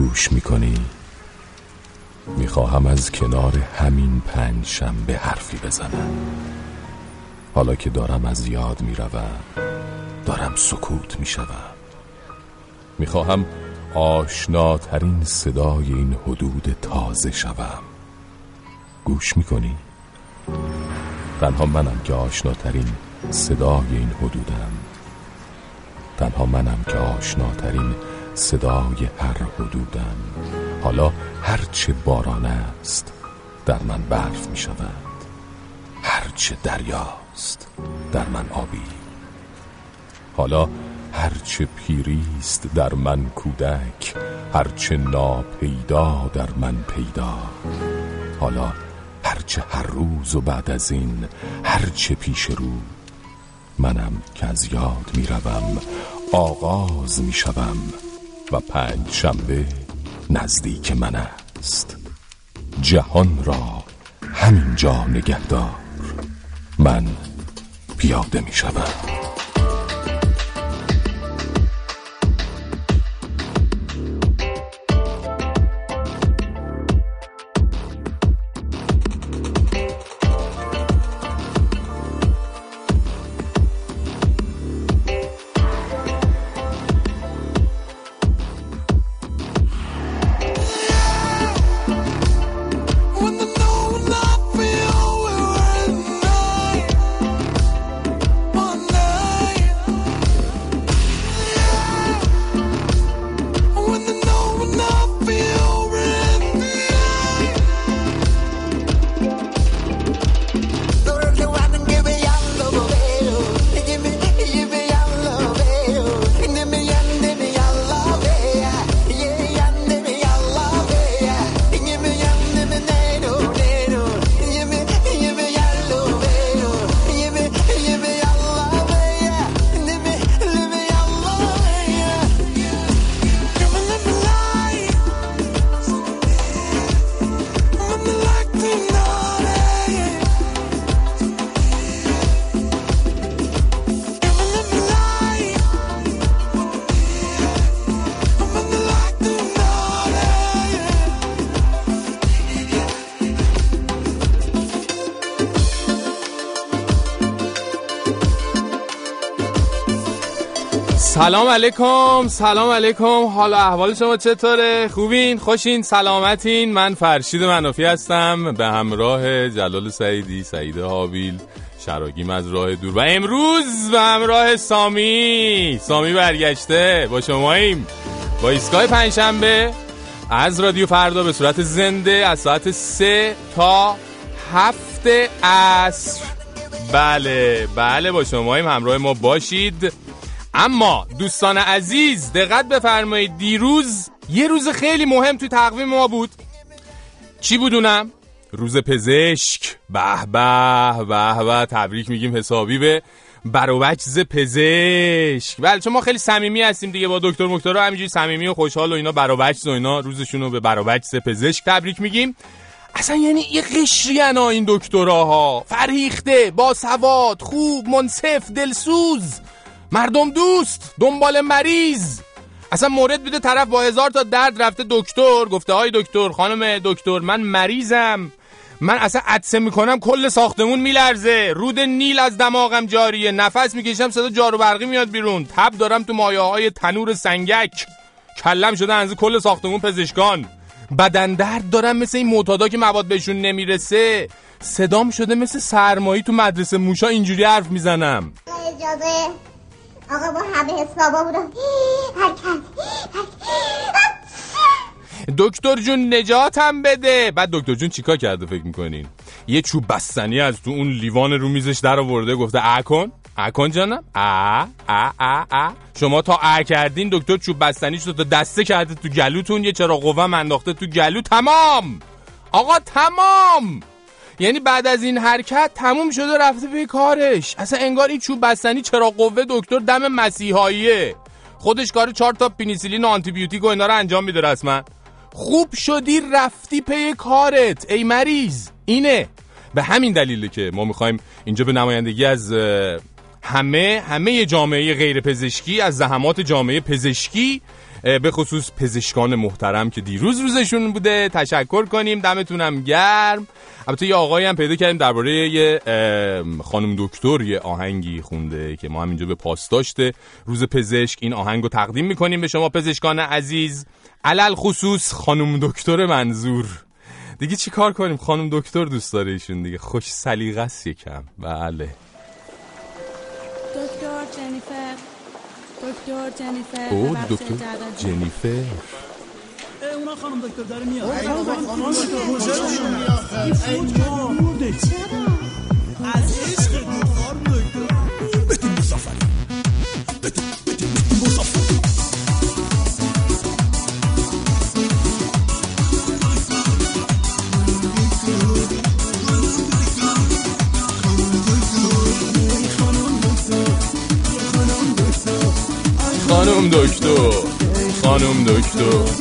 گوش می‌کنی؟ می‌خواهم از کنار همین پنج شنبه حرفی بزنم. حالا که دارم از یاد می‌روم دارم سکوت می‌شوم. می‌خواهم آشناترین صدای این حدود تازه شوم. گوش می‌کنی؟ تنها منم که آشناترین صدای این حدودم. تنها منم که آشناترین صدای هر حدودم حالا هرچه باران است در من برف می شود. هرچه دریاست در من آبی. حالا هرچه پیریست در من کودک. هرچه ناپیدا در من پیدا. حالا هرچه هر روز و بعد از این هرچه پیش رو منم که از یاد می‌روم آغاز می‌شوم و پنج شنبه نزدیک من است. جهان را همینجا نگهدار. من پیاده می‌شوم. سلام علیکم سلام علیکم. حالا احوال شما چطوره؟ خوبین؟ خوشین؟ سلامتین؟ من فرشید منافی هستم. به همراه جلال سعیدی سعید حابیل شراگیم از راه دور. و امروز به همراه سامی. سامی برگشته. با شماییم. با ایستگاه پنجشنبه از رادیو فردا به صورت زنده از ساعت سه تا هفت عصر. بله بله با شماییم. همراه ما باشید. اما دوستان عزیز دقت بفرمایید دیروز یه روز خیلی مهم توی تقویم ما بود. چی بودونم؟ روز پزشک. به به به به تبریک میگیم حسابی به بروجز پزشک. بله چون ما خیلی صمیمی هستیم دیگه با دکتر مکتر همینجوری صمیمی و خوشحال و اینا بروجز و اینا روزشون رو به بروجز پزشک تبریک میگیم. اصلا یعنی یه قشری این دکتراها. فرهیخته با سواد خوب منصف دلسوز. مردم دوست دنبال مریض. اصلا مورد بیده طرف با هزار تا درد رفته دکتر گفته های دکتر خانم دکتر من مریضم. من اصلا عدسه می‌کنم کل ساختمون میلرزه. رود نیل از دماغم جاریه. نفس می‌کشم صدا جارو برقی میاد بیرون. تب دارم تو مایه های تنور سنگک. کلم شده انزه کل ساختمون پزشکان. بدن درد دارم مثل این معتادا که مواد بهشون نمی‌رسه. صدام شده مثل سرمایی تو مدرسه موشا اینجوری حرف می‌زنم. اجازه. آقا با همه حسابا بودم دکتر جون نجاتم بده. بعد دکتر جون چیکار کرده فکر می‌کنین؟ یه چوب بستنی از تو اون لیوان رو میزش در آورده گفته ا کن. ا کن جانم. ا ا ا شما تا ا کردین دکتر چوب بستنی شد تا دسته کرده تو گلوتون. یه چراغ قوه انداخته تو گلو. تمام! آقا تمام! یعنی بعد از این حرکت تموم شده رفته به کارش. اصلا انگار این چوب بستنی چراغ قوه دکتر دم مسیحاییه. خودش کار چهار تا پنی‌سیلین و آنتی بیوتیک و اینا رو انجام میده رسما. خوب شدی رفتی پی کارت. ای مریض اینه. به همین دلیله که ما می‌خوایم اینجا به نمایندگی از همه همه جامعه غیر پزشکی از زحمات جامعه پزشکی به خصوص پزشکان محترم که دیروز روزشون بوده. تشکر کنیم. دمتونم گرم. البته یه آقایی هم پیدا کردیم درباره یه خانم دکتر یه آهنگی خونده که ما هم اینجا به پاس داشته. روز پزشک این آهنگ رو تقدیم می‌کنیم به شما پزشکان عزیز. علل خصوص خانم دکتر منظور. دیگه چی کار کنیم؟ خانم دکتر دوست داره ایشون دیگه. خوش سلیقه است یکم. بله. دکتر جنیفر. دکتر جنیفر او دکتر جنیفر. اونا خانم دکتر داره میاد. از عشق خانم دکتر مسافری خانم دکتر خانم دکتر.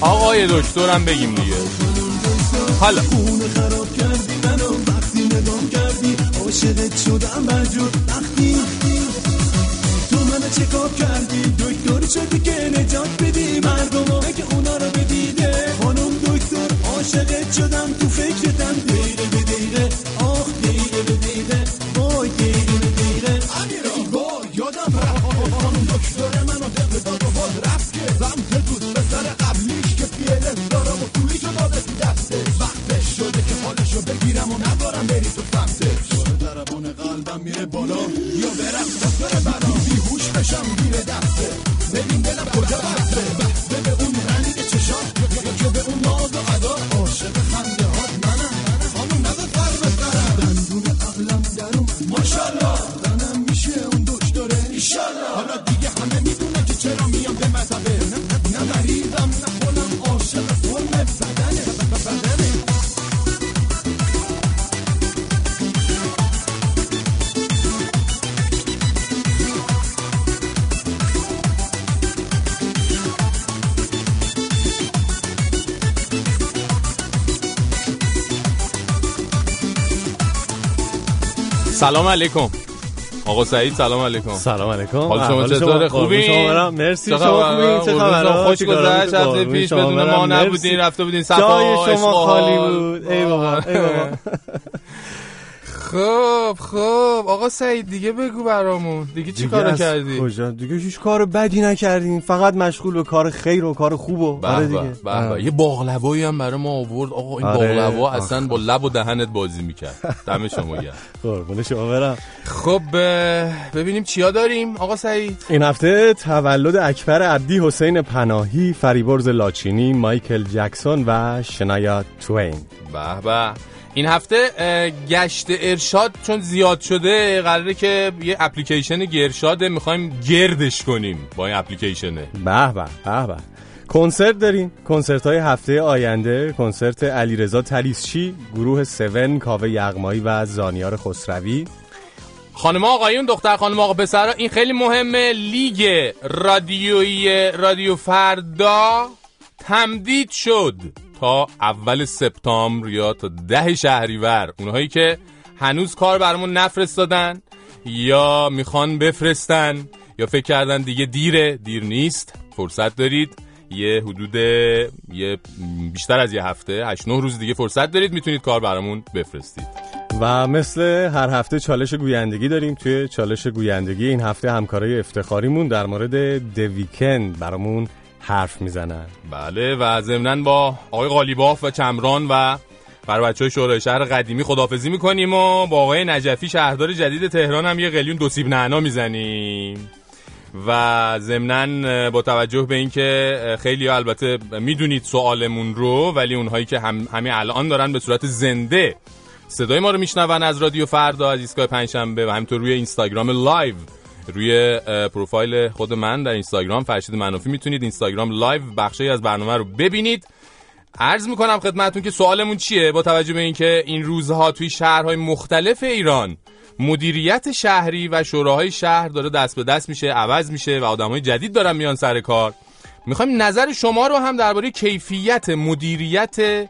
آقای دکترم بگیم دیگه. حالا. خراب کردی منو وقتی نگاه کردی عاشقت شدم بجور وقتی تو منو چه کار کردی دکتر شدی که نجات بدی مردم که اونا رو بدیده خانم دکتر عاشقت شدم تو فکرتم سلام علیکم. آقا سعید سلام علیکم. سلام علیکم. حال شما؟ قربون خوبی؟ شما. مرسی شما؟ خوبی؟ چه خبر خوش گذشت؟ هفته پیش بدون ما نبودین رفته بودین صفا جای شما. خالی بود. ای بابا ای بابا. خب خب آقا سعید دیگه بگو برامون. دیگه چی از کردی؟ کجا؟ دیگه هیچ کار بدی نکردیم. فقط مشغول به کار خیر و کار خوب و آره دیگه. یه باقلوایی هم برای ما آورد. آقا این آره. باقلوا آخ. اصلا با لب و دهنت بازی می‌کرد. دم شما گرم. قربون شما برم. خب ببینیم چیا داریم. آقا سعید. این هفته تولد اکبر عبدی حسین پناهی فریبرز لاچینی مایکل جکسون و شنایا توین. به به. این هفته گشت ارشاد چون زیاد شده قراره که یه اپلیکیشن گرشاده می‌خوایم گردش کنیم با این اپلیکیشنه. به به به به کنسرت داریم. کنسرت های هفته آینده. کنسرت علیرضا تلیسچی گروه 7 کاوه یغمایی و زانیار خسروی. خانم آقایون دختر خانم آقا پسرا این خیلی مهمه. لیگ رادیویی رادیو فردا تمدید شد. تا اول سپتامبر یا تا ده شهریور. اونهایی که هنوز کار برامون نفرستادن یا می‌خوان بفرستن یا فکر کردن دیگه دیره دیر نیست. فرصت دارید. یه حدود یه بیشتر از یه هفته 8 9 روز دیگه فرصت دارید می‌تونید کار برامون بفرستید. و مثل هر هفته چالش گویندگی داریم توی چالش گویندگی این هفته همکارای افتخاریمون در مورد دویکند برامون حرف می‌زنن. بله و ضمنا با آقای قالیباف و چمران و برای بچه های شورای شهر قدیمی خدافظی می‌کنیم و با آقای نجفی شهردار جدید تهران هم یه قلیون دو سیب نعنا می‌زنیم. و ضمنا با توجه به اینکه خیلی البته می‌دونید سوالمون رو ولی اونهایی که هم همین الان دارن به صورت زنده صدای ما رو میشنون از رادیو فردا از ایستگاه پنجشنبه و همینطور روی اینستاگرام live. روی پروفایل خود من در اینستاگرام فرشید منافی می‌تونید اینستاگرام live بخشی از برنامه رو ببینید. عرض می‌کنم خدمتون که سوالمون چیه؟ با توجه به اینکه این روزها توی شهرهای مختلف ایران مدیریت شهری و شوراهای شهر داره دست به دست میشه عوض میشه و آدمای جدید دارن میان سر کار. می‌خوایم نظر شما رو هم درباره کیفیت مدیریت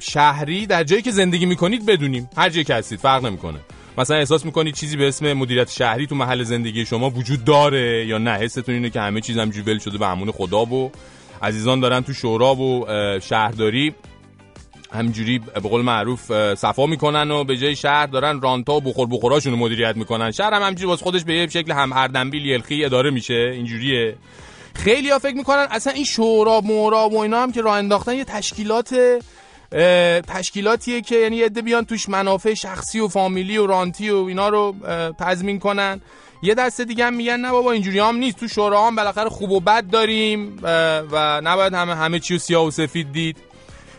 شهری در جایی که زندگی می‌کنید بدونیم. هر جایی که هستید فرق نمی‌کنه. مثلا احساس می‌کنید چیزی به اسم مدیریت شهری تو محل زندگی شما وجود داره یا نه؟ حستون اینه که همه چیز هم ول شده به امون خدا و عزیزان دارن تو شورا و شهرداری همینجوری به قول معروف صفا می‌کنن و به جای شهر دارن رانتا و بخور بخوراشون رو مدیریت می‌کنن. شهر هم همینجوری واسه خودش به یه شکل هم هر دنبیل یلخی اداره میشه. اینجوریه. خیلی ها فکر می‌کنن اصلا این شورا مورا و اینا هم که راه انداختن یه تشکیلات تشکیلاتیه که یعنی عده بیان توش منافع شخصی و فامیلی و رانتی و اینا رو تضمین کنن. یه دسته دیگه هم میگن نه بابا اینجوری هم نیست. تو شورا هم بالاخره خوب و بد داریم و نباید همه همه چی و سیاه و سفید دید.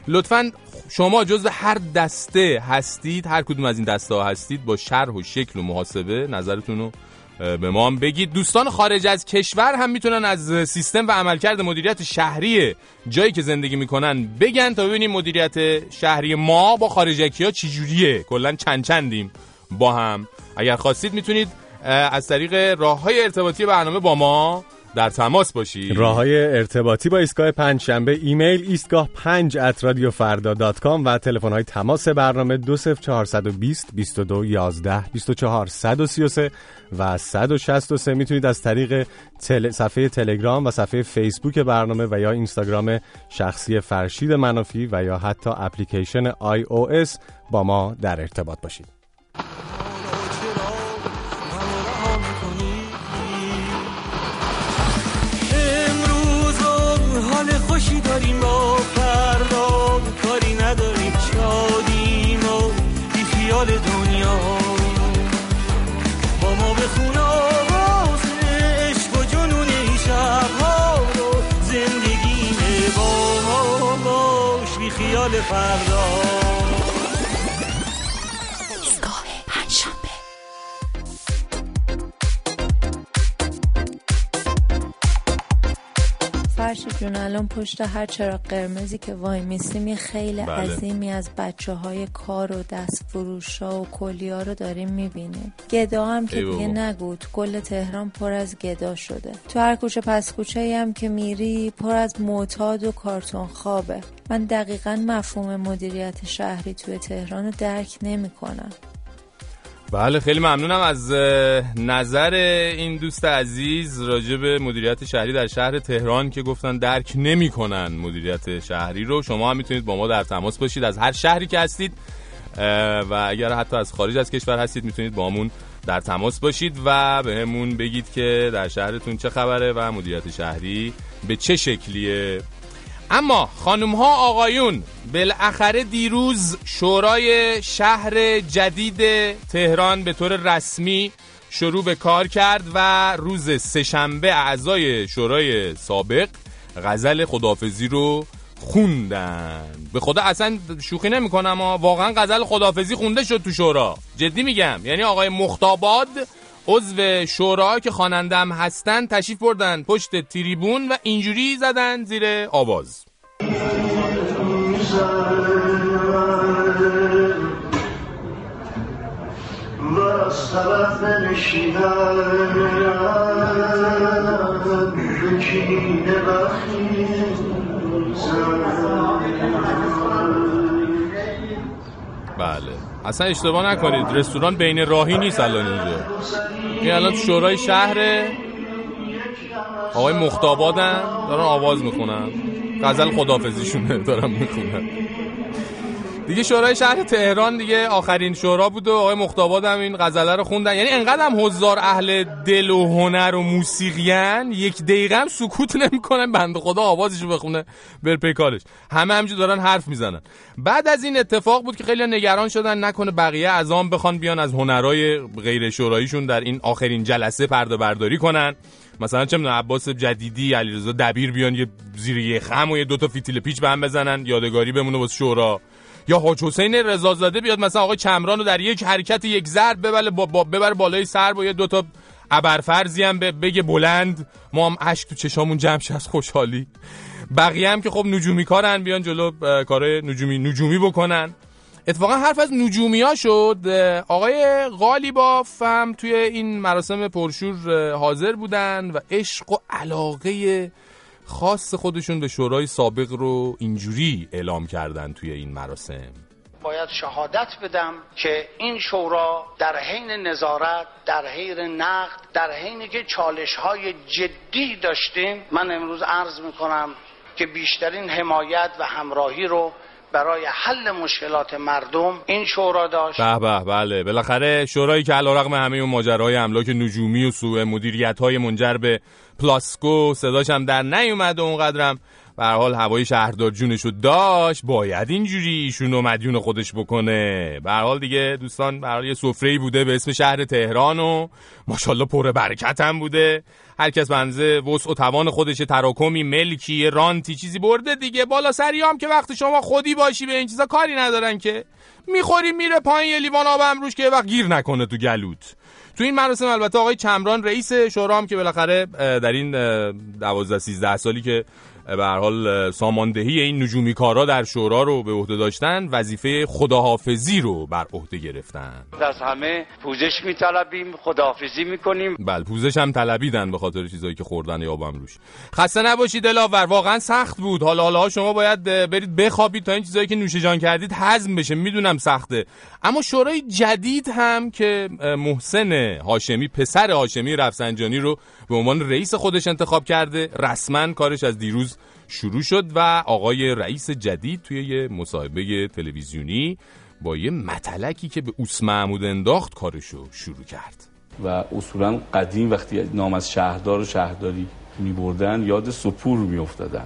لطفا شما جز هر دسته هستید هر کدوم از این دسته ها هستید با شرح و شکل و محاسبه نظرتون به ما هم بگید. دوستان خارج از کشور هم می‌تونن از سیستم و عملکرد مدیریت شهری جایی که زندگی می‌کنن بگن تا ببینیم مدیریت شهری ما با خارجکی ها چجوریه کلا چند چندیم با هم. اگر خواستید می‌تونید از طریق راه های ارتباطی برنامه با ما در تماس باشید. راه های ارتباطی با ایستگاه پنج شنبه ایمیل ایستگاه پنج at رادیو فردا dot com و تلفن های تماس برنامه دو صفر چهارصد و بیست بیست و دو یازده بیست و چهار صد و سی و سه و صد و شصت و سه می‌تونید از طریق تل... صفحه تلگرام و صفحه فیسبوک برنامه و یا اینستاگرام شخصی فرشید منافی و یا حتی اپلیکیشن iOS با ما در ارتباط باشید. خوشی داریم با کاری نداریم شادیم بی خیال بی فرشی جون الان پشت هر چرا قرمزی که وای میستیم یه خیلی بله. عظیمی از بچه های کار و دست فروش ها و کلیا رو داریم می‌بینیم. گدا هم که دیگه نگود کل تهران پر از گدا شده. تو هر کوچه پس کوچه هم که میری پر از معتاد و کارتون خوابه. من دقیقا مفهوم مدیریت شهری توی تهران رو درک نمی‌کنم. بله خیلی ممنونم. از نظر این دوست عزیز راجع به مدیریت شهری در شهر تهران که گفتن درک نمی‌کنن مدیریت شهری رو شما هم می‌تونید با ما در تماس باشید از هر شهری که هستید. و اگر حتی از خارج از کشور هستید می‌تونید با همون در تماس باشید و به همون بگید که در شهرتون چه خبره و مدیریت شهری به چه شکلیه. اما خانم ها آقایون بالاخره دیروز شورای شهر جدید تهران به طور رسمی شروع به کار کرد و روز سهشنبه اعضای شورای سابق غزل خدافزی رو خوندن. به خدا اصلا شوخی نمی کنم واقعا غزل خدافزی خونده شد تو شورا. جدی میگم یعنی آقای مختاباد عضو شورا که خوانندم هستن تشریف بردن. پشت تریبون و اینجوری زدن زیر آواز. بله. اصلا اشتباه نکنید. رستوران بین راهی نیست الان اینجا. این الان شورای شهر آقای مختابادن. دارن آواز می‌خونن. غزل خدافزیشونه دارم می‌خونن. دیگه شورای شهر تهران دیگه آخرین شورا بود و آقای مختاباد هم این غزله رو خوندن. یعنی انقدر هم حضار اهل دل و هنر و موسیقیان یک دقیقه هم سکوت نمی‌کنن بنده خدا آوازشو بخونه بر پیکالش همه همجور دارن حرف می‌زنن. بعد از این اتفاق بود که خیلی نگران شدن نکنه بقیه از آن بخوان بیان از هنرهای غیر شوراییشون در این آخرین جلسه پرده برداری کنن. مثلا چه عباس جدیدی علیرضا دبیر بیان یه زیر یه خم و یه دوتا فیتیل پیچ به هم بزنن یادگاری بمونه واسه شورا. یا حاج حسین رضازاده بیاد مثلا آقای کمران رو در یک حرکت یک ضرب ببره با, با ببر بالای سر با یه دوتا ابرفرزی هم بگه بلند. ما هم عشق تو چشامون جمع از خوشحالی. بقیه هم که خب نجومی کارن بیان جلو کار نجومی نجومی بکنن. اتفاقا حرف از نجومی ها شد آقای غالیباف هم توی این مراسم پرشور حاضر بودن و عشق و علاقه خاص خودشون به شورای سابق رو اینجوری اعلام کردن توی این مراسم. باید شهادت بدم که این شورا در حین نظارت در حین نقد در حینی که چالش های جدی داشتیم من امروز عرض می‌کنم که بیشترین حمایت و همراهی رو برای حل مشکلات مردم این شورا داشت. به به بله بالاخره شورایی که علیرغم همه اون ماجراهای املاک نجومی و سوء مدیریت های منجر به پلاسکو صداش هم در نیومد و اونقدرم. به حال هوای شهردار جونشو داشت. باید اینجوری ایشونو مدیون خودش بکنه. به حال دیگه دوستان به حال یه سفره بوده به اسم شهر تهران و ماشاءالله پر برکت هم بوده. هر کس بنزه وسع و توان خودش تراکمی ملکی رانتی چیزی برده دیگه. بالا سری هم که وقت شما خودی باشی به این چیزا کاری ندارن که. می‌خوری میره پایین یه لیوان آب امروش که وقت گیر نکنه تو گلوت. تو این مراسم البته آقای چمران رئیس شورا هم که بالاخره در این 12 13 سالی که به هر حال ساماندهی این نجومی کارا در شورا رو به عهده داشتن وظیفه خداحافظی رو بر عهده گرفتن. از همه پوزش میطلبیم خداحافظی می‌کنیم. بله پوزش هم طلبیدن به خاطر چیزایی که خوردن یا بام روش. خسته نباشید دلاور واقعا سخت بود. حالا حالا شما باید برید بخوابید تا این چیزایی که نوش جان کردید هضم بشه. می‌دونم سخته. اما شورای جدید هم که محسن هاشمی پسر هاشمی رفسنجانی رو به عنوان رئیس خودش انتخاب کرده رسما کارش از دیروز شروع شد و آقای رئیس جدید توی یه مصاحبه تلویزیونی با یه متلکی که به اوس محمود انداخت کارشو شروع کرد. و اصولا قدیم وقتی نام از شهردار و شهرداری می بردن یاد سپور می افتادن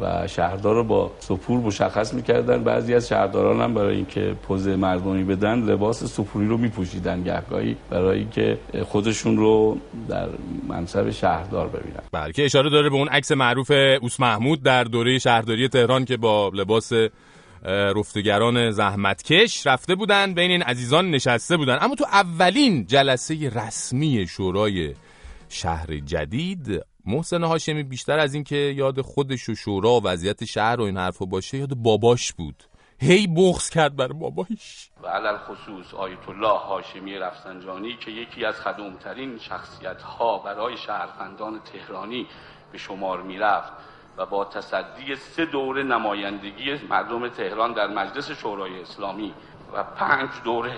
و شهردار رو با سپور مشخص می‌کردن. بعضی از شهرداران هم برای اینکه پوز مردمی بدن لباس سپوری رو میپوشیدن گهگاهی برای اینکه خودشون رو در منصب شهردار ببینن. بله که اشاره داره به اون عکس معروف اوس محمود در دوره شهرداری تهران که با لباس رفتگران زحمتکش رفته بودن بین این عزیزان نشسته بودن. اما تو اولین جلسه رسمی شورای شهر جدید محسن هاشمی بیشتر از اینکه یاد خودش و شورا و وضعیت شهر و این حرفا باشه یاد باباش بود. هی بغض کرد بر باباش. و علل خصوص آیت الله هاشمی رفسنجانی که یکی از خدومترین شخصیت ها برای شهروندان تهرانی به شمار می‌رفت و با تصدی سه دوره نمایندگی مردم تهران در مجلس شورای اسلامی و پنج دوره.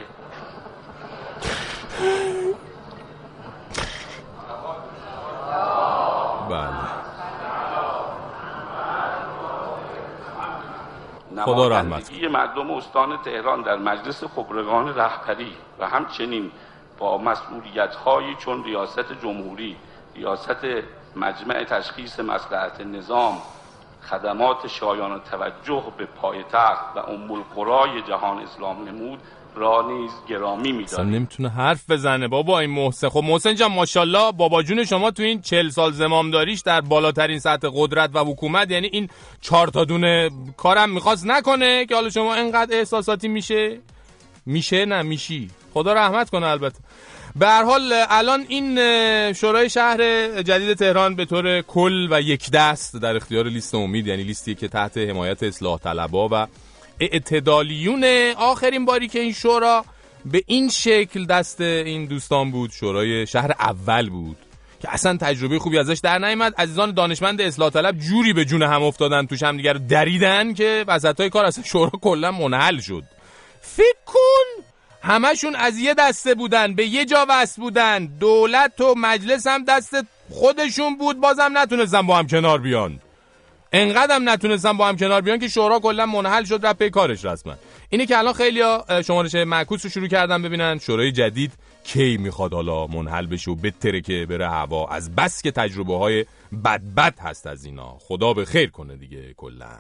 بله. خدا رحمت. مردم استان تهران در مجلس خبرگان رهبری و همچنین با مسئولیت هایی چون ریاست جمهوری ریاست مجمع تشخیص مسلحت نظام خدمات شایان توجه به پایتخت و ام القرای جهان اسلام نمود را نیز گرامی میداره نمی‌تونه حرف بزنه. بابا این محسن. خب محسن جان ماشاءالله بابا جون شما تو این چل سال زمامداریش در بالاترین سطح قدرت و حکومت یعنی این چهار تا دونه کارم می‌خواست نکنه که حالا شما انقدر احساساتی میشه؟ میشه نه میشی. خدا رحمت کنه البته. به هر حال الان این شورای شهر جدید تهران به طور کل و یک دست در اختیار لیست امید یعنی لیستی که تحت حمایت اصلاح طلبا و اعتدالیون آخرین باری که این شورا به این شکل دست این دوستان بود شورای شهر اول بود که اصلا تجربه خوبی ازش در نیامد. عزیزان دانشمند اصلاح طلب جوری به جون هم افتادن توش هم دیگر دریدن که وسط کار اصلا شورا کلا منحل شد. فکر کن همشون از یه دسته بودن به یه جا وصل بودن. دولت و مجلس هم دست خودشون بود بازم نتونستن با هم کنار بیان. انقدرم نتونستن با هم کنار بیان که شورا کلا منحل شد رفت پی کارش رسما. اینه که الان خیلی شمارش معکوس رو شروع کردن ببینن شورای جدید کی می‌خواد حالا منحل بشه و بتره که بره هوا. از بس که تجربه های بد بد هست از اینا. خدا به خیر کنه دیگه کلا.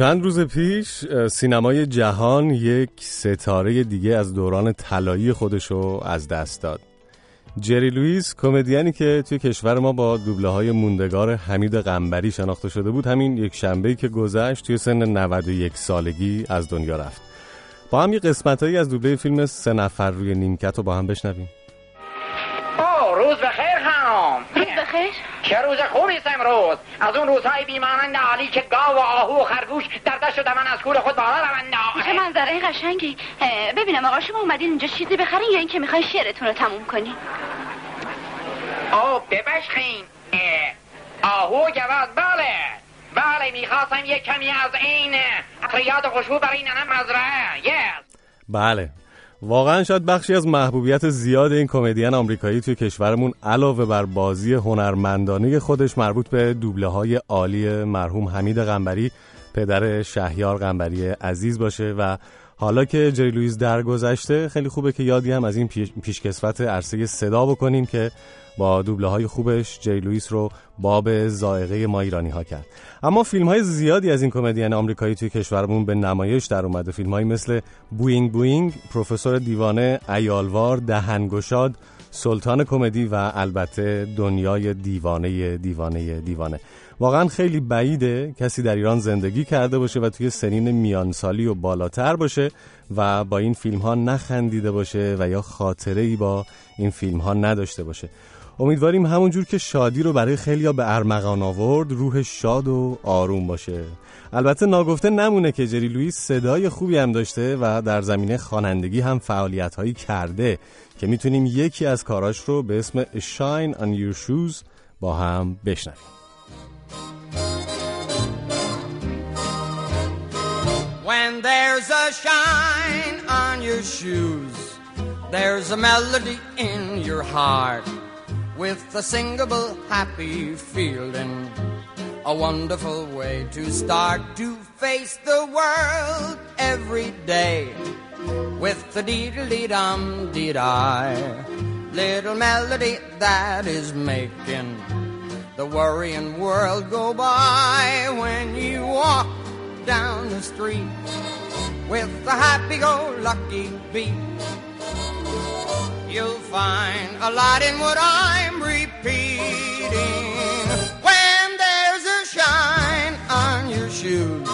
چند روز پیش سینمای جهان یک ستاره دیگه از دوران طلایی خودشو از دست داد. جری لوئیس کمدیانی که توی کشور ما با دوبله های موندگار حمید قنبری شناخته شده بود همین یک شنبه که گذشت توی سن 91 سالگی از دنیا رفت. با هم یه قسمت از دوبله فیلم سه نفر روی نیمکت رو با هم بشنویم. او روز بخیر خانم. روز بخیر. چه روز خوبی است امروز از اون روزهای بیمانند عالی که گاو و آهو و خرگوش در دشت و دمن از کول خود بالا روند. چه منظره قشنگی. ببینم آقا شما اومدین اینجا چیزی بخرین یا اینکه می‌خواین شعرتون رو تموم کنین؟ او ببشخین. آهو گوز بله. بله می‌خواستم یک کمی از این عطریات خوشبو برای ننم مزرعه. یس بله. واقعا شاید بخشی از محبوبیت زیاد این کمدین آمریکایی توی کشورمون علاوه بر بازی هنرمندانه خودش مربوط به دوبله های عالی مرحوم حمید قنبری پدر شهیار قنبری عزیز باشه و حالا که جری لوئیس درگذشته خیلی خوبه که یادی هم از این پیش- پیشکسوت عرصه صدا بکنیم که با دوبله های خوبش جری لوئیس رو باب ذائقه ما ایرانی ها کرد. اما فیلم های زیادی از این کمدین آمریکایی توی کشورمون به نمایش در اومده. فیلم های مثل بوینگ بوینگ پروفسور دیوانه عیالوار دهن‌گشاد سلطان کمدی و البته دنیای دیوانه دیوانه دیوانه. واقعا خیلی بعیده کسی در ایران زندگی کرده باشه و توی سنین میانسالی و بالاتر باشه و با این فیلم ها نخندیده باشه و یا خاطره ای با این فیلم ها نداشته باشه. امیدواریم همونجور که شادی رو برای خیلیا به ارمغان آورد روح شاد و آروم باشه. البته ناگفته نمونه که جری لوئیس صدای خوبی هم داشته و در زمینه خوانندگی هم فعالیت هایی کرده که می‌تونیم یکی از کاراش رو به اسم Shine on Your Shoes با هم بشنویم. When there's a shine on your shoes, there's a melody in your heart. With a singable happy feeling. A wonderful way to start to face the world every day with the dee dum dee die. Little melody that is making the worrying world go by when you walk down the street with a happy-go-lucky beat. You'll find a lot in what I'm repeating. When there's a shine on your shoes,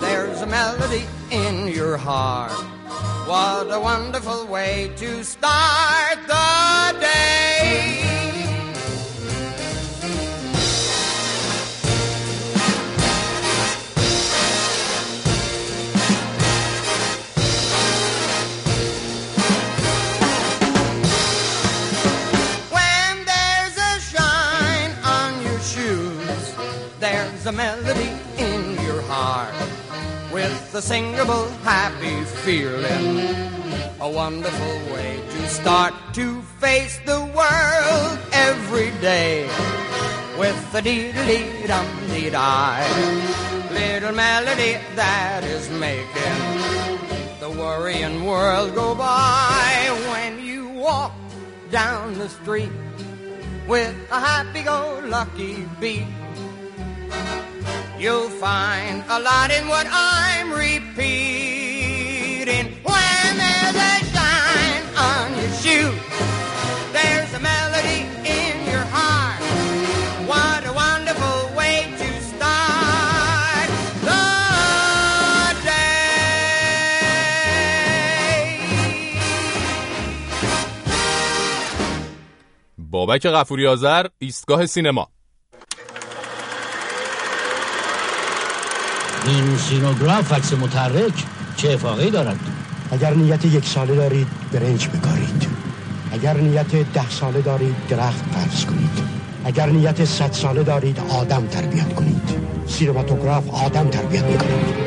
there's a melody in your heart. What a wonderful way to start the day. With a singable happy feeling. A wonderful way to start to face the world every day with the dee dee dum dee die. Little melody that is making the worrying world go by when you walk down the street with a happy-go-lucky beat. You'll find a lot in what I'm repeating. When there's a shine on your shoe, there's a melody in your heart. What a wonderful way to start the بابک غفوری آذر ایستگاه سینما این سینوگراف عکس متحرک چه افاقه دارد؟ اگر نیت یک ساله دارید برنج بکارید. اگر نیت ده ساله دارید درخت فرض کنید. اگر نیت صد ساله دارید آدم تربیت کنید. سینماتوگراف آدم تربیت می‌کنید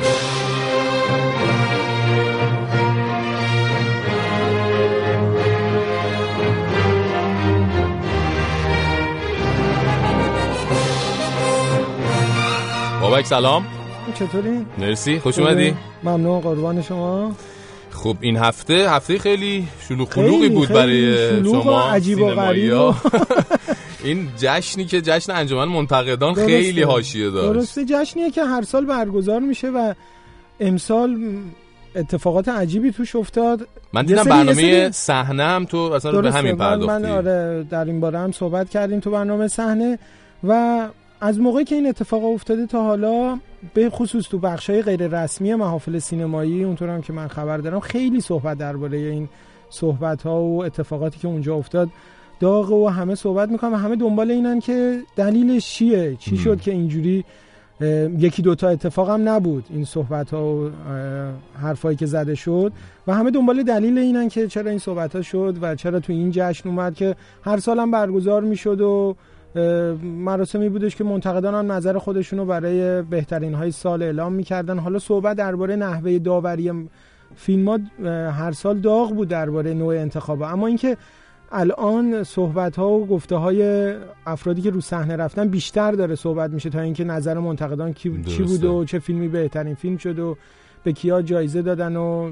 بابک سلام. چطوری؟ مرسی خوش اومدی ممنون قربان شما خب این هفته هفته خیلی شلوغ خیلی، بود برای شما عجیب و. غریب این جشنی که جشن انجمن منتقدان درسته. خیلی حاشیه داشت درسته جشنیه که هر سال برگزار میشه و امسال اتفاقات عجیبی توش افتاد من دیدم برنامه صحنه هم تو اصلا به. همین پرداختی من آره در این باره هم صحبت کردیم تو برنامه صحنه و از موقعی که این اتفاق افتاده تا حالا به خصوص تو بخشای غیر رسمی محافل سینمایی اونطور هم که من خبر دارم خیلی صحبت درباره این صحبت ها و اتفاقاتی که اونجا افتاد داغ و همه صحبت می‌کنن و همه دنبال اینن که دلیلش چیه؟ چی شد که اینجوری یکی دوتا اتفاق هم نبود این صحبت ها و حرفایی که زده شد و همه دنبال دلیل اینن که چرا این صحبت ها شد و چرا تو این جشن اومد که هر سال هم برگزار می‌شد و مراسمی بودش که منتقدان هم نظر خودشون رو برای بهترین های سال اعلام می‌کردن حالا صحبت درباره نحوه داوری فیلم ها هر سال داغ بود درباره نوع انتخاب اما اینکه الان صحبت ها و گفته های افرادی که رو صحنه رفتن بیشتر داره صحبت میشه تا اینکه نظر منتقدان کی چی. بود و چه فیلمی بهترین فیلم شد و به کیا جایزه دادن و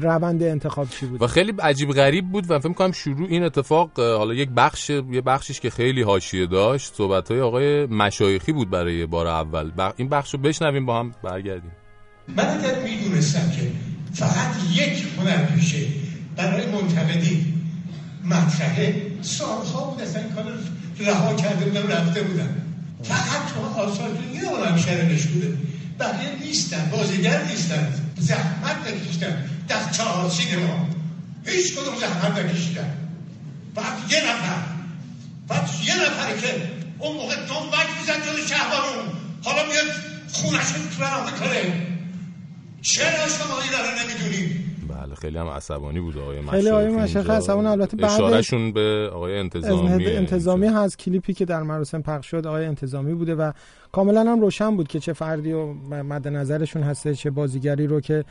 روند انتخاب چی بود؟ و خیلی عجیب غریب بود و فکر کنم شروع این اتفاق حالا یک بخش یه بخشش که خیلی حاشیه داشت صحبت های آقای مشایخی بود برای بار اول. این بخش رو بشنویم با هم برگردیم. من اگر می‌دونستم که فقط یک هنرپیشه برای منتقدی مطرحه. سالها بود اصلا این کار رها کرده بودم رفته بودم. فقط تو آثار تو یه هنرپیشه رو نشونه بقیه نیستن بازیگر نیستن. زحمت نکشیدن. در چهار سینما هیچ کدوم زحمت نکشیدن. فقط یه نفر. فقط یه نفره که اون موقع دنبک میزن جلو شهبانون حالا میاد خونش رو کنه چرا شما این رو نمی‌دونی بله خیلی هم عصبانی بود آقای مشایخی خیلی آقای اینجا. عصبانی، البته بعدش- اشارهشون به آقای انتظامی انتظامی هست کلیپی که در مراسم پخش شد آقای انتظامی بوده و کاملا هم روشن بود که چه فردی و مد نظرشون هسته چه بازیگری رو که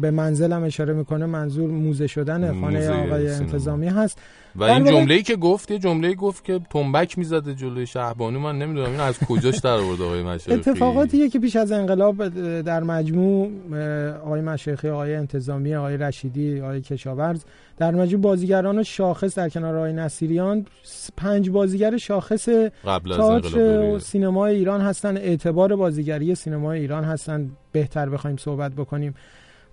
به منزلم اشاره می‌کنه منظور موزه شدن خانه موزه آقای. انتظامی هست و این واقع- جمله‌ای که گفت یه جمله‌ای گفت که تنبک می‌زده جلوی شهبانو. من نمی‌دونم این از کجاش در آورد آقای مشایخی اتفاقاتیه که پیش از انقلاب در مجموع آقای مشایخی آقای انتظامی آقای رشیدی آقای کشاورز در مجموع بازیگران شاخص در کنار آقای نصیریان پنج بازیگر شاخص قبل از تئاتر سینمای ایران هستن. اعتبار بازیگری سینمای ایران هستن. بهتر بخوایم صحبت بکنیم.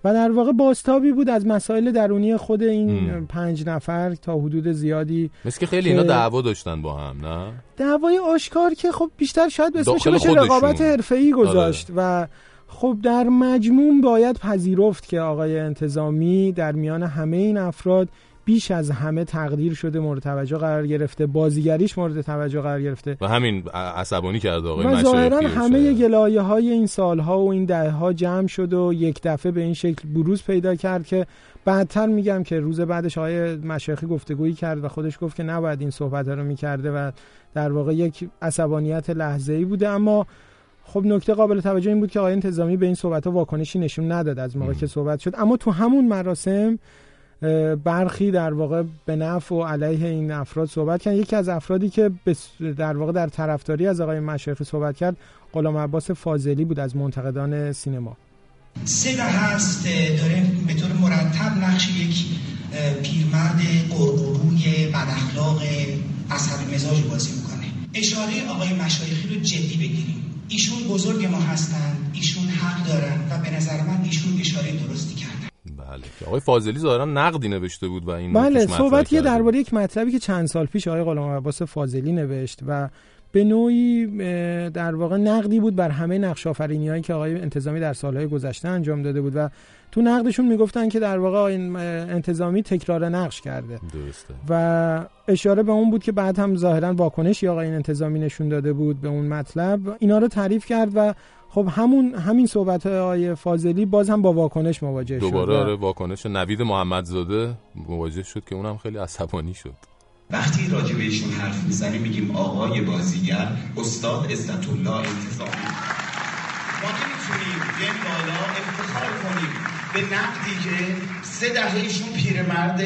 و در واقع بازتابی بود از مسائل درونی خود این هم. پنج نفر تا حدود زیادی مثل که خیلی اینا دعوا داشتن با هم نه دعوای آشکار که خب بیشتر شاید اسمش داخل بشه. رقابت حرفه‌ای گذاشت و خب در مجموع باید پذیرفت که آقای انتظامی در میان همه این افراد بیش از همه تقدیر شده مورد توجه قرار گرفته. بازیگریش مورد توجه قرار گرفته. و همین عصبانی کرده آقای و ظاهرا همه گلایه های این سالها و این دهه ها جمع شد و یک دفعه به این شکل بروز پیدا کرد که بعدتر میگم که روز بعدش آقای مشایخی گفتگویی کرد و خودش گفت که نباید این صحبت رو می‌کرده و در واقع یک عصبانیت لحظه ای بوده. اما خب نکته قابل توجه این بود که آقای انتظامی به این صحبت ها واکنشی نشون نداد از موقع که صحبت شد. اما تو همون مراسم برخی در واقع به نفع و علیه این افراد صحبت کردن. یکی از افرادی که در واقع در طرفداری از آقای مشایخی صحبت کرد غلام عباس فاضلی بود از منتقدان سینما. سه دهه اه، داره. به طور مرتب نقش یک پیرمرد قرقروی بداخلاق عصبی مزاج بازی می‌کنه. اشاره آقای مشایخی رو جدی بگیریم. ایشون بزرگ ما هستند ایشون حق دارن و به نظر من ایشون اشاره درستی کردن. بله. که آقای فاضلی ظاهرا نقدی نوشته بود و این بله صحبت یه. درباره یک مطلبی که چند سال پیش آقای غلام عباس فاضلی نوشت و به نوعی در واقع نقدی بود بر همه نقش هایی که آقای انتظامی در سالهای گذشته انجام داده بود و تو نقدشون می‌گفتن که در واقع آقای انتظامی تکرار نقش کرده. درسته. و اشاره به اون بود که بعد هم ظاهرا واکنشی آقای انتظامی نشون داده بود به اون مطلب. اینا رو تعریف کرد و خب همون همین صحبت آقای فاضلی باز هم با واکنش مواجه شد دوباره آره واکنش نوید محمدزاده مواجه شد که اونم خیلی عصبانی شد. وقتی راجع به ایشون حرف می‌زنیم میگیم آقای بازیگر استاد عزت الله انتظامی ما نمی‌تونیم بیایم بالا افتخار کنیم. به نقدی که سه دهه ایشون پیرمرد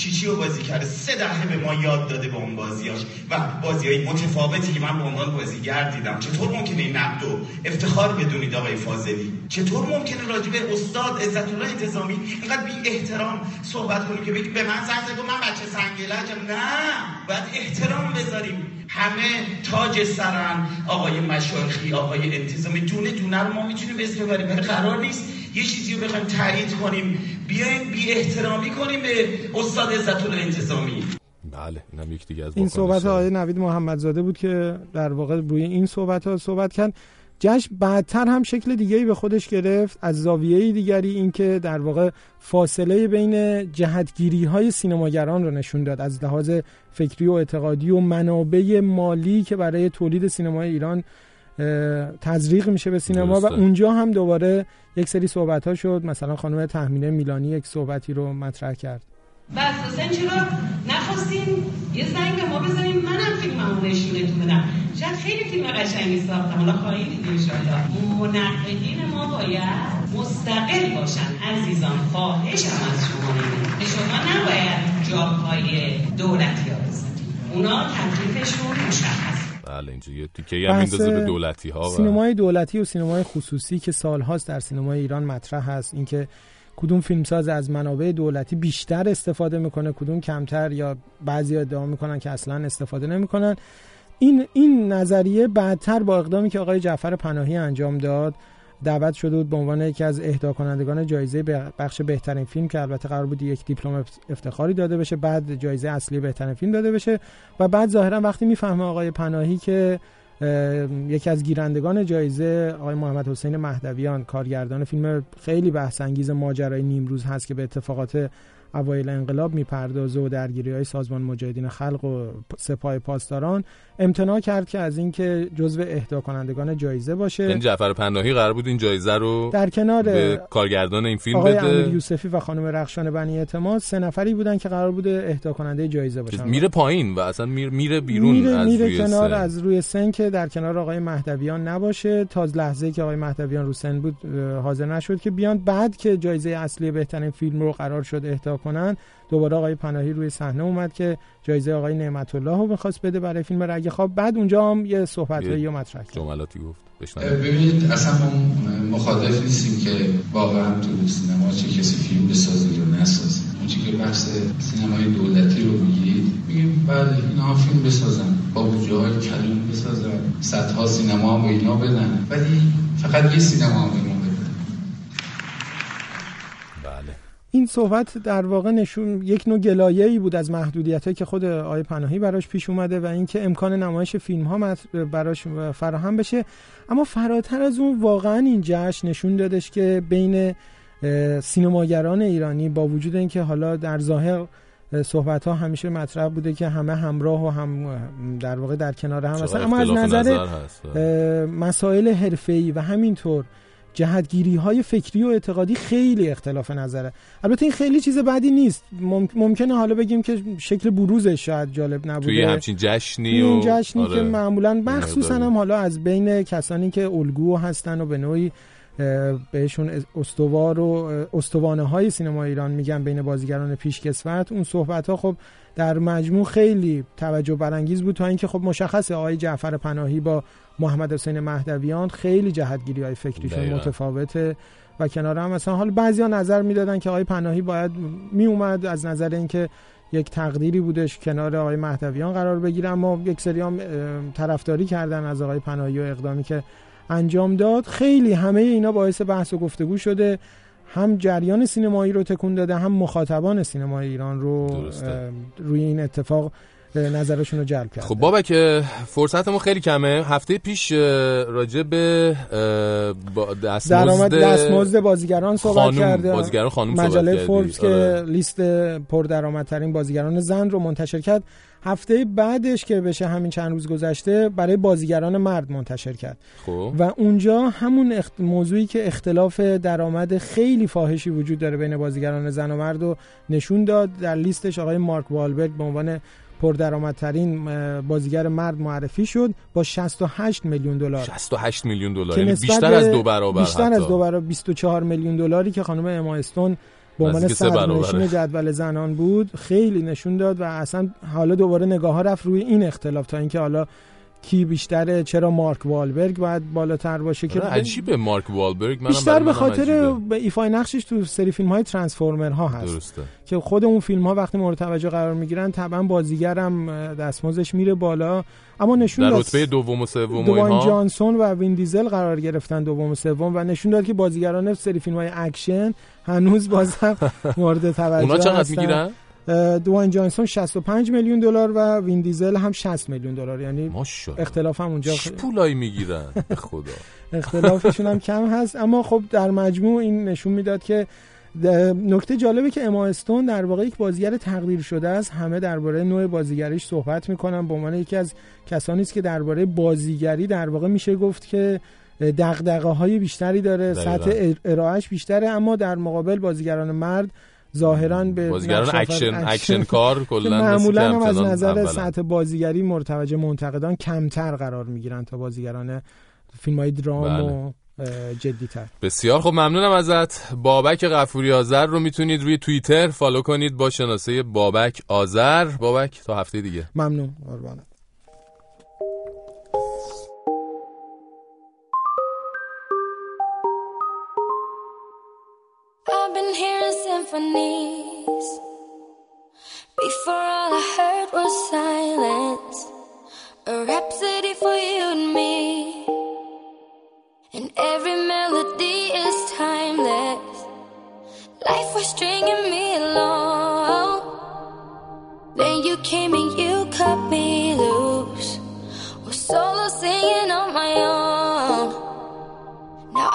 چیچی رو بازی کرده. سه دهه به ما یاد داده به اون بازیاش. و بازی های متفاوتی که من به عنوان بازیگر دیدم. چطور ممکنه این نقد افتخار بدونید آقای فاضلی؟ چطور ممکنه راجع به استاد عزت الله انتظامی اینقدر بی احترام صحبت کنیم که بگی به من زنگ زد من بچه سنگلجم نه. باید احترام بذاریم. همه تاج سرن آقای مشایخی آقای انتظامی دونه دونه رو ما می‌تونیم اسم ببریم قرار نیست یه چیزی رو بخوایم تایید کنیم بیایم بی احترامی کنیم به استاد عزت الله انتظامی. بله اینم یک دیگه از این صحبت آقای نوید محمدزاده بود که در واقع روی این صحبت ها صحبت کرد. جشن بعدتر هم شکل دیگری به خودش گرفت. از زاویه دیگری اینکه در واقع فاصله بین جهتگیری های سینماگران رو نشون داد. از لحاظ فکری و اعتقادی و منابع مالی که برای تولید سینمای ایران تزریق میشه به سینما و درسته. اونجا هم دوباره یک سری صحبت ها شد. مثلا خانم تحمیله میلانی یک صحبتی رو مطرح کرد. و اساسا چرا نخواستین یه زنگ به ما بزنین؟ منم فیلممو نشونتون بدم. شاید خیلی فیلم قشنگی ساختم. حالا خواهید دید انشالله منقدین ما باید مستقل باشن. عزیزان خواهشم از شما به شما نباید جابهای دولتی ها بزنید. اونا تکلیفشون مشخص. بله اینجا یه تیکه هم میندازه به دولتی ها و سینمای دولتی و سینمای خصوصی که سالهاست در سینمای ایران مطرح هست. اینکه کدوم فیلمساز از منابع دولتی بیشتر استفاده می‌کنه کدوم کمتر یا بعضی ادعا می‌کنن که اصلا استفاده نمی‌کنن. این این نظریه بعدتر با اقدامی که آقای جعفر پناهی انجام داد دعوت شده بود به عنوان یکی از اهدا کنندگان جایزه بخش بهترین فیلم که البته قرار بود یک دیپلم افتخاری داده بشه بعد جایزه اصلی بهترین فیلم داده بشه و بعد ظاهرا وقتی می‌فهمه آقای پناهی که یکی از گیرندگان جایزه آقای محمد حسین مهدویان کارگردان فیلم خیلی بحث انگیز ماجرای نیمروز هست که به اتفاقات اوایل انقلاب می‌پردازه و درگیری های سازمان مجاهدین خلق و سپاه پاسداران امتناع کرد که از اینکه جزو اهدا کنندگان جایزه باشه. این جعفر پناهی قرار بود این جایزه رو در کنار به کارگردان این فیلم آقای بده؟ یوسفی و خانم رخشان بنی اعتماد سه نفری بودن که قرار بوده اهدا کننده جایزه باشن. میره پایین و اصلا میره, میره بیرون میره, از میره روی کنار سن. از روی سن که در کنار آقای مهدویان نباشه. تا لحظه که آقای مهدویان رو سن بود حاضر نشد که بیان. بعد که جایزه اصلی بهترین فیلم رو قرار شد اهدا کنن دوباره آقای پناهی روی صحنه اومد که جایزه آقای نعمت الله رو می‌خواست بده برای فیلم رگ خواب. بعد اونجا هم یه صحبت یه رو مطرح کرد. جملاتی گفت. ببینید اصلا مخالف نیستیم که واقعا تو سینما چه کسی فیلم بسازه یا نسازه. اون چی که بحث سینمای دولتی رو میگید میگیم بله اینا فیلم بسازن. با بودجه های کلون بسازن. صدها سینما هم اینا بدن. ولی فقط یه سینما هم به ما بدن بله این صحبت در واقع نشون یک نوع گلایه‌ای بود از محدودیتایی که خود آقای پناهی براش پیش اومده و اینکه امکان نمایش فیلم ها براش فراهم بشه. اما فراتر از اون واقعا این جشن نشون دادش که بین سینماگران ایرانی با وجود اینکه حالا در ظاهر صحبت ها همیشه مطرح بوده که همه همراه و هم در واقع در کنار هم هستن اما از نظر نظر مسائل حرفه‌ای و همینطور جهتگیری های فکری و اعتقادی خیلی اختلاف نظره البته این خیلی چیز بدی نیست مم- ممکنه حالا بگیم که شکل بروزش شاید جالب نبوده توی همچین جشنی و این جشنی آره. که معمولا مخصوصا. هم حالا از بین کسانی که الگو هستن و به نوعی بهشون استوار و استوانه های سینما ایران میگن بین بازیگران پیشکسوت اون صحبت ها خب در مجموع خیلی توجه برانگیز بود تا اینکه خب مشخصه آقای جعفر پناهی با محمد حسین مهدویان خیلی جهتگیری های فکریشون. متفاوته و کنار هم مثلا حالا بعضیا نظر می‌دادن که آقای پناهی باید می اومد از نظر اینکه یک تقدیری بودش کنار آقای مهدویان قرار بگیره اما یک سری هم طرفداری کردن از آقای پناهی و اقدامی که انجام داد خیلی همه اینا باعث بحث و گفتگو شده هم جریان سینمایی رو تکون داده هم مخاطبان سینمای ایران رو درسته. روی این اتفاق نظرشون رو جلب کرد خب بابک فرصتمون خیلی کمه هفته پیش راجع به دستمزد درآمد دستمزد بازیگران صحبت کرده بازیگران صحبت مجله. فوربس که آره. لیست پردرآمدترین بازیگران زن رو منتشر کرد هفته بعدش که بشه همین چند روز گذشته برای بازیگران مرد منتشر کرد. خب. و اونجا همون اخت... موضوعی که اختلاف درآمد خیلی فاحشی وجود داره بین بازیگران زن و مرد رو نشون داد. در لیستش آقای مارک والبرگ به عنوان پردرآمدترین بازیگر مرد معرفی شد با 68 میلیون دلار. 68 میلیون دلار. یعنی بیشتر از دو برابر بیشتر حتی. از دو برابر 24 میلیون دلاری که خانم اما استون به عنوان برابره. جدول زنان بود خیلی نشون داد و اصلا حالا دوباره نگاه ها رفت روی این اختلاف تا اینکه حالا کی بیشتره چرا مارک والبرگ باید بالاتر باشه که آره، عجیبه مارک والبرگ منم بیشتر به خاطر. به ایفای نقشش تو سری فیلم های ترانسفورمر ها هست درسته که خود اون فیلم ها وقتی مورد توجه قرار می‌گیرن طبعا بازیگرم دستمزدش میره بالا اما نشون در رتبه دوم و سوم و دوان اینها جانسون و وین دیزل قرار گرفتن دوم و سوم و نشون داد که بازیگران سری فیلم های اکشن هنوز بازم مورد توجه اونا چقدر هستن. می‌گیرن؟ دوان جانسون 65 میلیون دلار و وین دیزل هم 60 میلیون دلار. یعنی اختلاف هم اونجا پولایی می‌گیرن؟ خدا. اختلافشون هم کم هست. اما خب در مجموع این نشون می‌داد که نکته جالبه که اما استون در واقع یک بازیگر تقدیر شده است. همه درباره نوع بازیگریش صحبت می‌کنن. به عنوان یکی از کسانی است که درباره بازیگری در واقع میشه گفت که دغدغه های بیشتری داره دقیقاً. سطح ارائهش بیشتره اما در مقابل بازیگران مرد ظاهرا به بازیگران اکشن اکشن کار کلا معمولا هم از نظر اولن. سطح بازیگری مورد توجه منتقدان کمتر قرار می‌گیرن تا بازیگران فیلم های درام بله. و جدی تر بسیار خب ممنونم ازت بابک غفوری آذر رو می‌تونید روی توییتر فالو کنید با شناسه بابک آذر بابک تا هفته دیگه ممنون قربانت symphonies. Before all I heard was silence. A rhapsody for you and me. And every melody is timeless. Life was stringing me along. Then you came and you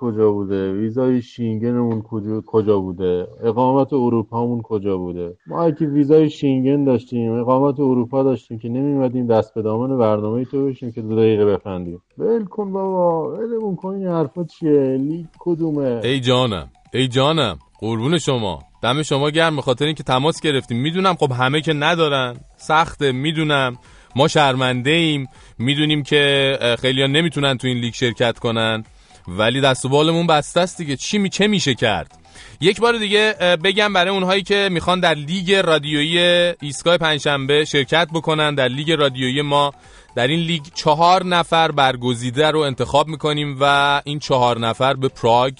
کجا بوده؟ ویزای شینگنمون کجا بوده؟ اقامت اروپامون کجا بوده؟ ما که ویزای شینگن داشتیم اقامت اروپا داشتیم که نمیمدیم دست به دامن برنامه تو بشیم که دو دقیقه بخندیم. ول کن بابا ولمون کن این حرفا چیه؟ لیگ کدومه؟ ای جانم ای جانم قربون شما. دم شما گرم به خاطر اینکه تماس گرفتیم. می‌دونم خب همه که ندارن. سخته می‌دونم. ما شرمنده ایم می‌دونیم که خیلی نمی‌تونن تو این لیگ شرکت کنن. ولی دست و بالمون بسته است دیگه. چی می چه میشه کرد؟ یک بار دیگه بگم برای اونهایی که می‌خوان در لیگ رادیویی ایستگاه پنجشنبه شرکت بکنن در لیگ رادیویی ما در این لیگ چهار نفر برگزیده رو انتخاب می‌کنیم و این چهار نفر به پراگ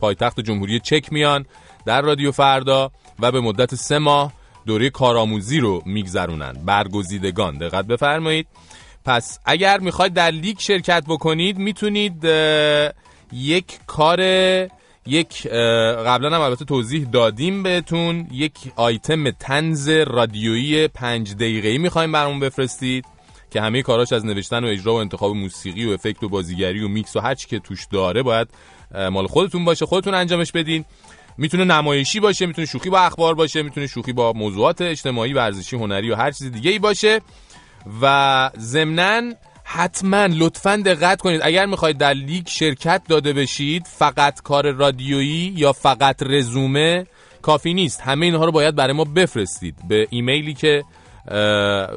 پایتخت جمهوری چک میان در رادیو فردا و به مدت سه ماه دوره کارآموزی رو میگذرونن. برگزیدگان دقت بفرمایید. پس اگر می‌خواید در لیگ شرکت بکنید می‌تونید یک کار یک قبلا هم البته توضیح دادیم بهتون یک آیتم تنز رادیویی پنج دقیقه‌ای می‌خوایم برامون بفرستید که همه کاراش از نوشتن و اجرا و انتخاب موسیقی و افکت و بازیگری و میکس و هر که توش داره باید مال خودتون باشه خودتون انجامش بدین. می‌تونه نمایشی باشه می‌تونه شوخی با اخبار باشه می‌تونه شوخی با موضوعات اجتماعی ورزشی هنری و هر چیز دیگه ای باشه. و ضمناً حتما لطفا دقت کنید. اگر می‌خواید در لیگ شرکت داده بشید فقط کار رادیویی یا فقط رزومه کافی نیست. همه اینها رو باید برای ما بفرستید. به ایمیلی که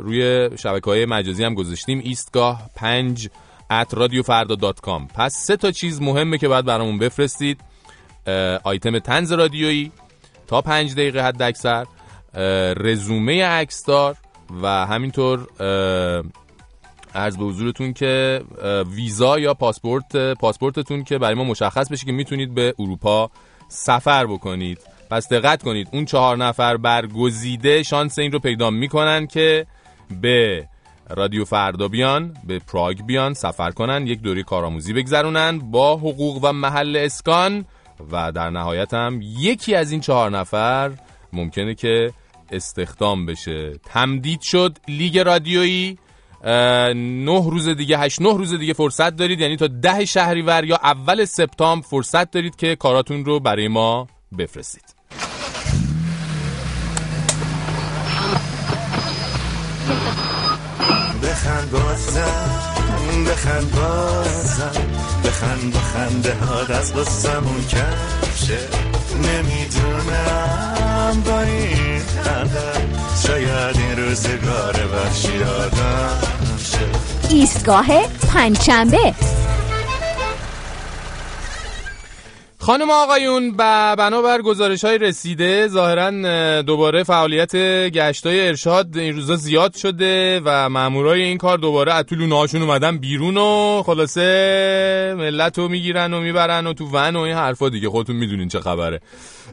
روی شبکه های مجازی هم گذاشتیم ایستگاه 5 at radiofarda.com پس سه تا چیز مهمه که باید برامون بفرستید. آیتم تنز رادیویی تا پنج دقیقه حد اکثر رزومه عکسدار. و همینطور عرض به حضورتون که ویزا یا پاسپورت پاسپورتتون که برای ما مشخص بشه که می‌تونید به اروپا سفر بکنید. پس دقت کنید اون چهار نفر برگزیده شانس این رو پیدا می‌کنن که به رادیو فردا بیان به پراگ بیان سفر کنن یک دوره کارآموزی بگذرونن با حقوق و محل اسکان و در نهایت هم یکی از این چهار نفر ممکنه که استخدام بشه. تمدید شد لیگ رادیویی. نه روز دیگه هشت نه روز دیگه فرصت دارید. یعنی تا ده شهریور یا اول سپتامبر فرصت دارید که کاراتون رو برای ما بفرستید. بخند بازم بخند بازم. بخند با خنده ها دست بستمون کشه نمی‌دونم با این شاید این روزگار یادم شه. ایستگاه پنجشنبه. خانم آقایون و بنابر گزارش های رسیده ظاهرا دوباره فعالیت گشت های ارشاد این روزا زیاد شده و مامورای این کار دوباره از تو لونه هاشون اومدن بیرون و خلاصه ملت رو می‌گیرن و می‌برن و تو ون و این حرفا دیگه. خودتون می‌دونین چه خبره.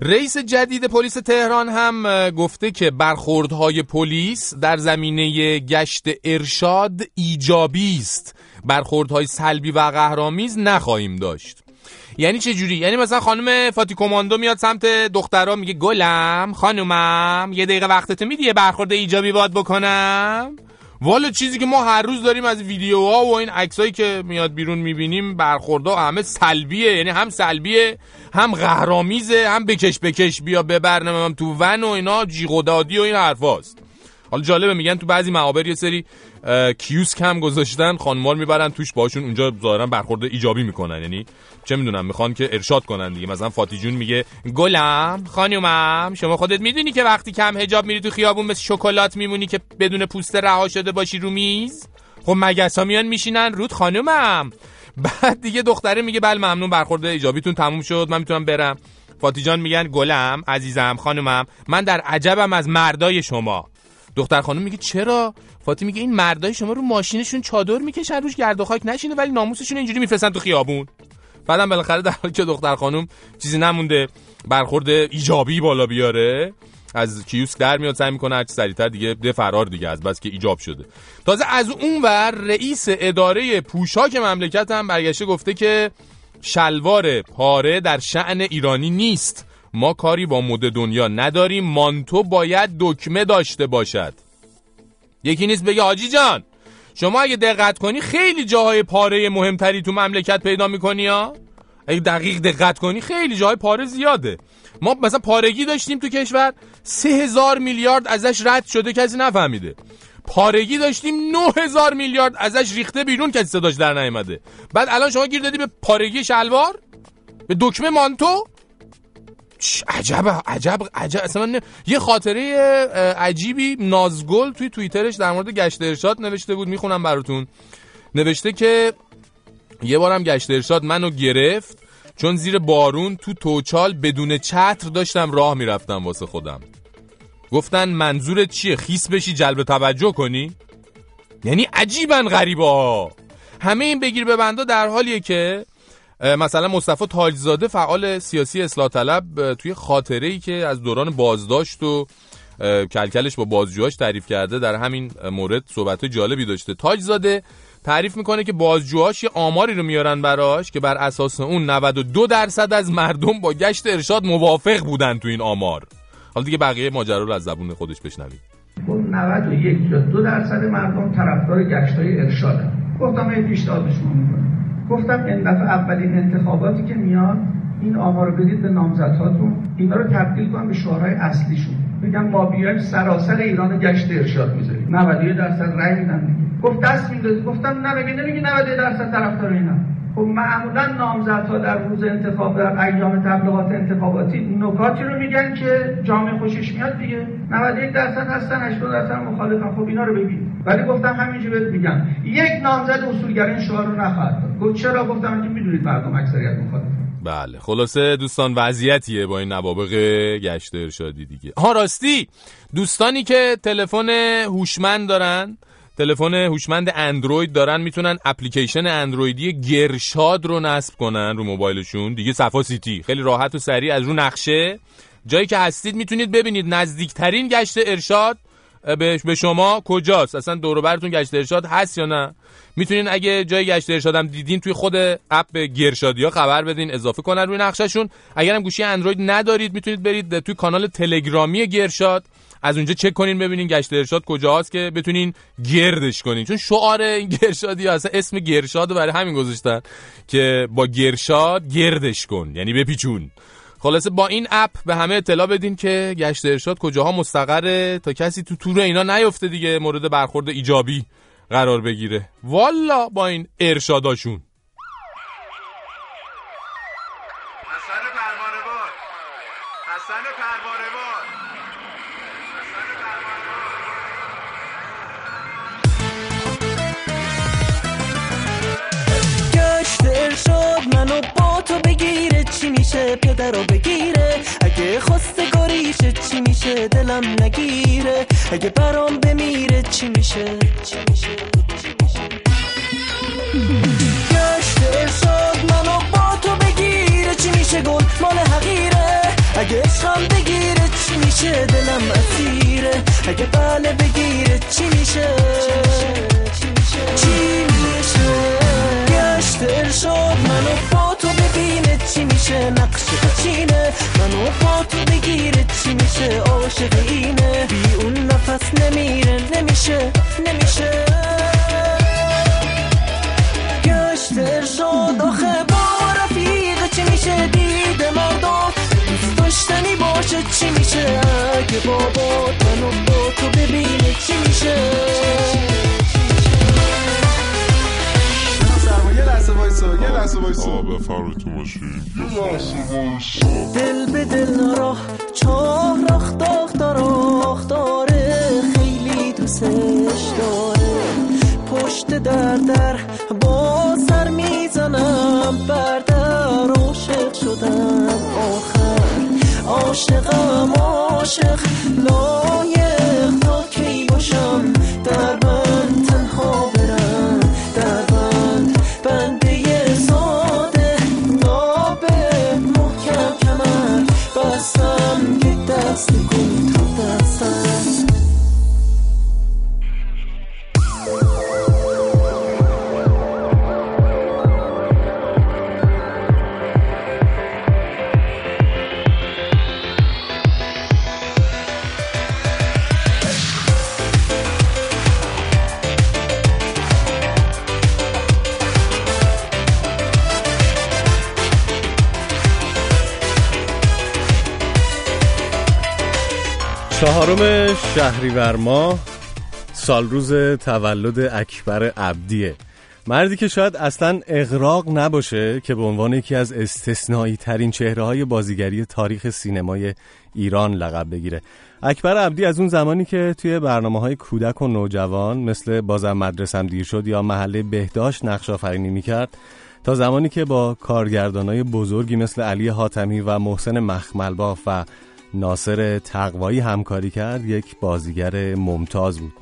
رئیس جدید پلیس تهران هم گفته که برخوردهای پلیس در زمینه گشت ارشاد ایجابی است. برخوردهای سلبی و قهرآمیز نخواهیم داشت. یعنی چه جوری؟ یعنی مثلا خانم فاتی کماندو میاد سمت دخترا میگه گلم خانومم یه دقیقه وقتت میدی برخورد ایجابی باد بکنم؟ والا چیزی که ما هر روز داریم از ویدیوها و این عکسایی که میاد بیرون می‌بینیم برخوردها همه سلبیه یعنی هم سلبیه هم قهرامیزه هم بکش بکش بیا ببر نمی‌دونم تو ون و اینا جیغ و و این حرفاست. حالا جالبه میگن تو بعضی معابر یه سری کیوسک هم گذاشتن خانمار می‌برن توش باشون اونجا ظاهرا برخورد ایجابی می‌کنن. یعنی چه می‌دونم می‌خوان که ارشاد کنن دیگه. مثلا فاتی جون میگه گلم خانومم شما خودت می‌دونی که وقتی کم هجاب میری تو خیابون مثل شکلات میمونی که بدون پوست رها شده باشی رو میز؟ خب مگس ها میان میشینن رود خانومم. بعد دیگه دختره میگه بله ممنون برخورد ایجابیتون تموم شد من می‌تونم برم. فاتی جان میگن گلم عزیزم خانومم من در عجبم از مردای شما. دختر خانم میگه چرا؟ فاطی میگه این مردای شما رو ماشینشون چادر می‌کشن روش گرد و خاک نشینه ولی ناموسشون اینجوری میفرستن تو خیابون. بعدم بالاخره در حالی که دختر خانم چیزی نمونده برخورد ایجابی بالا بیاره. از کیوسک در میاد سعی می‌کنه هرچی سریعتر دیگه ده فرار دیگه از بس که ایجاب شده. تازه از اون ور رئیس اداره پوشاک مملکت هم برگشته گفته که شلوار پاره در شعن ایرانی نیست. ما کاری با مد دنیا نداریم مانتو باید دکمه داشته باشد. یکی نیست بگه حاجی جان شما اگه دقت کنی خیلی جاهای پاره مهمتری تو مملکت پیدا می‌کنی ها؟ اگه دقیق دقت کنی خیلی جاهای پاره زیاده. ما مثلا پارگی داشتیم تو کشور سه هزار میلیارد ازش رد شده کسی نفهمیده. پارگی داشتیم 9000 میلیارد ازش ریخته بیرون کسی صداش در نیامده. بعد الان شما گیر دادی به پارگی شلوار؟ به دکمه مانتو؟ عجب عجب عجب اصلا نه- یه خاطره عجیبی نازگل توی توییترش در مورد گشت ارشاد نوشته بود می‌خونم براتون. نوشته که یه بارم گشت ارشاد منو گرفت چون زیر بارون تو توچال بدون چتر داشتم راه می‌رفتم واسه خودم. گفتن منظورت چیه؟ خیس بشی جلب توجه کنی؟ یعنی عجیبا غریبا همه این بگیر به بندا در حالیه که مثلا مصطفی تاجزاده فعال سیاسی اصلاح طلب توی خاطره ای که از دوران بازداشت و کلکلش با بازجوهاش تعریف کرده در همین مورد صحبت جالبی داشته. تاجزاده تعریف می‌کنه که بازجوهاش یه آماری رو میارن براش که بر اساس اون 92 درصد از مردم با گشت ارشاد موافق بودن تو این آمار. حالا دیگه بقیه ماجرا رو از زبون خودش بشنوید گفت 91 یا 2 درصد مردم طرفدار گشتای ارشادن. گفتم این پیشنهاد می‌کنم. گفتم این دفعه اولین انتخاباتی که میاد این آمار رو بدید به نامزدهاتون. اینا رو تبدیل کنم به شعارهای اصلیشون. بگم ما بیایم سراسر ایران گشت ارشاد می‌ذاریم. 91 درصد رأی میدن گفت دست می‌داد گفتم نه بگه نمیگه 91 درصد طرفدار اینا؟ خب معمولا نامزدها در روز انتخاب در ایام تبلیغات انتخاباتی نکاتی رو میگن که جامعه خوشش میاد دیگه. 91 درصد هستن 80 درصد مخالفن. خب اینا رو بگید. ولی گفتم همینجوری بهت میگم. یک نامزد اصولگرا این شعار رو نخواهد داد. گفت چرا؟ گفتم که می‌دونید مردم اکثریت مخالف بله. خلاصه دوستان وضعیتیه با این نوابق گشت ارشادی دیگه. ها راستی. دوستانی که تلفن هوشمند دارن تلفن هوشمند اندروید دارن می‌تونن اپلیکیشن اندرویدی گرشاد رو نصب کنن رو موبایلشون. دیگه صفا سیتی. خیلی راحت و سریع از رو نقشه. جایی که هستید می‌تونید ببینید نزدیکترین گشت ارشاد به شما کجاست؟ اصلا دور و برتون گشت ارشاد هست یا نه؟ می‌تونین اگه جای گشت ارشادم دیدین توی خود اپ گرشادی ها خبر بدین اضافه کنن روی نقششون اگرم گوشی اندروید ندارید می‌تونید برید توی کانال تلگرامی گرشاد. از اونجا چک کنین ببینین گشت ارشاد کجاست که بتونین گردش کنین. چون شعار این گرشادی اصلا اسم گرشاد رو برای همین گذاشتن که با گرشاد گردش کن یعنی بپیچون. خلاصه با این اپ به همه اطلاع بدین که گشت ارشاد کجاها مستقره تا کسی تو تور اینا نیفته دیگه مورد برخورد ایجابی قرار بگیره. والا با این ارشاداشون. منو با تو بگیره چی میشه پدرو بگیره. اگه خواستگاریشه چی میشه دلم نگیره. اگه برام بمیره چی میشه چی میشه گشت ارشاد منو با تو بگیره چی میشه گل مال حقیره. اگه عشقم بگیره چی میشه دلم اسیره. اگه بله بگیره چی میشه. چی میشه؟ گشت ارشاد منو با تو ببینه چی میشه. نقش قچینه منو با تو بگیره چی میشه. عاشق اینه. بی اون نفس نمیره. نمیشه. نمیشه. گشت ارشاد آخه با رفیق چی میشه؟ دید مردم. دوست داشتنی باشه چی میشه؟ اگه بابا منو با تو ببینه چی میشه؟ وایسا یه لحظه وایسا. بفرمایید تو ماشین دل به دل نراه چاه رخ داخت داره خیلی دوستش داره. پشت در در با سر می‌زنم بر در عاشق شدم. آخر عاشقم عاشق لایق که دست کن چهارم شهریور ماه سال روز تولد اکبر عبدیه. مردی که شاید اصلا اغراق نباشه که به عنوان یکی از استثنایی ترین چهره های بازیگری تاریخ سینمای ایران لقب بگیره. اکبر عبدی از اون زمانی که توی برنامه های کودک و نوجوان مثل بازم مدرسم دیر شد یا محله بهداشت نقش آفرینی می‌کرد تا زمانی که با کارگردانای بزرگی مثل علی حاتمی و محسن مخملباف و ناصر تقوایی همکاری کرد یک بازیگر ممتاز بود.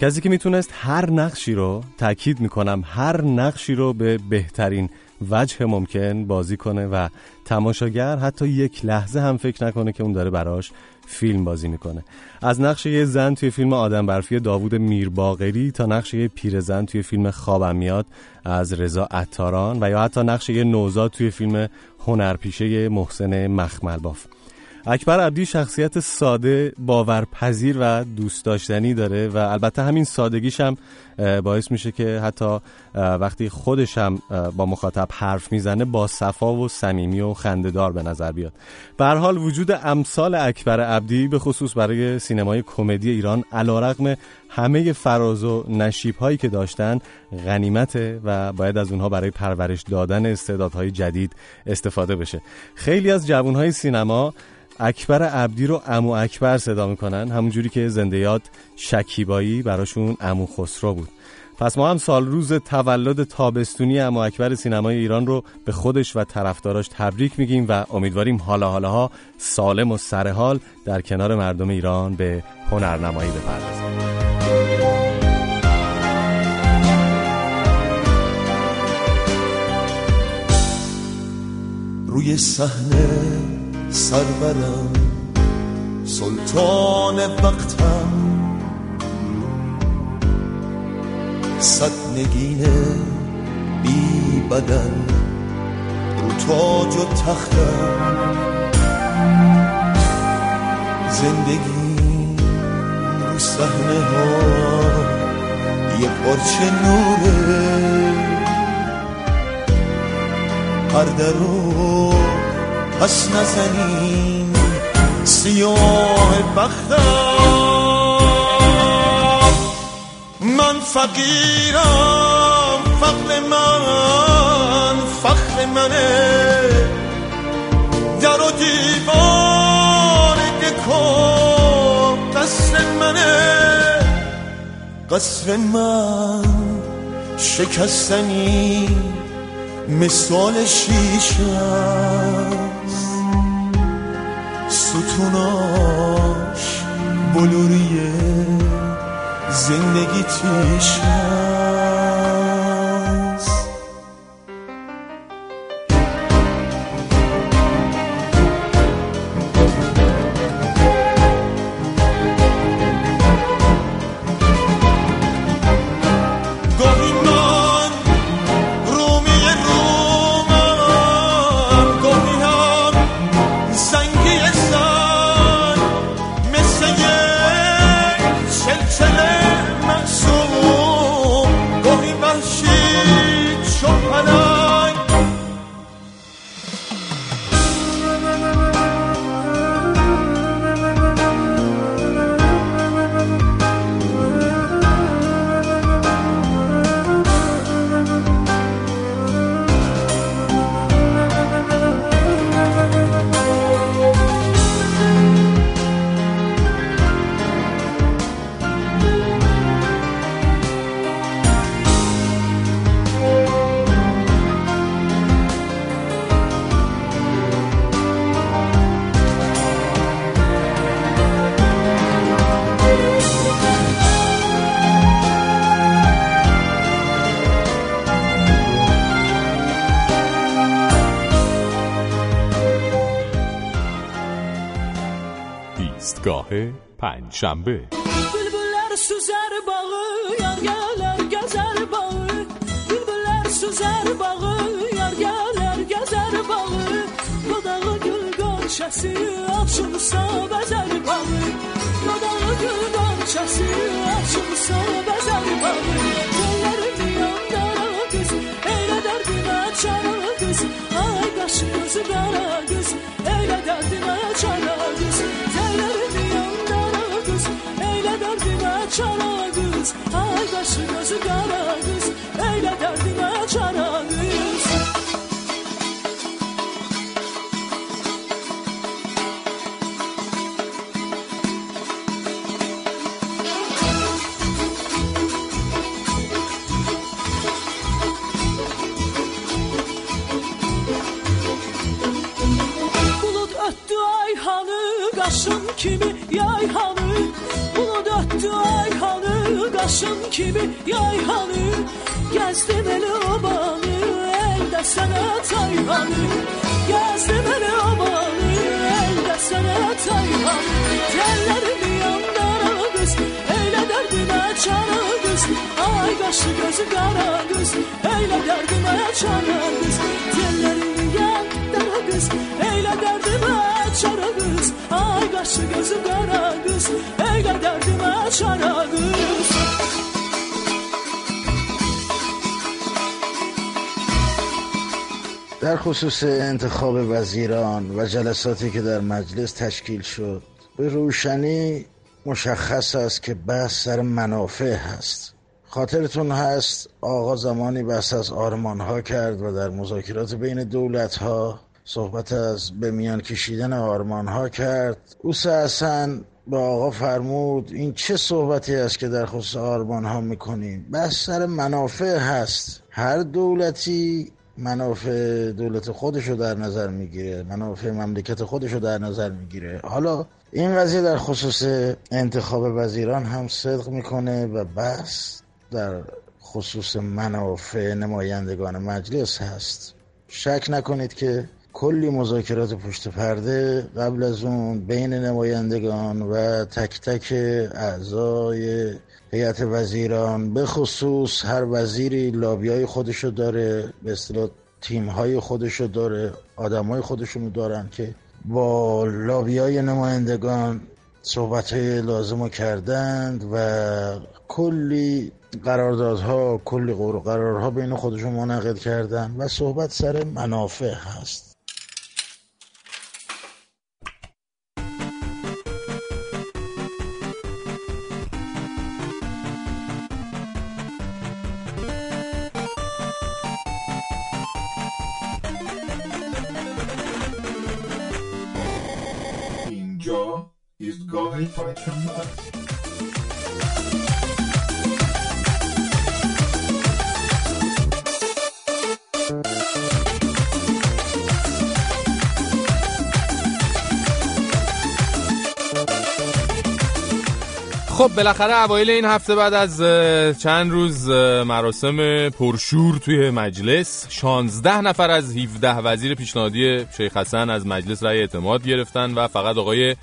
کسی که می‌تونست هر نقشی رو تاکید می‌کنم هر نقشی رو به بهترین وجه ممکن بازی کنه و تماشاگر حتی یک لحظه هم فکر نکنه که اون داره براش فیلم بازی می‌کنه. از نقش یه زن توی فیلم آدم برفی داوود میرباقری تا نقش یه پیرزن توی فیلم خوابم میاد از رضا عطاران و یا حتی نقش یه نوزاد توی فیلم هنرپیشه محسن مخملباف. اکبر عبدی شخصیت ساده باورپذیر و دوست داشتنی داره و البته همین سادگیش هم باعث میشه که حتی وقتی خودش هم با مخاطب حرف می‌زنه با صفا و صمیمی و خندهدار به نظر بیاد. به حال وجود امثال اکبر عبدی به خصوص برای سینمای کمدی ایران علیرغم همه فراز و نشیب هایی که داشتن غنیمته و باید از اونها برای پرورش دادن استعدادهای جدید استفاده بشه. خیلی از جوانهای سینما اکبر عبدی رو امو اکبر صدا می‌کنن. همونجوری که زنده یاد شکیبایی براشون امو خسرو بود. پس ما هم سال روز تولد تابستونی امو اکبر سینمای ایران رو به خودش و طرفداراش تبریک میگیم و امیدواریم حالا حالاها سالم و سرحال در کنار مردم ایران به هنرنمایی بپردازیم. روی صحنه سرورم سلطان وقتم. صد نگین بی بدن رو تاج و تختم. زندگی رو صحنه ها یه پارچه نوره. رو پس نزنین سیاه بختم. من فقیرم فقر من فخر منه. در و دیوار دکو قصر منه. قصر من شکستنی مثال است ستوناش بلوریه زندگی Perşembe Bülbüller süzer bağı yar gələr gəzər bağı. Bülbüller süzer bağı yar gələr gəzər bağı. Qadağı gül qonçəsi açılsa bəzər bağı. Qadağı gül qonçəsi açılsa bəzər bağı. خصوص انتخاب وزیران و جلساتی که در مجلس تشکیل شد به روشنی مشخص است که بحث سر منافع هست. خاطرتون هست آقا زمانی بحث از آرمان ها کرد و در مذاکرات بین دولت ها صحبت از به میان کشیدن آرمان ها کرد. اوس حسن به آقا فرمود این چه صحبتی است که در خصوص آرمان ها می‌کنیم؟ بحث سر منافع هست. هر دولتی منافع دولت خودش رو در نظر می‌گیره منافع مملکت خودش رو در نظر می‌گیره. حالا این قضیه در خصوص انتخاب وزیران هم صدق می‌کنه و بحث در خصوص منافع نمایندگان مجلس هست. شک نکنید که کلی مذاکرات پشت پرده قبل از اون بین نمایندگان و تک تک اعضای هیئت وزیران به خصوص هر وزیری لابیای خودشو داره به اصطلاح تیم های خودشو داره آدم های خودشونو دارن که با لابیای نمایندگان صحبت های لازم رو کردند و کلی قراردادها کلی قرارها بین خودشون منعقد کردن و صحبت سر منافع هست. خب بالاخره اوایل این هفته بعد از چند روز مراسم پرشور توی مجلس 16 نفر از 17 وزیر پیشنهادی شیخ حسن از مجلس رأی اعتماد گرفتن و فقط آقای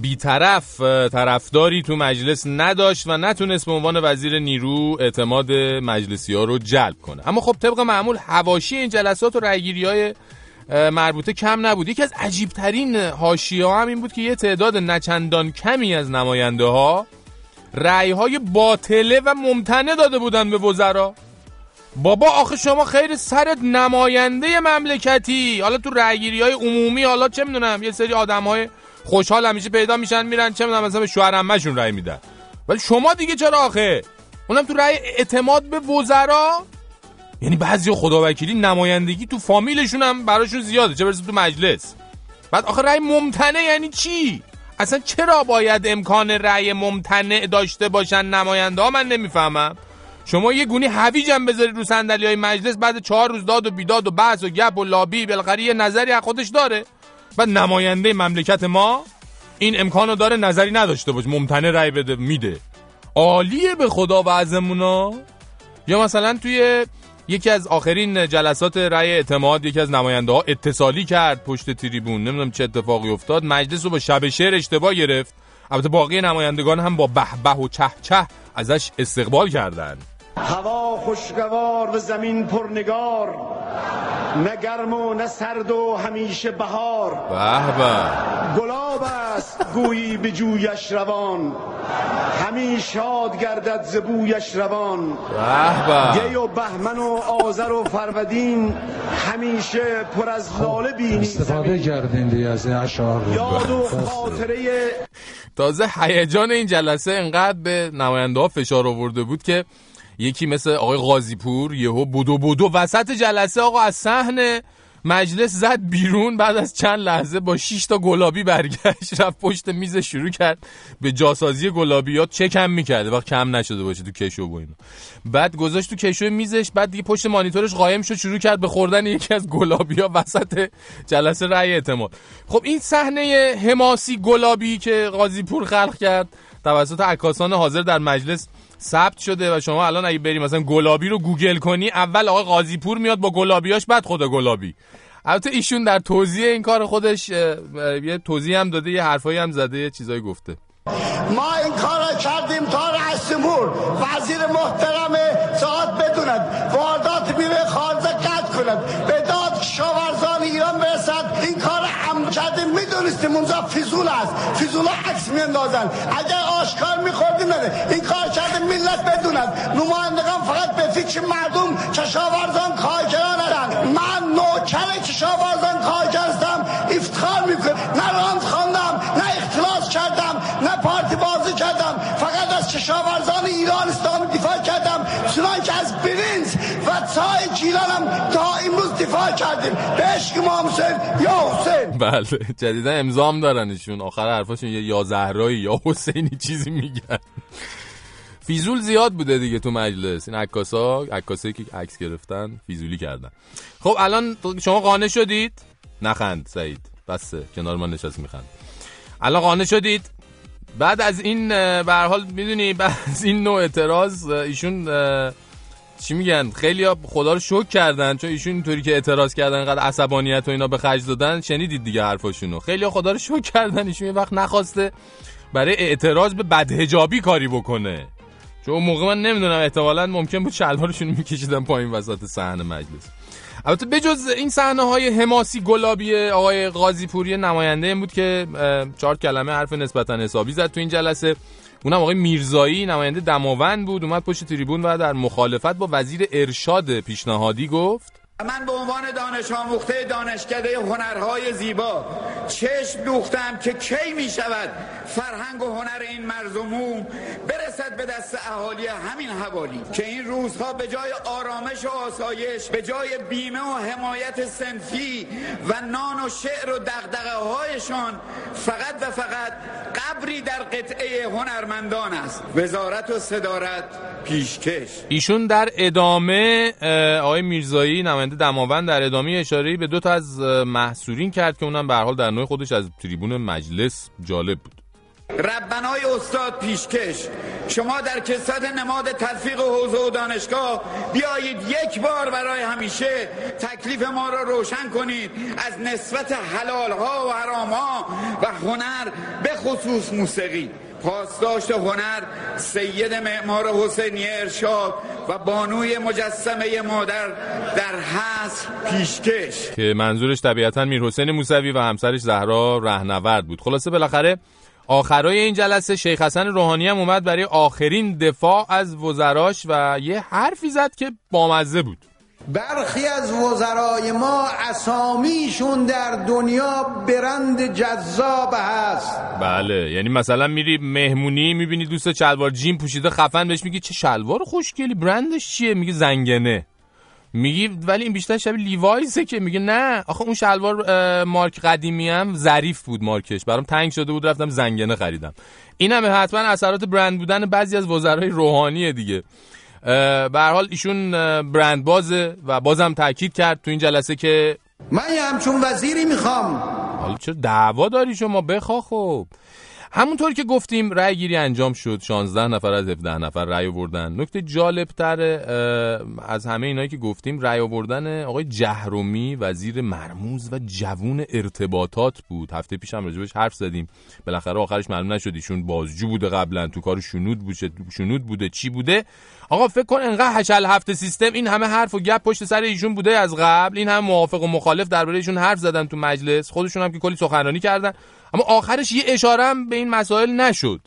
بیطرف طرفداری تو مجلس نداشت و نتونست به عنوان وزیر نیرو اعتماد مجلسی ها رو جلب کنه. اما خب طبق معمول هواشی این جلسات و رأیگیری های مربوطه کم نبود. یکی از عجیبترین حاشیه ها هم این بود که یه تعداد نچندان کمی از نماینده ها رأی های باطله و ممتنع داده بودن به وزرا. بابا آخه شما خیر سرت نماینده مملکتی. حالا تو رأیگیری های عمومی حالا چه می‌دونم یه سری آدم های خوشحال همیشه پیدا میشن میرن چه می‌دونم مثلا به شوهر عمه‌شون رأی میدن. ولی شما دیگه چرا آخه؟ اونم تو رأی اعتماد به وزرا؟ یعنی بعضی خداوکیلی نمایندگی تو فامیلشون هم براشون زیاده چه برسه تو مجلس. بعد آخه رأی ممتنع یعنی چی؟ اصلا چرا باید امکان رأی ممتنع داشته باشن نماینده ها؟ من نمی‌فهمم. شما یه گونی هویج هم بذارید رو صندلی های مجلس بعد چهار روز داد و بیداد و بحث و گپ و لابی بالاخره یه نظری از خودش داره. بعد نماینده مملکت ما این امکانو داره نظری نداشته باشه ممتنع رأی بده میده. عالیه به خدا وضعمونا یا مثلا توی یکی از آخرین جلسات رأی اعتماد یکی از نماینده ها اتصالی کرد پشت تریبون. نمی‌دونم چه اتفاقی افتاد. مجلس رو با شب شعر اشتباه گرفت. البته باقی نمایندگان هم با به به و چه چه ازش استقبال کردند هوا خوشگوار و زمین پرنگار نه گرم و نه سرد و همیشه بهار. به به. گلاب است گویی به جویش روان همی شاد گردد ز بویش روان. به به. دی و بهمن و آذر و فرودین همیشه پر از لاله بینی استفاده کردین از این اشعار. رو. یاد و. خاطره تازه هیجان این جلسه انقدر به نماینده ها فشار آورده بود که یکی مثل آقای غازی پور یهو بودو بودو. وسط جلسه آقا از صحنه مجلس زد بیرون بعد از چند لحظه با 6 تا گلابی برگشت رفت پشت میز شروع کرد به جاسازی گلابیات چه کم می‌کرده. وقت کم نشده باشه تو کشو و اینا بعد گذاشت تو کشو میزش بعد دیگه پشت مانیتورش قایم شد شروع کرد به خوردن یکی از گلابیا وسط جلسه رأی اعتماد. خب این صحنه حماسی گلابی که قاضی پور خلق کرد توسط عکاسان حاضر در مجلس ثبت شده و شما الان اگه بری مثلا گلابی رو گوگل کنی اول آقای قاضی پور میاد با گلابیاش بعد خود گلابی. البته ایشون در توضیح این کار خودش یه توضیح هم داده یه حرفایی هم زده یه چیزایی گفته. ما این کار را کردیم تا رئیسمور وزیر محترم ساعت بدوند واردات میوه خارجه قطع کند به داد کشاورزان ایران برسد این کار هم کردیم می‌دونستیم اونجا فیزول است. فیزول عکس میاندازن. اگر آشکار میخوردیم نده این کار کردیم ملت بدوند نمایندگان فقط به فکر مردم کشاورزان کارگران هستند من نوکر کشاورزان کارگر افتخار می‌کنم. نه راند خواندم نه اختلاس کردم نه پارتی بازی کردم. فقط از کشاورزان ایران اسلامی دفاع کردم. چنان که از و چای گیلانم تا امروز دفاع کردیم. به عشق حسین یا حسین. بله جدیدا امضام دارن ایشون. آخر حرفاشون یه یا زهرایی یا حسینی چیزی میگن. فیزول زیاد بوده دیگه تو مجلس. این عکاسا عکاسایی که عکس گرفتن فیزولی کردن. خب الان شما قانع شدید؟ نخند سعید. بسه کنار ما نشست میخند. الان قانع شدید؟ بعد از این به حال می‌دونی بعد از این نوع اعتراض ایشون چی میگن؟ خیلی خدا رو شکر کردن چون ایشون اینطوری که اعتراض کردن اینقدر عصبانیت و اینا به خرج دادن شنیدید دیگه حرفاشونو. خیلی خدا رو شکر کردن ایشون یه وقت نخواسته برای اعتراض به بدهجابی کاری بکنه. چون اون موقع من نمی‌دونم احتمالا ممکن بود شلوارشون میکشیدن پایین وسط صحنه مجلس. البته بجز این صحنه های حماسی گلابی آقای قاضی پوری نماینده این بود که چهار کلمه حرف نسبتا حسابی زد تو این جلسه. اونم آقای میرزایی نماینده دماوند بود اومد پشت تریبون و در مخالفت با وزیر ارشاد پیشنهادی گفت. من به عنوان دانش آموخته دانشکده هنرهای زیبا چشم دوختم که کی می شود فرهنگ و هنر این مرزوموم برسد به دست اهالی همین حوالی که این روزها به جای آرامش و آسایش به جای بیمه و حمایت سنفی و نان و شعر و دقدقه هایشان فقط و فقط قبری در قطعه هنرمندان است. وزارت و صدارت پیشکش. ایشون در ادامه آقای میرزایی نماینده دماوند در ادامه اشاره به دو تا از محصورین کرد که اونم به حال در نوع خودش از تریبون مجلس جالب بود. ربنای استاد پیشکش شما در کسات نماد تلفیق حوزه و دانشگاه بیایید یک بار برای همیشه تکلیف ما را روشن کنید از نسبت حلال ها و حرام ها و هنر به خصوص موسیقی. پاسداشت هنر سید معمار حسینی ارشاد و بانوی مجسمه مادر در حصر پیشکش. که منظورش طبیعتا میر حسین موسوی و همسرش زهرا رهنورد بود. خلاصه بالاخره آخرای این جلسه شیخ حسن روحانی هم اومد برای آخرین دفاع از وزراش و یه حرفی زد که بامزه بود. برخی از وزرای ما اسامیشون در دنیا برند جذاب هست. بله یعنی مثلا میری مهمونی می‌بینی دوست شلوار جین پوشیده خفن بهش میگی چه شلوار خوشگلی برندش چیه؟ میگه زنگنه. میگی ولی این بیشتر شبیه لیوایزه که میگه نه. آخه اون شلوار مارک قدیمی هم ظریف بود مارکش. برام تنگ شده بود رفتم زنگنه خریدم. این هم حتما اثرات برند بودن بعضی از وزرای روحانیه دیگه. به حال ایشون برند بازه و بازم تاکید کرد تو این جلسه که من یه همچون وزیری می‌خوام. حالا چرا دعوا داری شما؟ بخوا خب. همونطور که گفتیم رأی گیری انجام شد 16 نفر از 17 نفر رأی آوردن. نکته جالب تر از همه اینایی که گفتیم رأی آوردن آقای جهرومی وزیر مرموز و جوون ارتباطات بود. هفته پیش هم راجبش حرف زدیم. بالاخره آخرش معلوم نشد ایشون بازجو بوده قبلا تو کار شنود بوده شنود بوده چی بوده. آقا فکر کن انقدر هشل هفته سیستم این همه حرف و گپ پشت سر ایشون بوده از قبل. این هم موافق و مخالف درباره ایشون حرف زدن تو مجلس. خودشون هم که کلی سخنرانی کردن. اما آخرش یه اشاره هم به این مسائل نشد.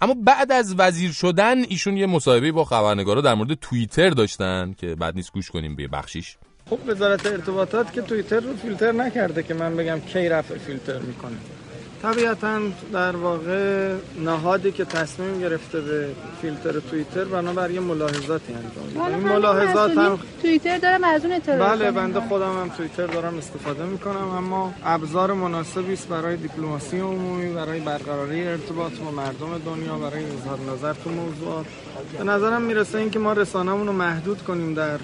اما بعد از وزیر شدن ایشون یه مصاحبه با خبرنگارا در مورد توییتر داشتن که بعد نیست گوش کنیم به بخشیش. خب وزارت ارتباطات که توییتر رو فیلتر نکرده که من بگم کی رفع فیلتر می‌کنه. طبیعتا در واقع نهادی که تصمیم گرفته به فیلتر توییتر بنابر یه ملاحظاتی انجام میده. این ملاحظات هم توییتر دارم از اون بله بنده. خودم هم توییتر دارم استفاده می‌کنم اما ابزار مناسبی است برای دیپلماسی عمومی برای برقراری ارتباط با مردم دنیا برای اظهار نظر تو موضوعات. به نظرم می‌رسه اینکه ما رسانه‌مون رو محدود کنیم در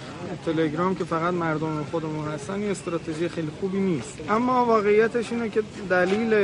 تلگرام که فقط مردم خودمون هستن استراتژی خیلی خوبی نیست. اما واقعیتش اینه که دلیل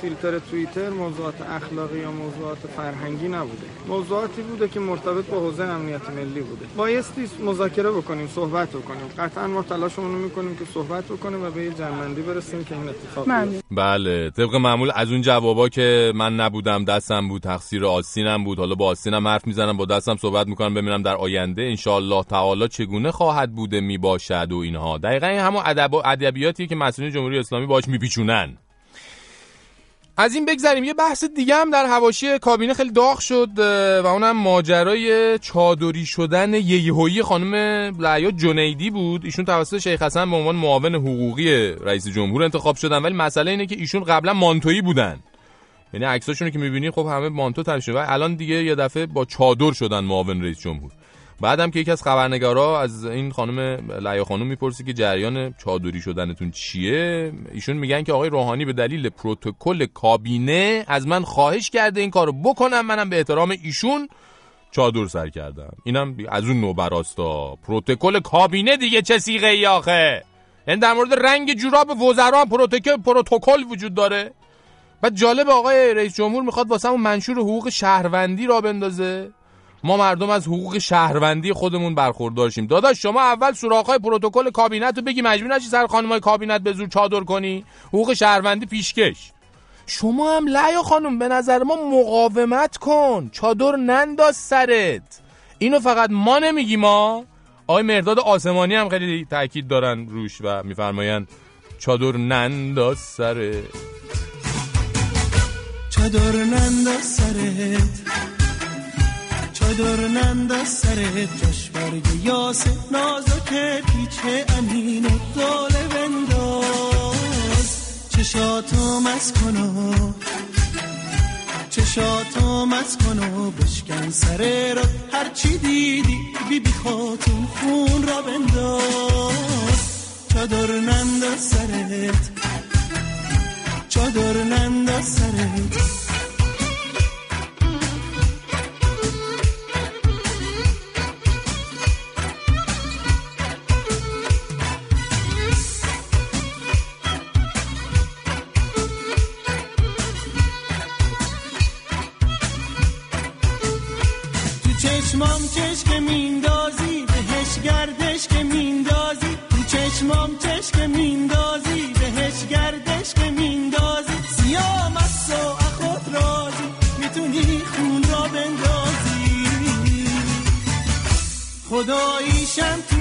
فیلتر توییتر موضوعات اخلاقی یا موضوعات فرهنگی نبوده. موضوعاتی بوده که مرتبط با حوزه امنیت ملی بوده. بایستی مذاکره بکنیم صحبت بکنیم. قطعا ما تلاشمون رو می‌کنیم که صحبت بکنیم و به یه جنبندی برسیم که این اتفاق بیفته. بله. طبق معمول از اون جوابا که من نبودم دستم بود تقصیر آستینم بود. حالا با آستینم حرف می‌زنم با دستم صحبت می‌کنم ببینم در آینده انشالله تعالی چگونه خواهد بوده می‌باشد و اینها. دقیقا این همون ادب و ادبیاتی که مسئولین جمهوری اسلامی باش میپیچونن. از این بگذریم. یه بحث دیگه هم در حواشی کابینه خیلی داغ شد و اونم ماجرای چادری شدن یهویی خانم لعیا جنیدی بود. ایشون توسط شیخ حسن به عنوان معاون حقوقی رئیس جمهور انتخاب شدن ولی مسئله اینه که ایشون قبلا مانتویی بودن. یعنی عکساشون رو که می‌بینی خب همه مانتو تن شده. و الان دیگه یه دفعه با چادر شدن معاون رئیس جمهور. بعدم که یکی از خبرنگارا از این خانم لیا خانم می‌پرسی که جریان چادری شدنتون چیه؟ ایشون میگن که آقای روحانی به دلیل پروتکل کابینه از من خواهش کرده این کارو بکنم منم به احترام ایشون چادر سر کردم. اینم از اون نوع براستا. پروتکل کابینه دیگه چه صیغه‌ای آخه؟ یعنی در مورد رنگ جوراب وزرا پروتکل پروتکل وجود داره؟ بعد جالب آقای رئیس جمهور می‌خواد واسه منشور حقوق شهروندی راه بندازه. ما مردم از حقوق شهروندی خودمون برخوردار شیم. داداش شما اول سوراخ‌های پروتکل کابینت رو بگیر مجبور نشی سر خانمای کابینت به زور چادر کنی؟ حقوق شهروندی پیشکش. شما هم لیا خانم به نظر ما مقاومت کن. چادر ننداز سرت. اینو فقط ما نمیگیم ما آقای مرداد آسمانی هم خیلی تاکید دارن روش و میفرمایند چادر ننداز سرت. چادر ننداز سرت. چادر ننداز سرت جاش برگ یاس نازک پیچ امین و داله بنداز چشاتو مز کنو چشاتو مز کنو بشکن سر را. هرچی دیدی بی بی خاتون خون را بنداز. چادر ننداز سرت چادر ننداز سرت چشمام چشم میندازی بهش گردش که میندازی. تو چشمام چشم میندازی بهش گردش که میندازی. سیام از ساعت خود رازی می‌تونی خون را بندازی. خداییشم تو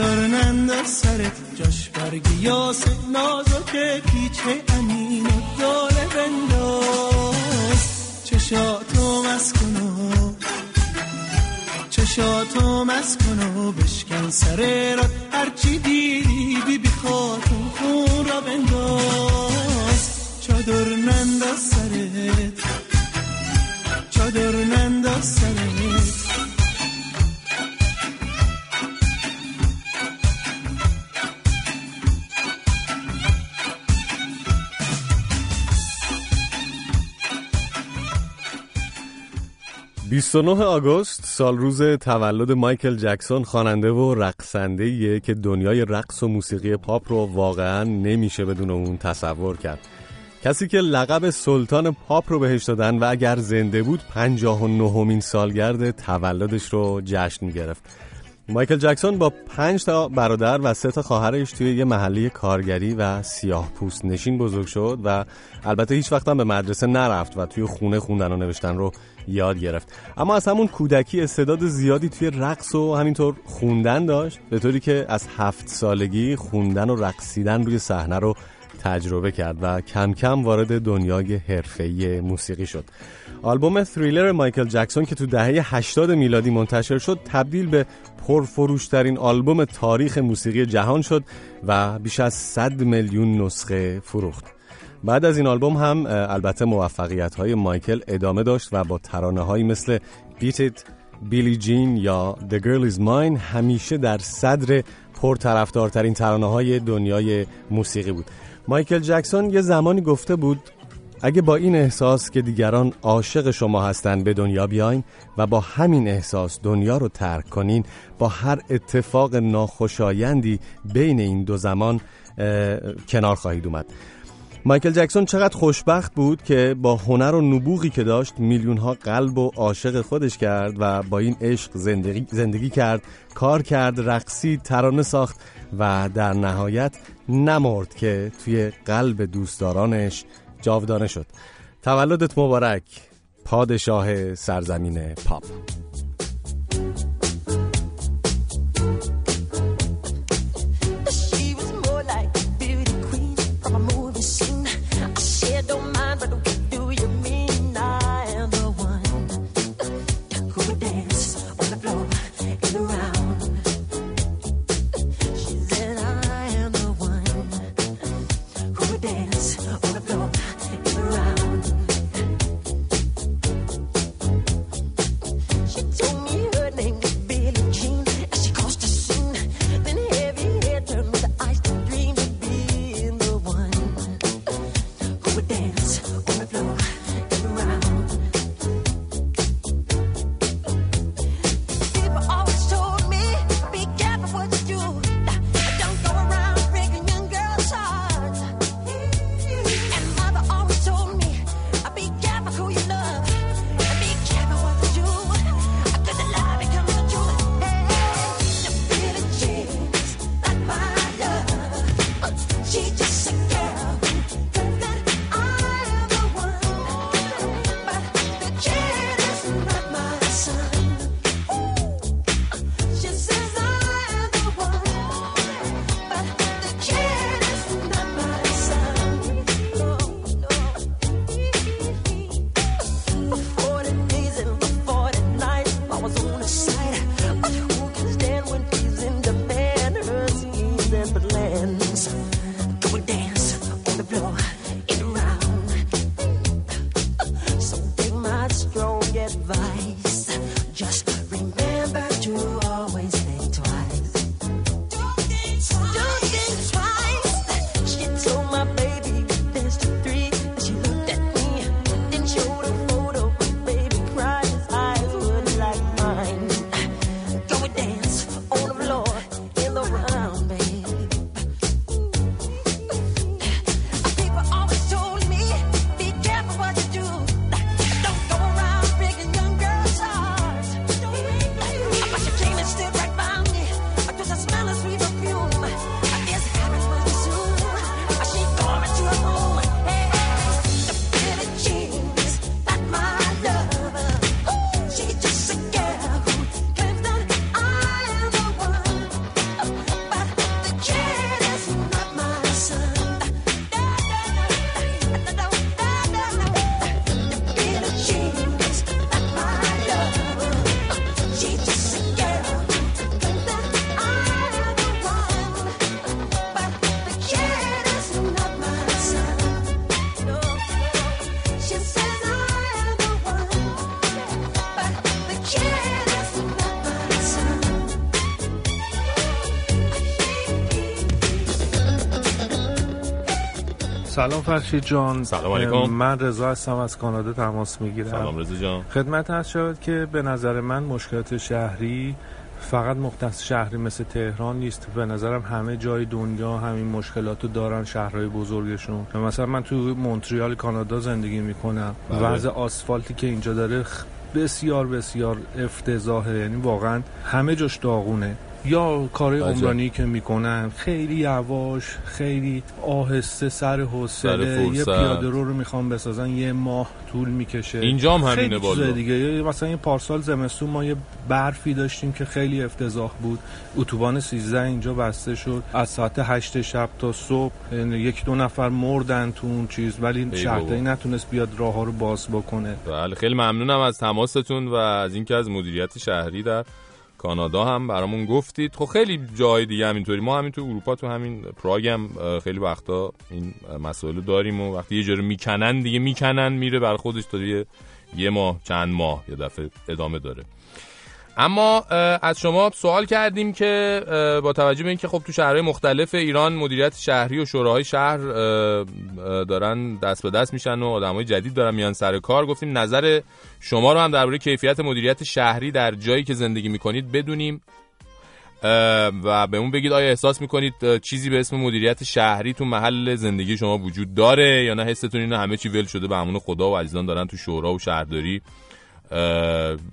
چادر ننداز سرت. جاش برگ یاس نازک پیچه امین و داله بنداز. چشاتو مز کنو چشاتو مز کنو بشکن سر را هرچی دیدی بی خاتون خون را بنداز. چادر ننداز سرت. چادر ننداز سرت – 29 آگوست سال روز تولد مایکل جکسون خواننده و رقصنده که دنیای رقص و موسیقی پاپ رو واقعا نمیشه بدون اون تصور کرد. کسی که لقب سلطان پاپ رو بهش دادن و اگر زنده بود 59 همین سالگرد تولدش رو جشن می‌گرفت. مایکل جکسون با پنج تا برادر و سه تا خواهرش توی یه محله کارگری و سیاه پوست نشین بزرگ شد و البته هیچ وقت هم به مدرسه نرفت و توی خونه خوندن و نوشتن رو یاد گرفت. اما از همون کودکی استعداد زیادی توی رقص و همینطور خوندن داشت به طوری که از هفت سالگی خوندن و رقصیدن روی صحنه رو تجربه کرد و کم کم وارد دنیای حرفه‌ای موسیقی شد. آلبوم تریلر مایکل جکسون که تو دهه 80 میلادی منتشر شد تبدیل به پرفروشترین آلبوم تاریخ موسیقی جهان شد و بیش از 100 میلیون نسخه فروخت. بعد از این آلبوم هم البته موفقیت های مایکل ادامه داشت و با ترانه هایی مثل Beat It, بیلی جین یا The Girl Is Mine همیشه در صدر پرطرفدارترین ترانه های دنیای موسیقی بود. مایکل جکسون یه زمانی گفته بود اگه با این احساس که دیگران عاشق شما هستند به دنیا بیاین و با همین احساس دنیا رو ترک کنین با هر اتفاق ناخوشایندی بین این دو زمان کنار خواهید اومد. مایکل جکسون چقدر خوشبخت بود که با هنر و نبوغی که داشت میلیون ها قلب و عاشق خودش کرد و با این عشق زندگی, زندگی کرد کار کرد رقصی ترانه ساخت و در نهایت نمرد که توی قلب دوستدارانش جاودانه شد. تولدت مبارک پادشاه سرزمین پاپ. سلام فرشید جان. سلام علیکم. من رضا هستم از کانادا تماس می‌گیرم. سلام رضا جان. خدمت هست شود که به نظر من مشکلات شهری فقط مختص شهری مثل تهران نیست. به نظرم همه جای دنیا همین مشکلات رو دارن شهرهای بزرگشون. مثلا من تو مونتریال کانادا زندگی می‌کنم. بله. وضع آسفالتی که اینجا داره بسیار بسیار افتضاحه. یعنی واقعا همه جاش داغونه. یا کارهای عجب. عمرانی که می‌کنن خیلی یواش خیلی آهسته سر حوصله. یه پیاده رو رو می‌خوان بسازن یه ماه طول می‌کشه اینجا هم همینه بالا. دیگه مثلا یه پارسال زمستون ما یه برفی داشتیم که خیلی افتضاح بود اتوبان 13 اینجا بسته شد از ساعت 8 شب تا صبح یعنی یک دو نفر مردن تو اون چیز ولی شهرداری. نتونست بیاد راه ها رو باز بکنه بله خیلی ممنونم از تماستون و از اینکه از مدیریت شهری در کانادا هم برامون گفتید. خب خیلی جای دیگه همینطوری. ما همین تو اروپا تو همین پراگ هم خیلی وقتا این رو داریم و وقتی یه جا رو می‌کنن دیگه می‌کنن میره بر خودش تا یه ماه چند ماه یه دفعه ادامه داره. اما از شما سوال کردیم که با توجه به اینکه خب تو شهرهای مختلف ایران مدیریت شهری و شوراهای شهر دارن دست به دست میشن و آدمای جدید دارن میان سر کار گفتیم نظر شما رو هم درباره کیفیت مدیریت شهری در جایی که زندگی می‌کنید بدونیم. و به اون بگید آیا احساس می‌کنید چیزی به اسم مدیریت شهری تو محل زندگی شما وجود داره یا نه؟ حستون اینه همه چی ول شده به امون خدا و عزیزان دارن تو شورا و شهرداری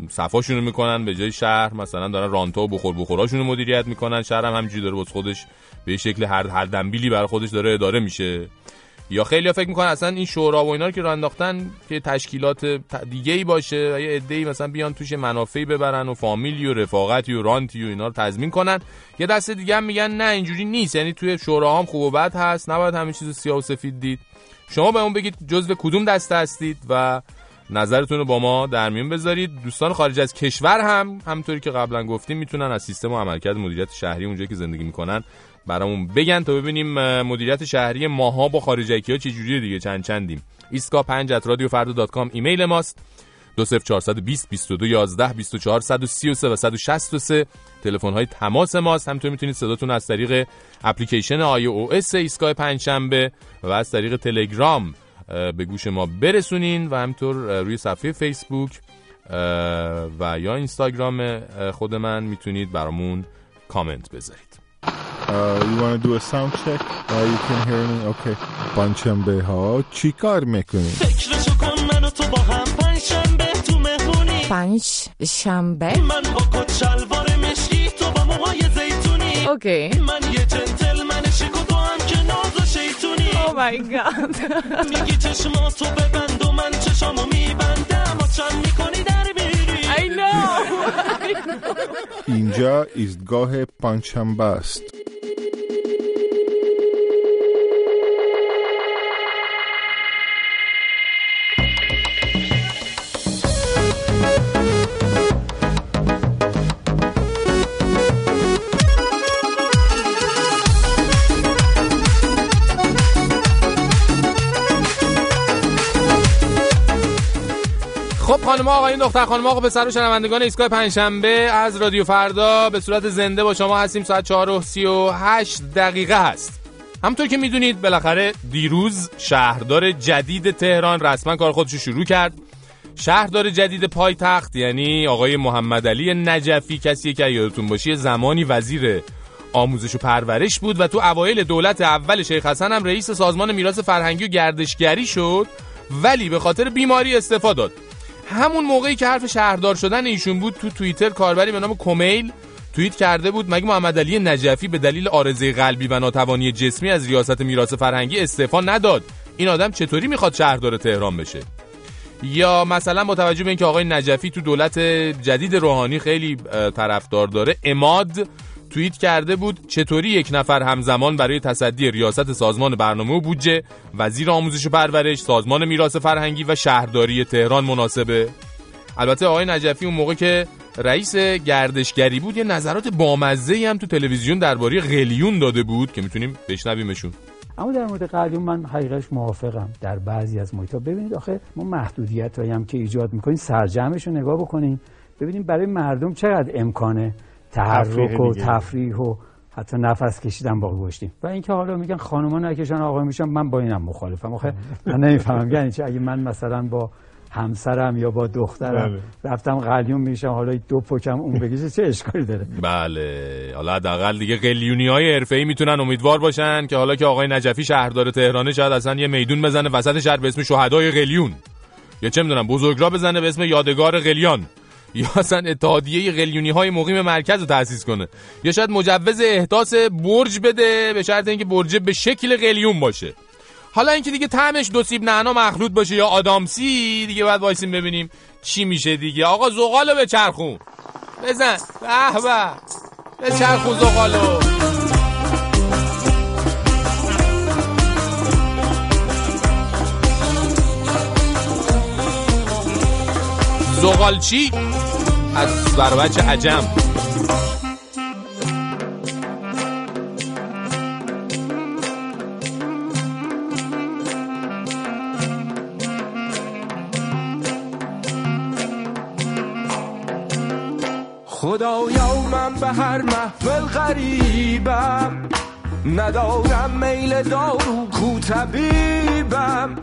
صفاشونو می‌کنن به جای شهر مثلا دارن رانتا و بخور بخوراشونو مدیریت می‌کنن. شهر هم همینجوری داره باز خودش به شکل هر هر دنبیلی برای خودش داره اداره میشه. یا خیلی فکر می‌کنن اصلا این شورا و اینا رو که راه که تشکیلات دیگه ای باشه و یه عده‌ای مثلا بیان توش منافعی ببرن و فامیلی و رفاقتی و رانتی و اینا رو تضمین کنن. یه دسته دیگه هم میگن نه اینجوری نیست. یعنی توی شورا هم خوب و بد هست. نباید همه چیز رو سیاه و سفید دید. شما به اون بگید جزو کدوم دسته هستید و نظرتون رو با ما در میون بذارید. دوستان خارج از کشور هم همونطوری که قبلا گفتیم می‌تونن از سیستم و عملکرد مدیریت شهری اونجایی که زندگی می‌کنن برامون بگن تا ببینیم مدیریت شهری ماها با خارجکی ها چجوریه دیگه. چند چندیم؟ ایستگاه 5 رادیو فردا dot ایمیل ماست. 20420 22 11 24 133 و 163 تلفن های تماس ماست. همینطور می‌تونید صداتون از طریق اپلیکیشن iOS ایستگاه پنجشنبه و از طریق تلگرام. به گوش ما برسونین و همینطور اه، روی صفحه فیسبوک و یا اینستاگرام خود من می‌تونید برامون کامنت بذارید Uh, you want to do a sound check? Uh, you can hear me? Okay. پنجشنبه ها چی کار می‌کنی؟ فکرشو کن من و تو با هم پنج شنبه تو مهمونی پنج شنبه من با کت شلوار مشکی تو با موهای زیتونی اوکی من یه جنتلمن my God. میگی چشماتو ببند و من چشامو میبندم و چند می‌کنی در I know. اینجا ایستگاه پنجشنبه است. خانم آقایون دختر خانم آقا پسر و شنوندگان ایستگاه پنجشنبه از رادیو فردا به صورت زنده با شما هستیم. ساعت 4 و 38 دقیقه هست. همونطور که می‌دونید بالاخره دیروز شهردار جدید تهران رسما کار خودش رو شروع کرد. شهردار جدید پایتخت یعنی آقای محمد علی نجفی کسی که یادتون باشه زمانی وزیر آموزش و پرورش بود و تو اوایل دولت اول شیخ حسن هم رئیس سازمان میراث فرهنگی و گردشگری شد ولی به خاطر بیماری استعفا داد. همون موقعی که حرف شهردار شدن ایشون بود تو توییتر کاربری به نام کومیل توییت کرده بود مگه محمد علی نجفی به دلیل آرزه قلبی و ناتوانی جسمی از ریاست میراث فرهنگی استعفا نداد؟ این آدم چطوری می‌خواد شهردار تهران بشه؟ یا مثلا با توجه به اینکه آقای نجفی تو دولت جدید روحانی خیلی طرفدار داره اماد توییت کرده بود چطوری یک نفر همزمان برای تصدی ریاست سازمان برنامه و بودجه وزیر آموزش و پرورش سازمان میراث فرهنگی و شهرداری تهران مناسبه؟ البته آقای نجفی اون موقع که رئیس گردشگری بود یه نظرات بامزه هم تو تلویزیون درباره قلیون داده بود که می‌تونیم بشنویمشون. اما در مورد قلیون من حقیقش موافقم. در بعضی از محیط ببینید آخه ما محدودیت هایی هم که ایجاد می‌کنیم سرجمش رو نگاه بکنیم ببینیم برای مردم چقدر امکانه. تحرک و. تفریح و حتی نفس کشیدن باقی گشتیم و اینکه حالا میگن خانوما نکشن آقا میشن من با اینم مخالفم. آخه من نمی‌فهمم. یعنی چه اگه من مثلا با همسرم یا با دخترم رفتم قلیون میشم حالا دو پکم اون بکشه چه اشکالی داره؟ بله. حالا حداقل دیگه قلیونی های حرفه‌ای می‌تونن امیدوار باشن که حالا که آقای نجفی شهردار تهرانه شاید اصلا یه میدون بزنه وسط شهر به اسم شهدای قلیون. یا چه می‌دونم بزرگراه بزنه به اسم یادگار قلیان. یا اصلا اتحادیه قلیونی های مقیم مرکز رو تأسیس کنه. یا شاید مجوز احداث برج بده به شرط اینکه برج به شکل قلیون باشه. حالا اینکه دیگه طعمش دو سیب نعنا مخلوط باشه یا آدامسی دیگه بعد وایسیم ببینیم چی میشه دیگه. آقا زغالو به چرخون. بزن. به به به چرخون زغالو. زغالچی از بروج عجم. خدایا من به هر محفل غریبم ندارم میل دارو کو طبیبم.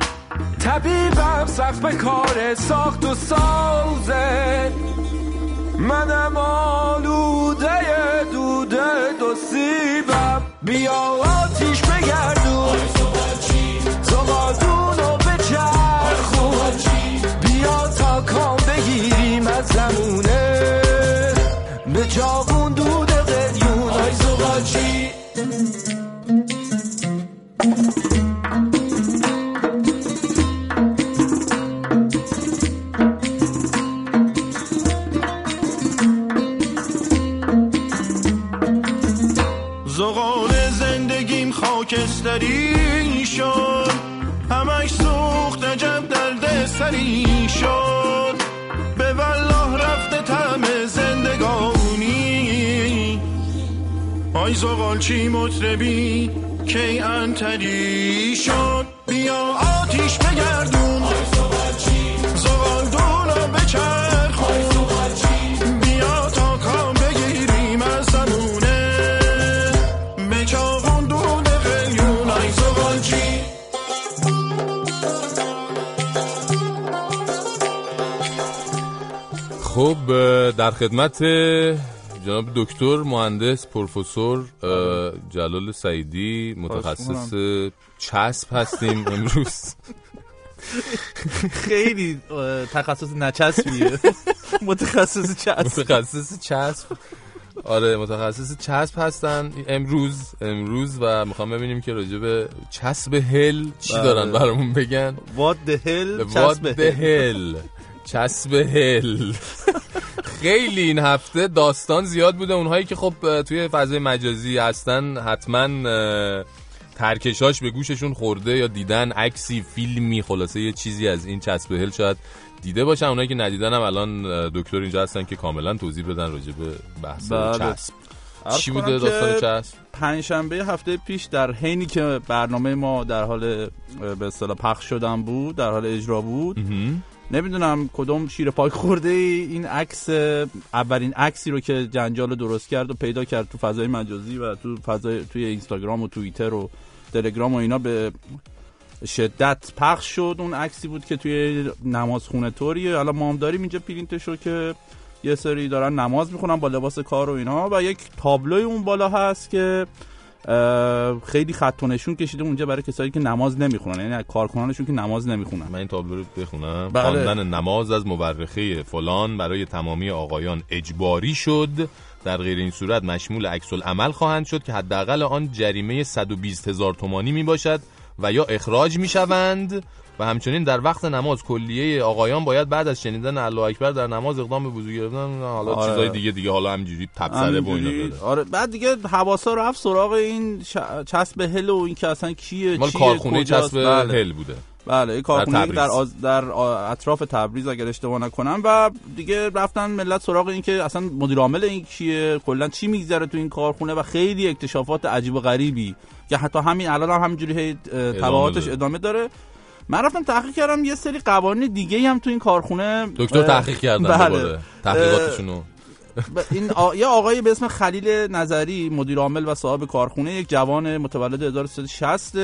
طبیبم به کار ساخت و سازه منم آلوده دوده دو سیبم. بیا آتیش بگردون. زغالدون و بچرخون بیا تا کام بگیریم از زمونه. به جاغون دود قلیون. ای زغالچی. خاکستری شد. همش سوخت عجب درد سری شد. به والله رفته طعم زندگانی. آی زغال چی مطربی کی انتری شد؟ بیا آتیش بگردون. خب در خدمت جناب دکتر مهندس پروفسور جلال سعیدی متخصص چسب هستیم امروز. خیلی تخصص نچسبیه. متخصص چسب. متخصص چسب. آره متخصص چسب هستن. امروز امروز و می‌خوام ببینیم که راجع به چسب هل چی بله. دارن برامون بگن. What the hell What چسب هل. چسب هل. خیلی این هفته داستان زیاد بوده. اونهایی که خب توی فضای مجازی هستن حتما ترکشاش به گوششون خورده یا دیدن عکسی فیلمی خلاصه یه چیزی از این چسب هل شاید دیده باشن اونایی که ندیدن هم الان دکتر اینجا هستن که کاملا توضیح بدن راجع به بحث بله. چسب. چی بوده داستان چسب؟ پنجشنبه هفته پیش در حینی که برنامه ما در حال به اصطلاح پخش شدن بود در حال اجرا بود نمی‌دونم کدوم شیر پاک خورده ای. این عکس اولین عکسی رو که جنجال درست کرد و پیدا کرد تو فضای مجازی و تو فضای توی اینستاگرام و توییتر و تلگرام و اینا به شدت پخش شد. اون عکسی بود که توی نمازخونه طوریه. حالا ما هم داریم اینجا پرینتش که یه سری دارن نماز می‌خونن با لباس کار و اینا و یک تابلوی اون بالا هست که خیلی خط و نشون کشیده اونجا برای کسایی که نماز نمی‌خونن. یعنی از کارکنانشون که نماز نمی‌خونن. من این تابلو رو بخونم. بله. خواندن نماز از مورخه فلان برای تمامی آقایان اجباری شد. در غیر این صورت مشمول عکس العمل خواهند شد که حداقل آن جریمه 120 هزار تومانی می باشد و یا اخراج می شوند و همچنین در وقت نماز کلیه آقایان باید بعد از شنیدن الله اکبر در نماز اقدام به وضو گرفتن حالا آره. چیزای دیگه دیگه حالا همینجوری تبصره و اینا. آره بعد دیگه حواسا رفت سراغ این ش- چسب هل و این که اصلا کیه مال کارخونه کجاست. چسب بله. هل بوده بله این کارخونه در. در, آز... در آ- اطراف تبریز اگر اشتباه نکنم و دیگه رفتن ملت سراغ این که اصلا مدیر عامل این کیه کلا چی میگذره تو این کارخونه و خیلی اکتشافات عجیب و غریبی که حتی همین الان هم همینجوری تبعاتش. ادامه داره من رفتم تحقیق کردم یه سری قوانین دیگه هم تو این کارخونه دکتر تحقیق کردن بله. تحقیقاتشونو این آ... یه آقایی به اسم خلیل نظری مدیر عامل و صاحب کارخونه یک جوان متولد 1360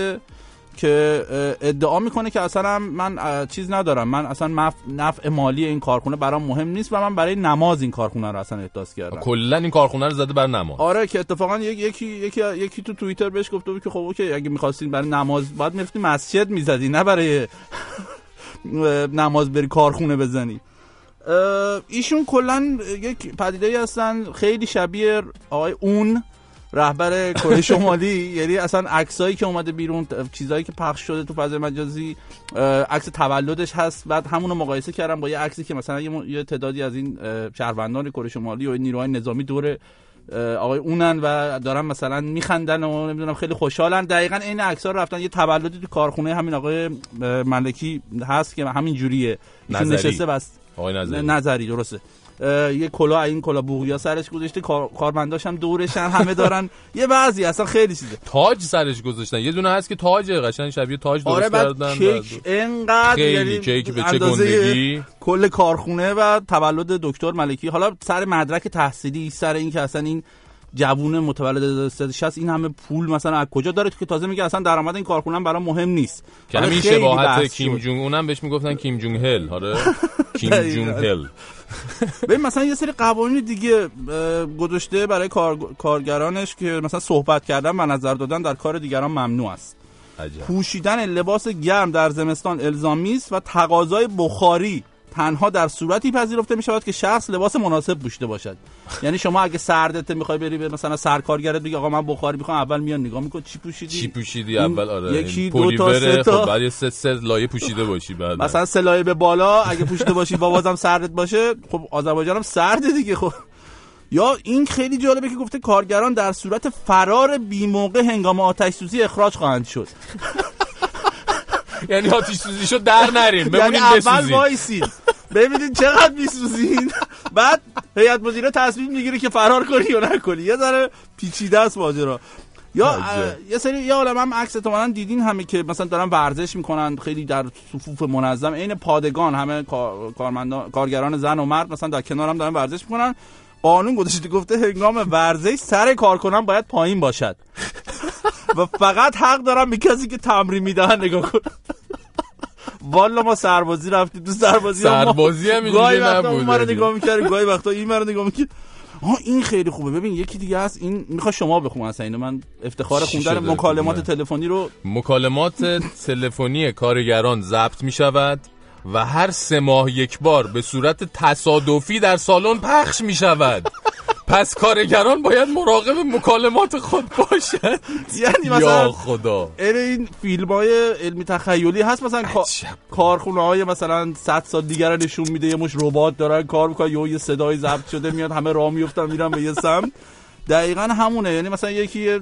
که ادعا می‌کنه که اصلا من چیز ندارم. من اصلا. نفع مالی این کارخونه برام مهم نیست و من برای نماز این کارخونه رو اصلا احداث کردم. کلا این کارخونه رو زده بر نماز. آره که اتفاقا یک- یکی یکی یکی تو توییتر بهش گفته بود که خب اوکی اگه می‌خواستین برای نماز باید می‌رفتی مسجد می‌زدی نه برای نماز بری کارخونه بزنی. ایشون کلا یک پدیده هستن خیلی شبیه آقای اون رهبر کره شمالی یعنی اصلا عکسایی که اومده بیرون چیزایی که پخش شده تو فضای مجازی عکس تولدش هست بعد همونو مقایسه کردم با یه عکسی که مثلا یه, تعدادی از این شهروندان کره شمالی و نیروهای نظامی دور اه، آقای اونن و دارن مثلا میخندن و نمی‌دونم خیلی خوشحالن دقیقا این عکس ها رفتن یه تولدی تو کارخونه همین آقای ملکی هست که همین جوریه نظری. نشسته بس آقای نظری. نظری درسته یه کلاه این کلاه بوغیا سرش گذاشته کار... کارمنداش هم دورشن همه دارن. یه بعضی اصلا خیلی چیزه. تاج سرش گذاشتن. یه دونه هست که تاج قشنگ شبیه تاج درست آره بعد کردن کیک انقدر خیلی یعنی کیک به چه گندگی. کل کارخونه و تولد دکتر ملکی. حالا سر مدرک تحصیلی سر این که اصلا این جوون متولد 360 این همه پول مثلا از کجا داره؟ که تازه میگه اصلا درآمد این کارخونه هم برام مهم نیست. همین خیلی شباهت کیم. جونگ اونم بهش می‌گفتن کیم جونگ هل آره؟ کیم. جونگ هل. ببین مثلا یه سری قوانین دیگه گذاشته برای کار... کارگرانش که مثلا صحبت کردن و نظر دادن در کار دیگران ممنوع است. عجب. پوشیدن لباس گرم در زمستان الزامی است و تقاضای بخاری تنها در صورتی پذیرفته می شود که شخص لباس مناسب پوشیده باشد. یعنی شما اگه سردت می‌خوای بری به مثلا سرکارگرت بگی آقا من بخاری می‌خوام. اول میان نگاه میکن چی پوشیدی؟ چی پوشیدی؟ اول آره. یکی دو تا سه تا. خب بعد سه سه لایه پوشیده باشی بعد. مثلا سلایه به بالا اگه پوشیده باشی با بازم سردت باشه. خب آذربایجان هم سرده دیگه خب. یا این خیلی جالبه که گفته کارگران در صورت فرار بیموقع هنگام آتش سوزی اخراج خواهند شد. یعنی آتش سوزی شد در نریم یعنی بمونیم اول بسوزیم وایسین. ببینید چقدر میسوزین. بعد هیئت مدیره تصمیم می‌گیره که فرار کنی یا نکنی. یه ذره پیچیده است ماجرا. یا یه سری یا عالم هم عکس احتمالاً دیدین همه که مثلا دارن ورزش می‌کنن خیلی در صفوف منظم. عین پادگان همه کار- کارمندان کارگران زن و مرد مثلا در کنار هم دارن ورزش می‌کنن. قانون گذاشته گفته هنگام ورزش سر کارکنان باید پایین باشد و فقط حق دارم به کسی که تمرین می‌دهن نگاه کنم والا ما سربازی رفتیم تو سربازی سربازی هم گاهی وقتا اون دیگه. نگاه می‌کردیم گاهی وقتا این مرا نگاه می‌کرد آها این خیلی خوبه ببین یکی دیگه هست این می‌خواد شما بخون اصلا اینو من افتخار خوندن؟ مکالمات. تلفنی رو مکالمات تلفنی کارگران ضبط می شود و هر سه ماه یک بار به صورت تصادفی در سالن پخش می شود. پس کارگران باید مراقب مکالمات خود باشند. یعنی مثلا یا خدا. این فیلم های علمی تخیلی هست مثلا کا- کارخونه های مثلا 100 سال دیگر رو نشون میده یه مش ربات دارن کار می‌کنن یه صدای ضبط شده میاد همه راه میفتن میرن به یه سمت. دقیقا همونه. یعنی مثلا یکی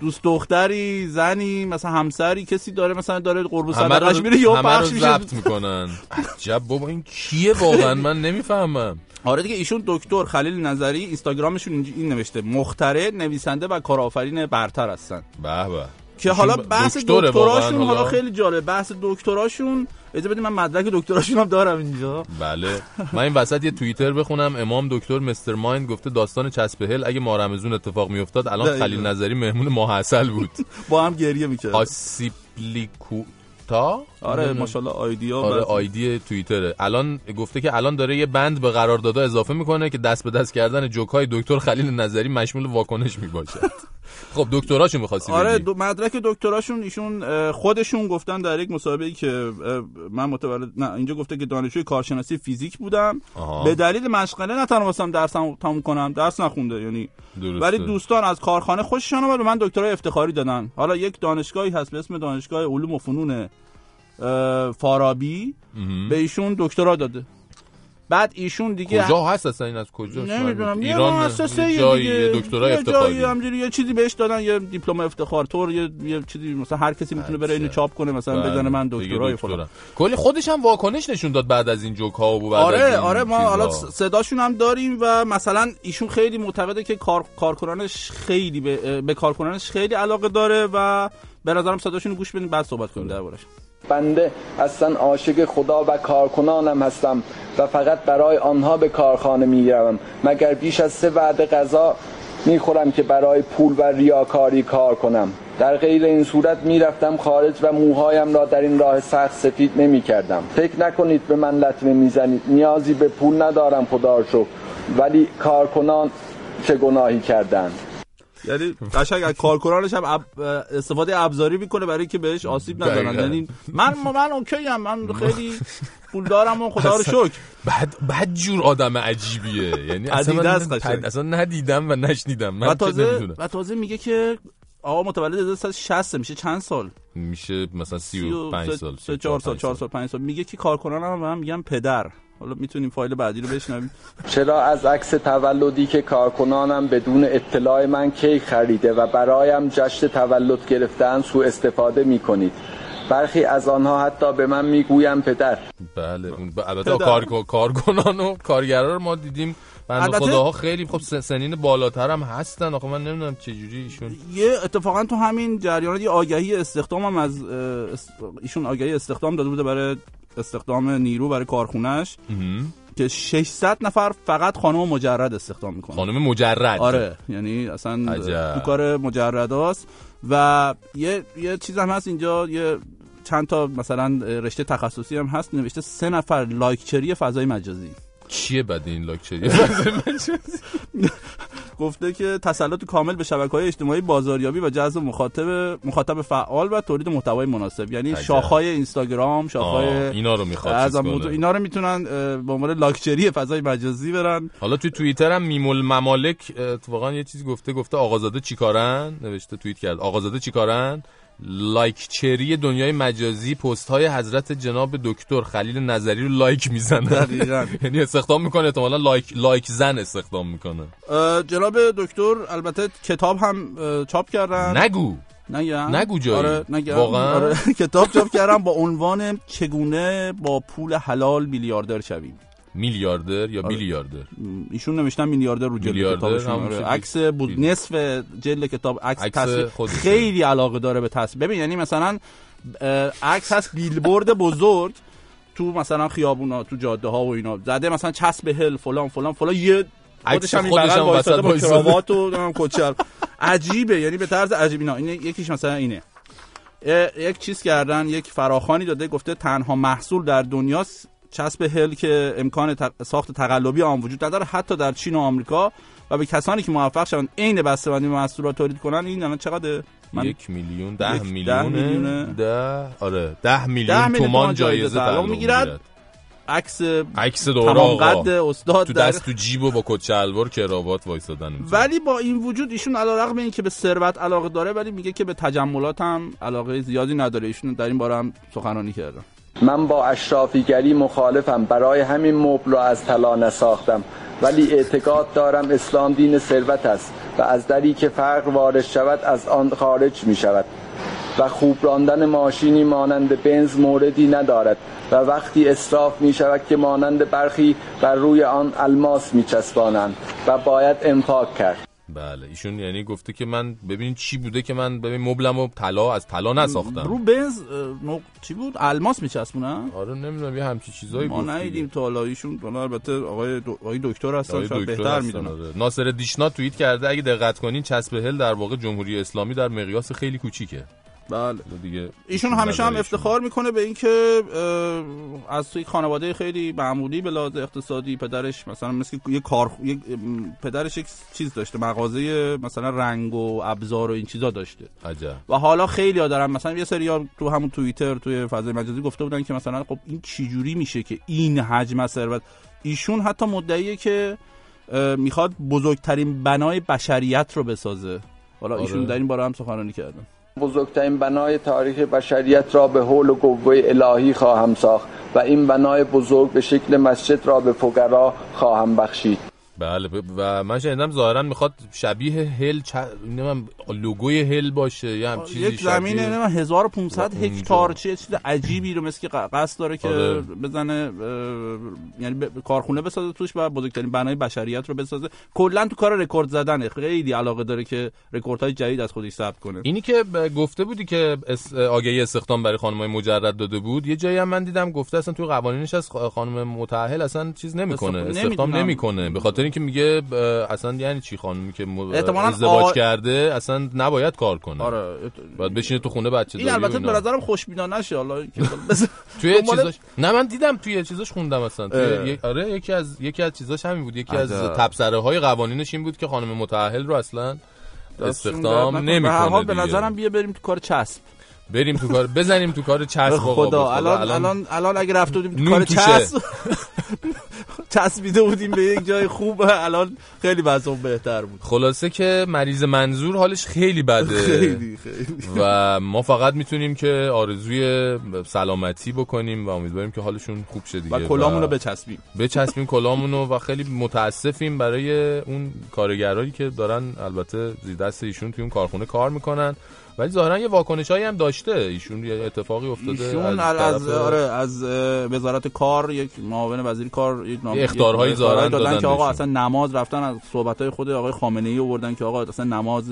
دوست دختری زنی مثلا همسری کسی داره مثلا داره قربو همه صدقش میره یا پخش میشه؟ ضبط می‌کنن. عجب بابا این کیه واقعا؟ من نمی‌فهمم. آره دیگه ایشون دکتر خلیل نظری اینستاگرامشون این نوشته. مخترع نویسنده و کارآفرین برتر هستن. به به. که حالا بحث دکتراشون حالا خیلی جالبه بحث دکتراشون اجازه بدید من مدرک دکتراشون هم دارم اینجا. بله. من این وسط یه توییتر بخونم. امام دکتر مستر مایند گفته داستان چسبهل اگه ما رمزون اتفاق میافتاد الان. خلیل نظری مهمون ماه عسل بود. با هم گریه می‌کرد. آسیپلیکوتا؟ آره ماشاءالله آیدیا آره. آیدی توییتره. الان گفته که الان داره یه بند به قراردادها اضافه می‌کنه که دست به دست کردن جوکای دکتر خلیل نظری مشمول واکنش می‌باشد. خب دکتراشو می‌خواستی آره دو مدرک دکتراشون ایشون خودشون گفتن در یک مسابقه که من متولد نه اینجا گفته که دانشجوی کارشناسی فیزیک بودم. آها. به دلیل مشغله نتونستم درسم تموم کنم. درس نخونده یعنی. درسته. ولی دوستان از کارخانه خوششان اومد به من دکترای افتخاری دادن. حالا یک دانشگاهی هست به اسم دانشگاه علوم و فنون فارابی. به ایشون دکترا داده. بعد ایشون دیگه کجا هست اصلا این از کجا نمی‌دونم. ایران مؤسسه یه جایی دیگه. یه یه افتخاری. جایی همجوری یه چیزی بهش دادن یه دیپلم افتخار طور یه, یه چیزی مثلا هر کسی می‌تونه بره اینو چاپ کنه مثلا بله، بزنه من دکترای. فلان. کلی خودش هم واکنش نشون داد بعد از این جوک ها و بعد آره آره ما. حالا صداشون هم داریم و مثلا ایشون خیلی معتقده که کار کارکنانش خیلی به, به کارکنانش خیلی علاقه داره و به نظرم صداشون گوش بدیم بعد صحبت کنیم دربارش بنده اصلا عاشق خدا و کارکنانم هستم و فقط برای آنها به کارخانه می‌روم مگر بیش از سه وعده غذا می‌خورم که برای پول و ریاکاری کار کنم. در غیر این صورت می‌رفتم خارج و موهایم را در این راه سخت سفید نمی کردم. فکر نکنید به من لطمه می‌زنید نیازی به پول ندارم خدا شکر. ولی کارکنان چه گناهی کردند؟ یعنی قشنگ از کارکنانش هم استفاده ابزاری می‌کنه برای اینکه بهش آسیب ندارن دقیقاً. یعنی من من اوکی ام. من خیلی پول دارم و خدا رو شکر. بعد بعد جور آدم عجیبیه. یعنی اصلا ندیدم و نشنیدم. من و تازه. و تازه میگه که آقا متولد 1360 میشه. چند سال؟ میشه مثلا 35 سال سه چهار سال چهار سال. پنج سال. میگه که کارکنان هم به هم میگن پدر. حالا می‌تونیم فایل بعدی رو بشنویم. چرا از عکس تولدی که کارکنانم بدون اطلاع من کیک خریده و برایم جشن تولد گرفتن سوء استفاده می کنید برخی از آنها حتی به من می‌گویم پدر. بله اون البته. کار کارکنان و کارگرا رو ما دیدیم البته- خداها خیلی خب سنین بالاتر هم هستن. آخه من نمی‌دونم چه جوری ایشون یه اتفاقا تو همین جریان یه آگهی استخدام هم از ایشون آگهی استخدام داده بوده برای استخدام نیرو برای کارخونش که 600 نفر فقط خانم مجرد استخدام می‌کنه. خانم مجرد. آره یعنی اصلا عجب. تو کار مجرداست. و یه یه چیز هم هست اینجا یه چند تا مثلا رشته تخصصی هم هست نوشته سه نفر لایکچری فضای مجازی. چیه بد این لاکچری گفته که تسلط کامل به شبکه های اجتماعی بازاریابی و جذب مخاطب مخاطب فعال و تولید محتوای مناسب. یعنی. شاخهای اینستاگرام شاخهای اینا رو می‌خواد از. اینا رو می‌تونن به عنوان لاکچری فضای مجازی برن. حالا توی توییتر هم میمول ممالک اتفاقا یه چیزی گفته گفته آقازاده چیکارن؟ نوشته توییت کرد. آقازاده چیکارن؟ لایک چری دنیای مجازی پست های حضرت جناب دکتر خلیل نظری رو لایک می‌زنن دقیقاً. یعنی استخدام می‌کنه احتمالا لایک لایک زن استخدام می‌کنه. جناب دکتر البته کتاب هم چاپ کردن. نگو. نگم. نگو جایی. آره نگم. واقعا؟ آره کتاب چاپ کردم. با عنوان چگونه با پول حلال میلیاردر شویم؟ میلیاردر یا آره. بیلیاردر؟ ایشون نوشتن میلیاردر رو جلد کتابشون. آره. عکس بود. نصف جلد کتاب عکس. خیلی علاقه داره به تصویر. ببین یعنی مثلا عکس هست بیلبورد بزرگ تو مثلا خیابونا تو جاده ها و اینا. زده مثلا چسب هل فلان فلان فلان. یه خودش هم این بغل وایساده با. کراوات و کچل عجیبه. یعنی به طرز عجیبی نه اینه یکیش مثلا اینه. یک چیز کردن یک فراخانی داده گفته تنها محصول در دنیاست چسب هل که امکان ساخت تقلبی آن وجود نداره حتی در چین و آمریکا و به کسانی که موفق شوند عین بسته‌بندی محصولات تولید کنن این الان چقدر؟ من یک میلیون ده میلیون ده آره ده میلیون تومان جایزه تعلق می‌گیرد. عکس عکس دوره تمام آقا قد استاد تو در- دست تو جیب و با کت شلوار کراوات وایسادن ولی با این وجود ایشون علیرغم اینکه به ثروت علاقه داره ولی میگه که به تجملات هم علاقه زیادی نداره. ایشون در این باره هم سخنرانی کردن من با اشرافیگری مخالفم. برای همین مبل را از طلا نساختم. ولی اعتقاد دارم اسلام دین ثروت است و از دری که فقر وارد شود از آن خارج می شود. و خوب راندن ماشینی مانند بنز موردی ندارد و وقتی اصراف می شود که مانند برخی بر روی آن الماس می چسبانند و باید انفاق کرد. بله ایشون یعنی گفته که من ببین چی بوده که من ببین مبلم و طلا از طلا نساختم. رو بنز نق... چی بود؟ الماس میچسبونن آره نمی‌دونم یه همچی چیزایی ما. ندیدیم تا حالا ایشون البته آقای, دو... آقای دکتر هستن شاید بهتر می‌دونن. آره. ناصر دیشنا توییت کرده اگه دقت کنین چسب هل در واقع جمهوری اسلامی در مقیاس خیلی کوچیکه. بله. دیگه ایشون همیشه هم افتخار می‌کنه به اینکه از توی خانواده خیلی معمولی به لحاظ اقتصادی پدرش مثلا مثل یه کار ام، پدرش یک چیز داشته مغازه مثلا رنگ و ابزار و این چیزا داشته. عجب. و حالا خیلی ها دارن مثلا یه سری ها تو همون توییتر توی فضای مجازی گفته بودن که مثلا خب این چجوری میشه که این حجم از ثروت ایشون حتی مدعیه که می‌خواد بزرگترین بنای بشریت رو بسازه. حالا آره. ایشون در این باره هم سخنرانی کردن بزرگترین بنای تاریخ بشریت را به حول و قوه الهی خواهم ساخت و این بنای بزرگ به شکل مسجد را به فقرا خواهم بخشید. بله ب- و من شنیدم ظاهرا می‌خواد شبیه هل چ... لوگوی هل باشه یا هم چیزی یک زمین شبیه- نمی‌دونم 1500 و اونجا. هکتار چه چیز عجیبی رو مثل قصد داره که آره. بزنه اه، یعنی ب- کارخونه بسازه توش و بزرگترین بنای بشریت رو بسازه کلا تو کار رکورد زدنه خیلی علاقه داره که رکوردهای جدید از خودش ثبت کنه اینی که ب- گفته بودی که اس- آگهی استخدام برای خانمای مجرد داده بود یه جایی هم من دیدم گفته اصلا توی قوانینش از خانم متأهل اصلا چیز نمی‌کنه استخ- استخدام. نمی‌کنه به خاطر اینکه میگه اصلا یعنی چی خانمی که ازدواج آ- کرده اصلا نباید کار کنه. آره باید بشینه تو خونه بچه این داری و البته به. نظرم خوشبینانه شه حالا توی چیزاش نه من دیدم توی چیزاش خوندم اصلا. توی آره یکی از یکی از چیزاش همین بود. یکی از. تبصره های قوانینش این بود که خانم متأهل رو اصلا استخدام نمی‌کنه به نظرم بیا بریم تو کار چسب. بریم تو کار بزنیم تو کار چسب خدا به الان الان الان اگه رفته بودیم تو کار. چسب چسبیده بودیم به یک جای خوب الان خیلی وضع بهتر بود. خلاصه که مریض منظور حالش خیلی بده. خیلی خیلی. و ما فقط می‌تونیم که آرزوی سلامتی بکنیم و امیدواریم که حالشون خوب شه دیگه. و کلامون رو بچسبیم. بچسبیم کلامونو و خیلی متاسفیم برای اون کارگرایی که دارن البته زیر دست ایشون توی اون کارخونه کار می‌کنن. ولی ظاهرا یه واکنش هم داشته ایشون یه اتفاقی افتاده ایشون از, از آره از وزارت کار یک معاون وزیر کار یک نام اخطارهایی ظاهراً دادن که آقا. اصلا نماز رفتن از صحبت های خود آقای خامنه ای آوردن که آقا اصلا نماز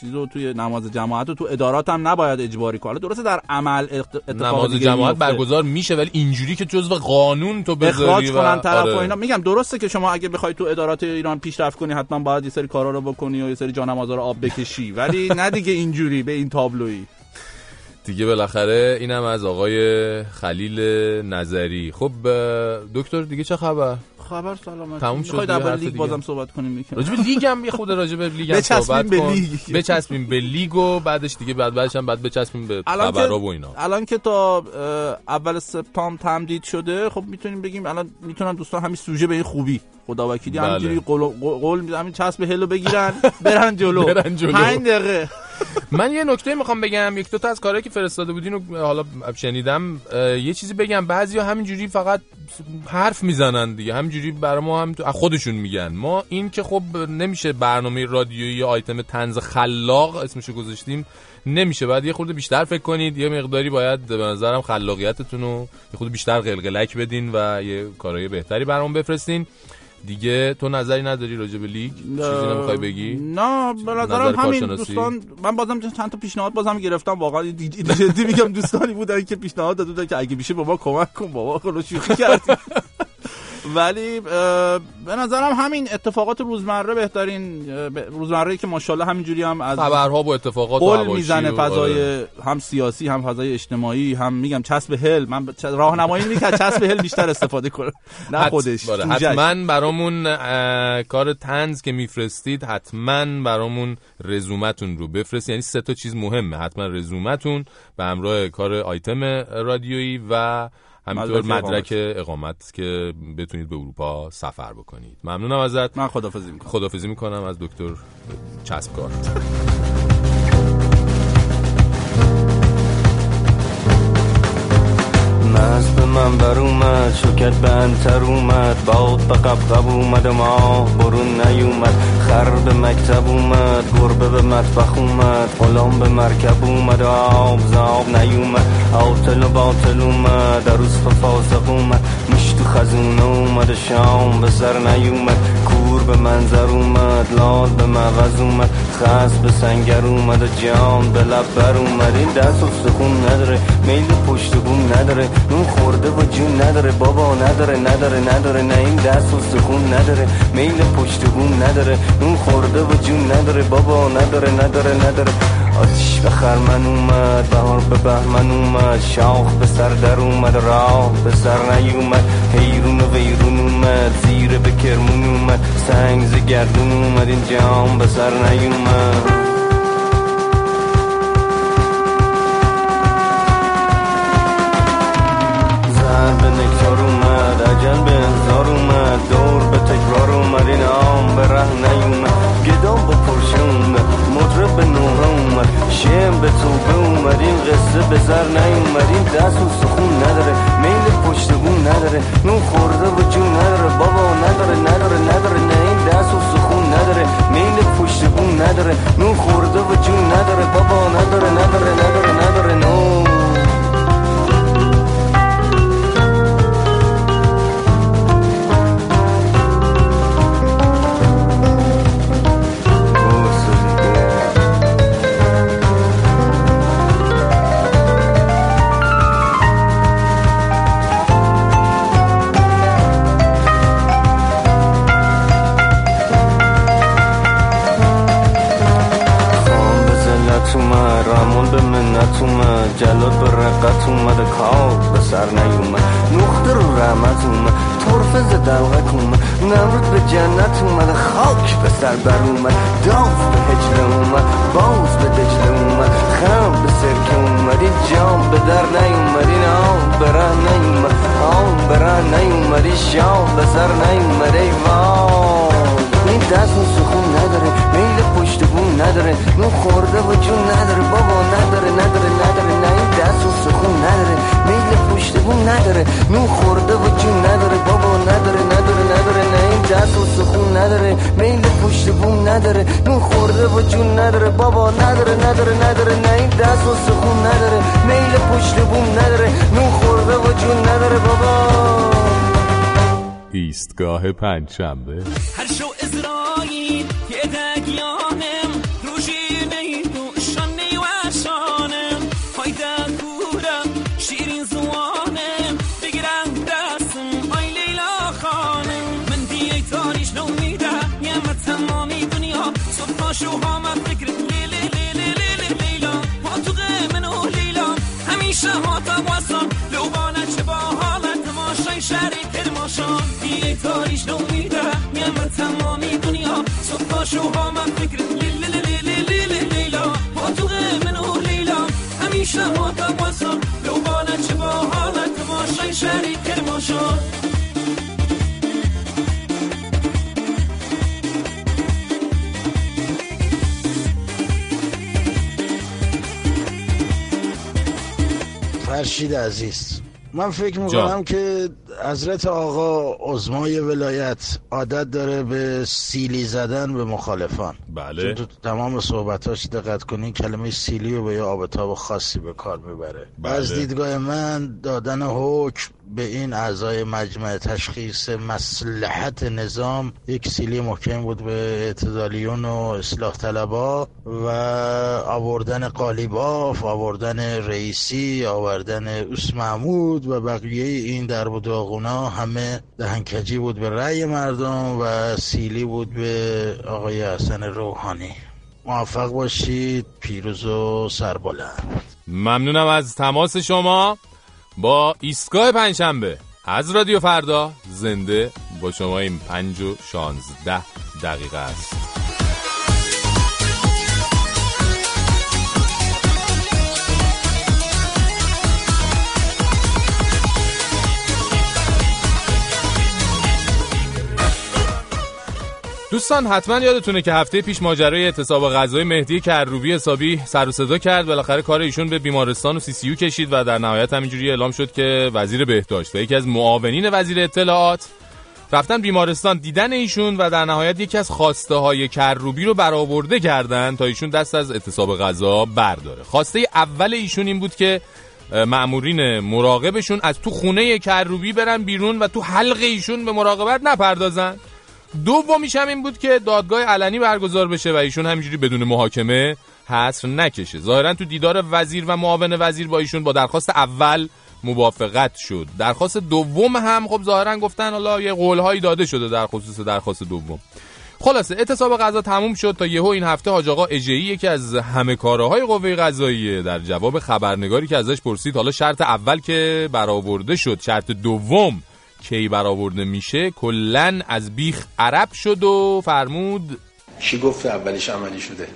چیزو توی نماز جماعت رو تو ادارات هم نباید اجباری کنه درسته در عمل نماز جماعت. برگزار میشه ولی اینجوری که جزو قانون تو بذاری اخراج و- کنن طرف و آره. اینا میگم درسته که شما اگه بخوای تو ادارات ایران پیشرفت کنی حتما باید یه سری کارا رو بکنی و یه سری جانمازا رو آب بکشی ولی نه دیگه اینجوری به این تابلویی. دیگه بالاخره اینم از آقای خلیل نظری. خب دکتر دیگه چه خبر؟ خبر سلامت تموم شد در لیگ. بازم صحبت کنیم یکم راجع به لیگ هم یه خورده راجع به لیگ هم صحبت به لیگ. بچسبیم به لیگ و بعدش دیگه بعد بعدش هم بعد بچسبیم به خبرها و اینا. الان که تا اول سپتامبر تمدید شده خب می‌تونیم بگیم الان می‌تونن دوستان همین سوژه به این خوبی. خدا وکیلی بله. همینجوری قول قول- همین چسب هلو بگیرن برن جلو. برن جلو. پنج دقیقه. من یه نکته می‌خوام بگم یک دو تا از کارهایی که فرستاده بودین و حالا شنیدم یه چیزی بگم. بعضیا همینجوری فقط حرف می‌زنن دیگه. همینجوری برای ما هم تو- خودشون میگن. ما این که خب نمیشه برنامه رادیویی آیتم تنز خلاق اسمشو گذاشتیم نمیشه. بعد یه خورده بیشتر فکر کنید یه مقداری باید به نظرم خلاقیتتون رو یه خورده بیشتر قلقلک بدین و یه کارهای بهتری برام بفرستین. دیگه تو نظری نداری راجع به لیگ؟ چیزی نمی‌خوای بگی؟ نه به نظر نظرم همین؟ دوستان من بازم چند تا پیشنهاد بازم گرفتم واقعا جدی میگم دوستانی بودن که پیشنهاد داده بودن که اگه میشه به ما کمک کن بابا خلو شوخی کردیم ولی به نظرم همین اتفاقات روزمره بهترین روزمره که ماشاءالله همینجوری هم از خبرها و اتفاقات قول می‌زنه فضای آره. هم سیاسی هم فضای اجتماعی هم میگم چسب هل من راهنمایی از چسب هل بیشتر استفاده کنه نه خودش. سوژه‌ش. حتما برامون کار تنز که میفرستید حتما برامون رزومتون رو بفرستید یعنی سه تا چیز مهمه حتما رزومتون به همراه کار آیتم رادیویی و همینطور مدرک اقامت. که بتونید به اروپا سفر بکنید. ممنونم ازت. من خدافظی می‌کنم. خدافظی می‌کنم از دکتر چسبکار. مست به من بر اومد شکت به انتر اومد. باد به قبقب اومد و ما برون نیومد. خر به مکتب اومد گربه به مطبخ اومد. غلام به مرکب اومد و آب زاب نیومد. آتل و باطل اومد عروس به فاسق اومد. مش تو خزونه اومد شام به سر نیومد. به منظر اومد لال به مغز اومد خس به سنگر اومد و جام به لب بر اومد. این دست و سخون نداره میل پشت بوم نداره نون خورده و جون نداره بابا نداره نداره نداره نه این دست و سخون نداره میل پشت بوم نداره نون خورده و جون نداره بابا نداره نداره نداره. آتیش به خرمن اومد بهار به بهمن اومد شاخ به سر در اومد راه به سر نیومد. حیرون و ویرون اومد زیر به کرمون اومد سنگ ز گردون اومد این جام به سر نیومد. زر به نکتار اومد عجل به انذار اومد دور به تکرار اومد این عام به ره نیومد. گدام با پرشه اومد مطرب به نوره اومد شم به توبه اومد قصه به زر نیومد این دست و سخون نداره میل پشت بون نداره نون خورده و جون نداره بابا نداره نداره نداره نه این دست و سخون نداره میل پشت بون نداره نون خورده و جون نداره بابا نداره نداره نداره نداره نو زلت اومد رمون به منت مشقت اومده کار به سر نیومد نقطه رو رحمت اومد طرفه ز دلغک اومد نمرود به جنت اومد خاک به سر بر اومد داف به هجله اومد باز به دجله اومد خم به سرکه اومد این جام به در نیومد این آب به ره نیومد آب به ره نیومد این شام به سر نیومد ای وای. این دست سخون نداره. پشت بون نداره نو خورده و جون نداره بابا نداره نداره نداره نه این دست و سخون نداره میل پشت بون نداره نو خورده و جون نداره بابا نداره نداره نداره نه این دست و سخون نداره میل پشت بون نداره نو خورده و جون نداره بابا نداره نداره نداره نه این دست و سخون نداره میل پشت بون نداره نو خورده و جون نداره بابا. ایستگاه پنجشنبه. هر شو شوها من فکر لیلی لیلی لیلا. با تو من و لیلا. همیشه ها تماسان لوبانه چه با حالت تماشای شریک کرماشان دیگه تاریش نو میدم یه تمامی دنیا. صبح شوها من فکر لیلی لیلی لیلا. با تو من و لیلا. همیشه ها تماسان لوبانه چه با حالت تماشای شریک کرماشان فرشید عزیز من فکر. می‌کنم که حضرت آقا عزمای ولایت عادت داره به سیلی زدن به مخالفان بله. چون تو تمام صحبتاش دقت کنین کلمه سیلی رو به یه آبتاب خاصی به کار می‌بره بله. از دیدگاه من دادن حکم به این اعضای مجمع تشخیص مسلحت نظام یک سیلی محکم بود به اعتدالیون و اصلاح طلبا و آوردن قالیباف آوردن رئیسی آوردن اوس محمود و بقیه این در و داغونا همه دهنکجی بود به رأی مردم و سیلی بود به آقای حسن روحانی. موفق باشید پیروز و سربلند. ممنونم از تماس شما. با ایستگاه پنجشنبه. از رادیو فردا زنده با شما این پنج و شانزده دقیقه است. دوستان حتما یادتونه که هفته پیش ماجرای اعتصاب غذای مهدی کروبی حسابی سر و صدا کرد. بالاخره کار ایشون به بیمارستان و سی سی یو کشید و در نهایت همینجوری اعلام شد که وزیر بهداشت و یکی از معاونین وزیر اطلاعات رفتن بیمارستان دیدن ایشون و در نهایت یکی از خواسته های کروبی رو برآورده کردن تا ایشون دست از اعتصاب غذا برداره. خواسته اول ایشون این بود که اه، مأمورین مراقبشون از تو خونه کروبی برن بیرون و تو حلق ایشون به مراقبت نپردازن. دومیش هم این بود که دادگاه علنی برگزار بشه و ایشون همینجوری بدون محاکمه حصر نکشه. ظاهرا تو دیدار وزیر و معاون وزیر با ایشون با درخواست اول موافقت شد. درخواست دوم هم خب ظاهرا گفتن حالا یه قولهایی داده شده در خصوص درخواست دوم. خلاصه اعتصاب غذا تموم شد تا یهو این هفته حاج آقا اجهی یکی از همه کارهای قوه قضاییه در جواب خبرنگاری که ازش پرسید حالا شرط اول که برآورده شد شرط دوم کی برآورده میشه کلا از بیخ عرب شد و فرمود کی گفت اولیش عملی شده؟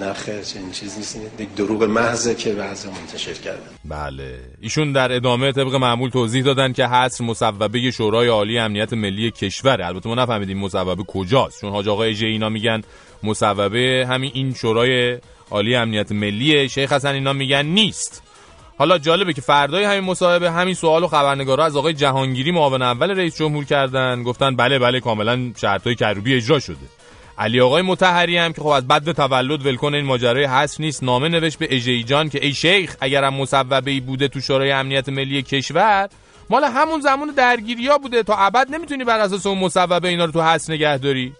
نه خیر چنین چیز نیست. یک دروغ محضه که بعضی منتشر کردن. بله. ایشون در ادامه طبق معمول توضیح دادن که حصر مصوبه شورای عالی امنیت ملی کشوره البته ما نفهمیدیم مصوبه کجاست. چون حاج آقای جه اینا میگن مصوبه همین این شورای عالی امنیت ملی شیخ حسن اینا میگن نیست. حالا جالبه که فردای همین مصاحبه همین سوال و خبرنگارا از آقای جهانگیری معاون اول رئیس جمهور کردن گفتن بله بله کاملا شرطهای کروبی اجرا شده. علی آقای متحری هم که خب از بد تولد ولکن این ماجرای حذف نیست. نامه نوشت به اجی جان که ای شیخ اگرم مصوبه ای بوده تو شورای امنیت ملی کشور مال همون زمان درگیری ها بوده. تا ابد نمی‌تونی بر اساس اون مصوبه اینا رو تو حذف نگه داری.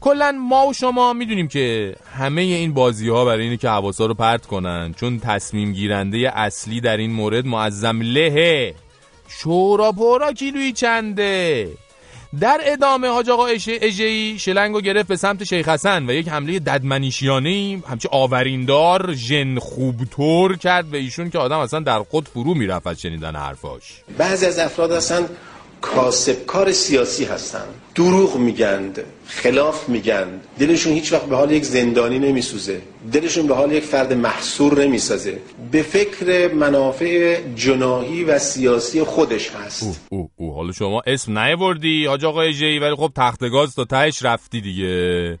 کلا ما و شما می‌دونیم که همه این بازی ها برای اینه که حواسا رو پرت کنن. چون تصمیم گیرنده اصلی در این مورد معظم له. شورا پورا کیلویی چنده. در ادامه حاج آقا اژه‌ای شلنگو گرفت به سمت شیخ حسن و یک حمله ددمنیشیانه همچه آوریندار ژن خوبطور کرد به ایشون که آدم اصلا در خود فرو می‌رفت از شنیدن حرفاش. بعضی از افراد هستن کاسبکار سیاسی هستن. دروغ میگند. خلاف میگند دلشون هیچ وقت به حال یک زندانی نمیسوزه. دلشون به حال یک فرد محصور نمی‌سازه. به فکر منافع جناهی و سیاسی خودش هست. او او حالا شما اسم نیاوردی حاج آقا اژه‌ای ولی خب تختگاز تا تهش رفتی دیگه.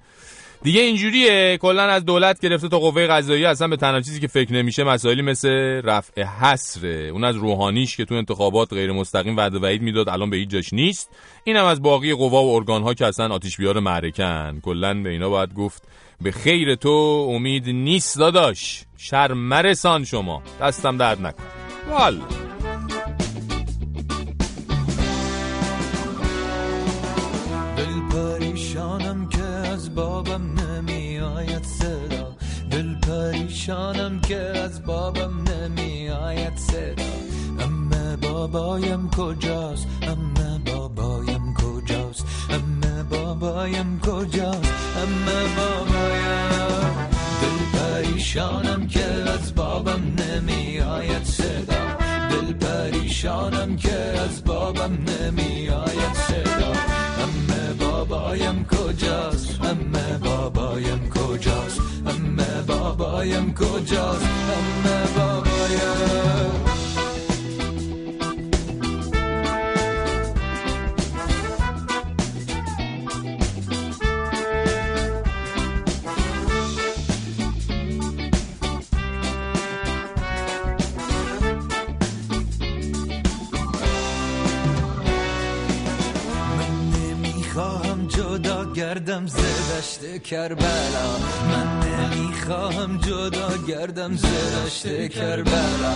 دیگه اینجوریه کلا از دولت گرفته تا قوه قضاییه اصلا به تنها چیزی که فکر نمیشه مسائلی مثل رفع حصره. اون از روحانیش که تو انتخابات غیر مستقیم وعده وعید می‌داد الان به هیچ جاش نیست. اینم از باقی قوا و ارگان ها که اصلا آتیش بیار معرکن. کلا به اینا باید گفت به خیر تو امید نیست داداش. شر مرسان شما. دستم درد نکن والا. بابم نمی آید صدا. دل پریشانم که از بابم نمی آید صدا. امه بابایم کجاست؟ امه بابایم کجاست؟ امه بابایم کجاست؟ امه بابایم. دل پریشانم که از بابم نمی آید صدا. دل پریشانم که از بابم نمی آید صدا. امه بابایم کجاست امه بابایم کجاست امه بابایم کجاست امه بابایم نمی‌خواهم گردم ز دشت کربلا. من نمی‌خواهم جدا گردم ز دشت کربلا.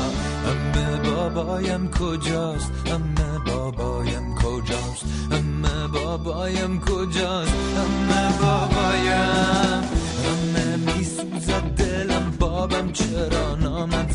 امه بابایم کجاست؟ امه بابایم کجاست؟ امه بابایم کجاست؟ امه بابایم. امه میسوزد دلم بابم چرا نامد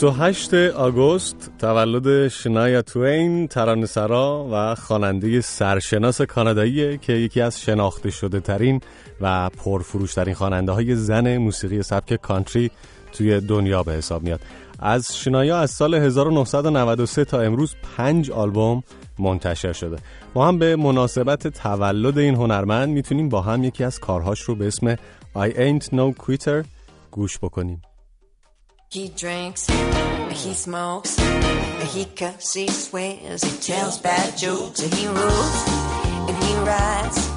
28 آگوست تولد شنایا توین ترانه‌سرا و خواننده سرشناس کانادایی که یکی از شناخته شده ترین و پرفروش ترین خواننده های زن موسیقی سبک کانتری توی دنیا به حساب میاد. از شنایا از سال 1993 تا امروز پنج آلبوم منتشر شده. ما هم به مناسبت تولد این هنرمند می‌تونیم با هم یکی از کارهاش رو به اسم I Ain't No Quitter گوش بکنیم. He drinks, he smokes, he cuss, he swears, he tells bad jokes, he rules and he rides.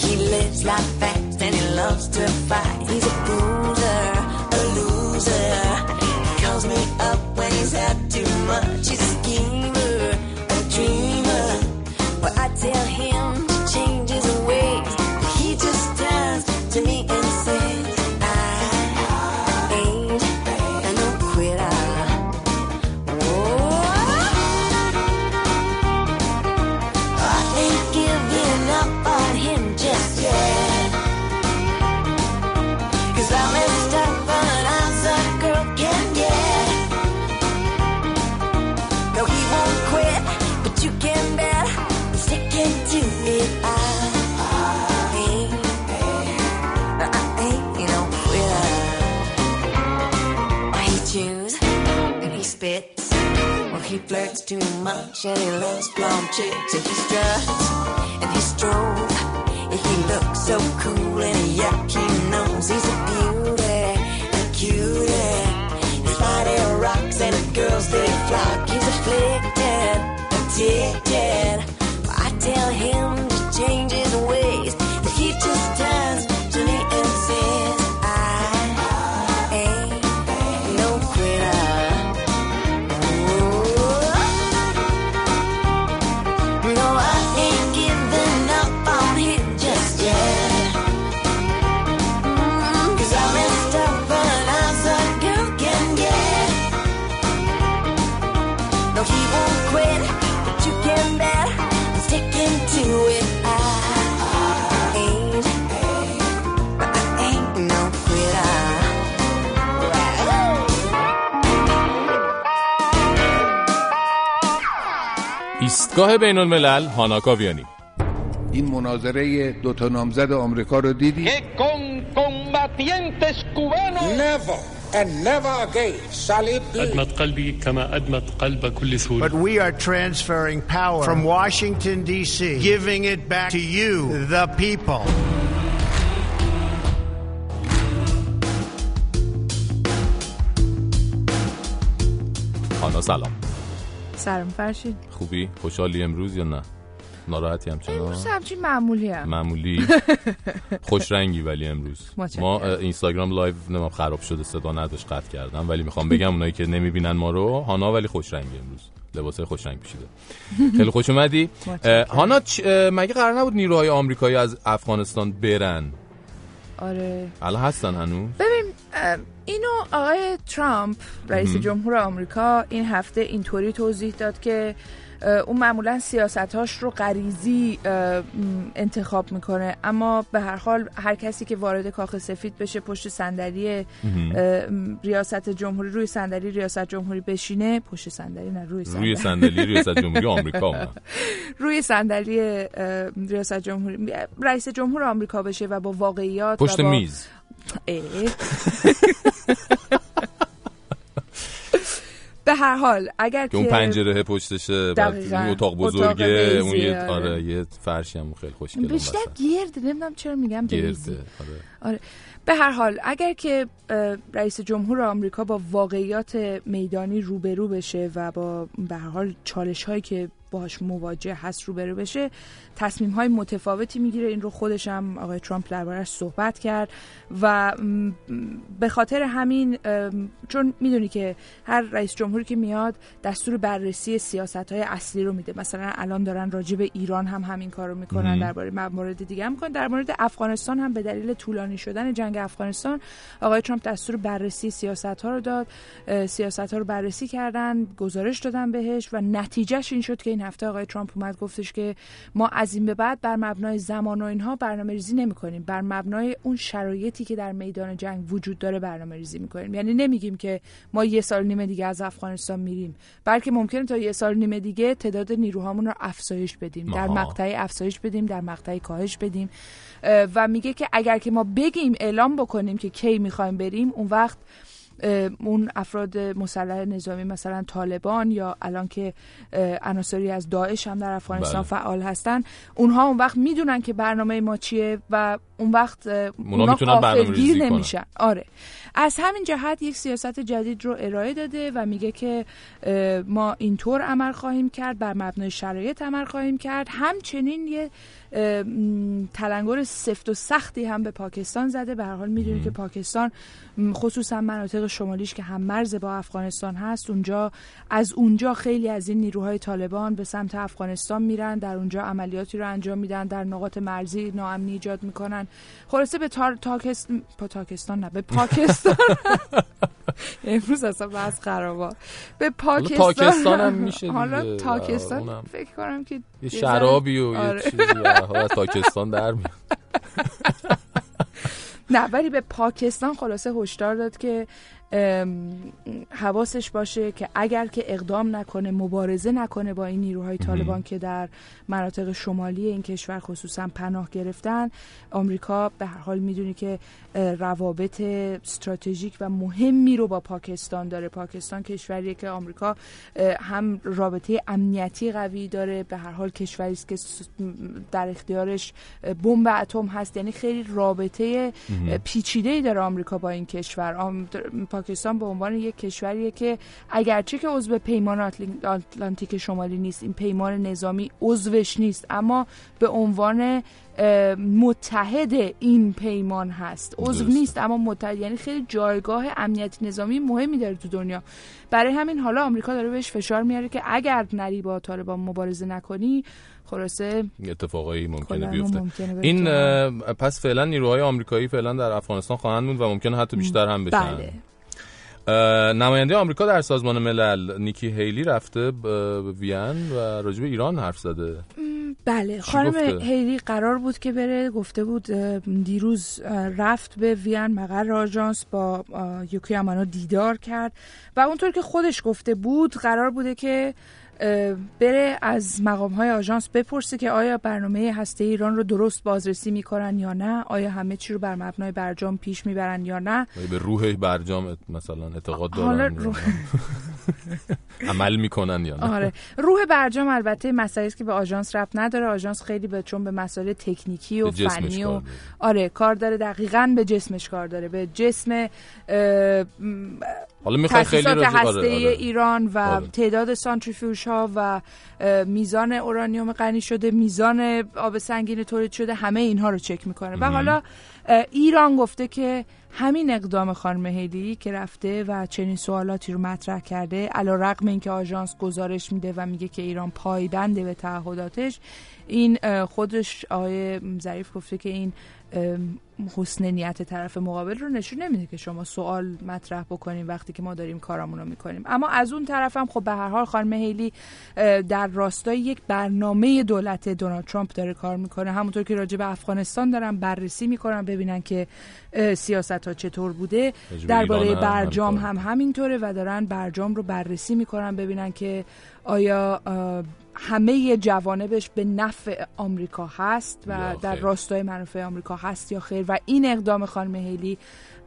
He lives life fast and he loves to fight. He's a bruiser, a loser. He calls me up when he's had too much. He's flirts too much and he loves blonde chicks. And he struts and he strolls. He looks so cool and yuck, he knows he's a beauty, a cutie. His body rocks and the girls they flock. He's afflicted, addicted. I tell him دستگاه بین الملل هانا کاویانی این مناظره دو تا نامزد آمریکا رو دیدی؟ ادمت قلبی کما ادمت قلب کل سوری But we are transferring power from Washington D.C. Giving it back to you, the people. سلام. سلام فرشید خوبی؟ خوشحالی امروز یا نه؟ ناراحتی همچنان؟ امروز همچین معمولی هم. معمولی؟ خوش رنگی ولی امروز. ما اینستاگرام live مونم خراب شده صدا نداشت قطع کردم ولی می‌خوام بگم اونایی که نمی‌بینن ما رو هانا ولی خوش رنگی امروز. لباس خوش رنگ پوشیده. خیلی خوش اومدی. هانا چ- مگه قرار نبود نیروهای آمریکایی از افغانستان برن؟ آره الان هستن هنوز ببین اینو آقای ترامپ رئیس. جمهور آمریکا این هفته اینطوری توضیح داد که اون معمولا سیاستاش رو غریزی انتخاب می‌کنه اما به هر حال هر کسی که وارد کاخ سفید بشه پشت صندلی ریاست جمهوری روی صندلی ریاست جمهوری بشینه پشت صندلی نه روی صندلی روی صندلی ریاست جمهوری آمریکا. روی صندلی ریاست جمهوری رئیس جمهور آمریکا بشه و با واقعیات پشت و با میز. به هر حال اگر که اون پنجره پشتشه دقیقاً. اون اتاق اتاق بزرگه میزی، اون یه آره. آره یه فرشی هم خیلی خوشگله بیشتر. گرده نمی‌دونم چرا میگم بیزی گرده آره آره. به هر حال اگر که رئیس جمهور آمریکا با واقعیات میدانی روبرو بشه و با به هر حال چالش هایی که باهاش مواجه هست روبرو بشه تصمیم های متفاوتی می‌گیره. این رو خودش هم آقای ترامپ دربارش صحبت کرد و به خاطر همین چون می‌دونی که هر رئیس جمهوری که میاد دستور بررسی سیاست های اصلی رو میده. مثلا الان دارن راجع به ایران هم همین کار رو می‌کنن. درباره موارد دیگه هم می‌کنن. در مورد افغانستان هم به دلیل طولانی شدن جنگ افغانستان آقای ترامپ دستور بررسی سیاست ها رو داد سیاست ها رو بررسی کردن گزارش دادن بهش و نتیجهش این شد که این هفته آقای ترامپ اومد گفتش که ما از این به بعد بر مبنای زمان و اینها برنامه ریزی نمی کنیم بر مبنای اون شرایطی که در میدان جنگ وجود داره برنامه ریزی می کنیم یعنی نمیگیم که ما یه سال نیمه دیگه از افغانستان میریم. بلکه ممکنه تا یه سال نیمه دیگه تعداد نیروهامون رو افزایش بدیم. در. مقطعی افزایش بدیم در مقطعی کاهش بدیم. و میگه که اگر که ما بگیم اعلام بکنیم که کی می‌خوایم بریم اون وقت اون افراد مسلح نظامی مثلا طالبان یا الان که عناصری از داعش هم در افغانستان بله. فعال هستن اونها اون وقت می‌دونن که برنامه ما چیه و اون وقت اونا می‌تونن برنامه‌ریزی. نمیشن. آره. از همین جهت یک سیاست جدید رو ارائه داده و میگه که ما اینطور عمل خواهیم کرد بر مبنای شرایط عمل خواهیم کرد. همچنین یه تلنگر سفت و سختی هم به پاکستان زده. به هر حال می‌دونید که پاکستان خصوصا مناطق شمالیش که هم مرز با افغانستان هست اونجا از اونجا خیلی از این نیروهای طالبان به سمت افغانستان میرن در اونجا عملیاتی رو انجام میدن در نقاط مرزی ناامنی ایجاد می‌کنن. خلاصه به تار... تاکست... پا... تاکستان نه به پاکستان امروز اصلا بحث خرابا به پاکستان پاکستان هم میشه حالا. تاکستان. فکر کنم که یه شرابی و یه آره. چیزی از پاکستان در میاد نه ولی به پاکستان خلاصه هشدار داد که حواسش باشه که اگر که اقدام نکنه مبارزه نکنه با این نیروهای طالبان که در مناطق شمالی این کشور خصوصا پناه گرفتن آمریکا به هر حال می‌دونی که روابط استراتژیک و مهمی رو با پاکستان داره. پاکستان کشوریه که آمریکا هم رابطه امنیتی قوی داره به هر حال کشوری است که در اختیارش بمب اتم هست. یعنی خیلی رابطه مهم. پیچیده ای داره آمریکا با این کشور. پاکستان به عنوان یک کشوریه که اگرچه که عضو پیمان آتلانتیک شمالی نیست این پیمان نظامی عضوش نیست اما به عنوان متحد این پیمان هست. عضو. نیست اما متحد یعنی خیلی جایگاه امنیتی نظامی مهمی داره تو دنیا. برای همین حالا آمریکا داره بهش فشار میاره که اگر نری با طالبان مبارزه نکنی خلاصه اتفاقایی ممکنه بیفته. ممکنه این پس فعلا نیروهای آمریکایی فعلا در افغانستان خواهند موند و ممکنه حتی بیشتر هم بشن. بله. نماینده آمریکا در سازمان ملل نیکی هیلی رفته وین و راجع به ایران حرف زده بله خانم؟ هیلی قرار بود که بره گفته بود دیروز رفت به وین مقر آژانس با یوکی امانو دیدار کرد و اونطور که خودش گفته بود قرار بوده که بره از مقام های آژانس بپرسه که آیا برنامه هسته ایران رو درست بازرسی می‌کنن یا نه آیا همه چی رو بر مبنای برجام پیش می‌برن یا نه به روح برجام مثلا اعتقاد حالا دارن روح- نه؟ عمل می‌کنن یا نه آره روح برجام البته مسئله است که به آژانس ربط نداره آژانس خیلی به چون به مسائل تکنیکی و فنی و. آره کار داره دقیقا به جسمش کار داره به جسم حالا می‌خوای خیلی آره، هسته آره. ایران و آره. تعداد سانتریفیوژ ها و میزان اورانیوم غنی شده میزان آب سنگین تولید شده همه اینها رو چک می‌کنه و. حالا ایران گفته که همین اقدام خانم هیلی که رفته و چنین سوالاتی رو مطرح کرده علا رقم این که آژانس گزارش میده و میگه که ایران پایبنده به تعهداتش این خودش آقای ظریف گفته که این حسن نیت طرف مقابل رو نشون نمیده که شما سوال مطرح بکنیم وقتی که ما داریم کارمون رو می‌کنیم. اما از اون طرف هم خب به هر حال خانم هیلی در راستای یک برنامه دولت دونالد ترامپ داره کار می‌کنه. همونطور که راجع به افغانستان دارن بررسی می‌کنن ببینن که سیاست ها چطور بوده. درباره برجام. هم همینطوره و دارن برجام رو بررسی می‌کنن ببینن که آیا همه جوانبش به نفع آمریکا هست و در. راستای منافع آمریکا هست یا خیر. و این اقدام خانم هیلی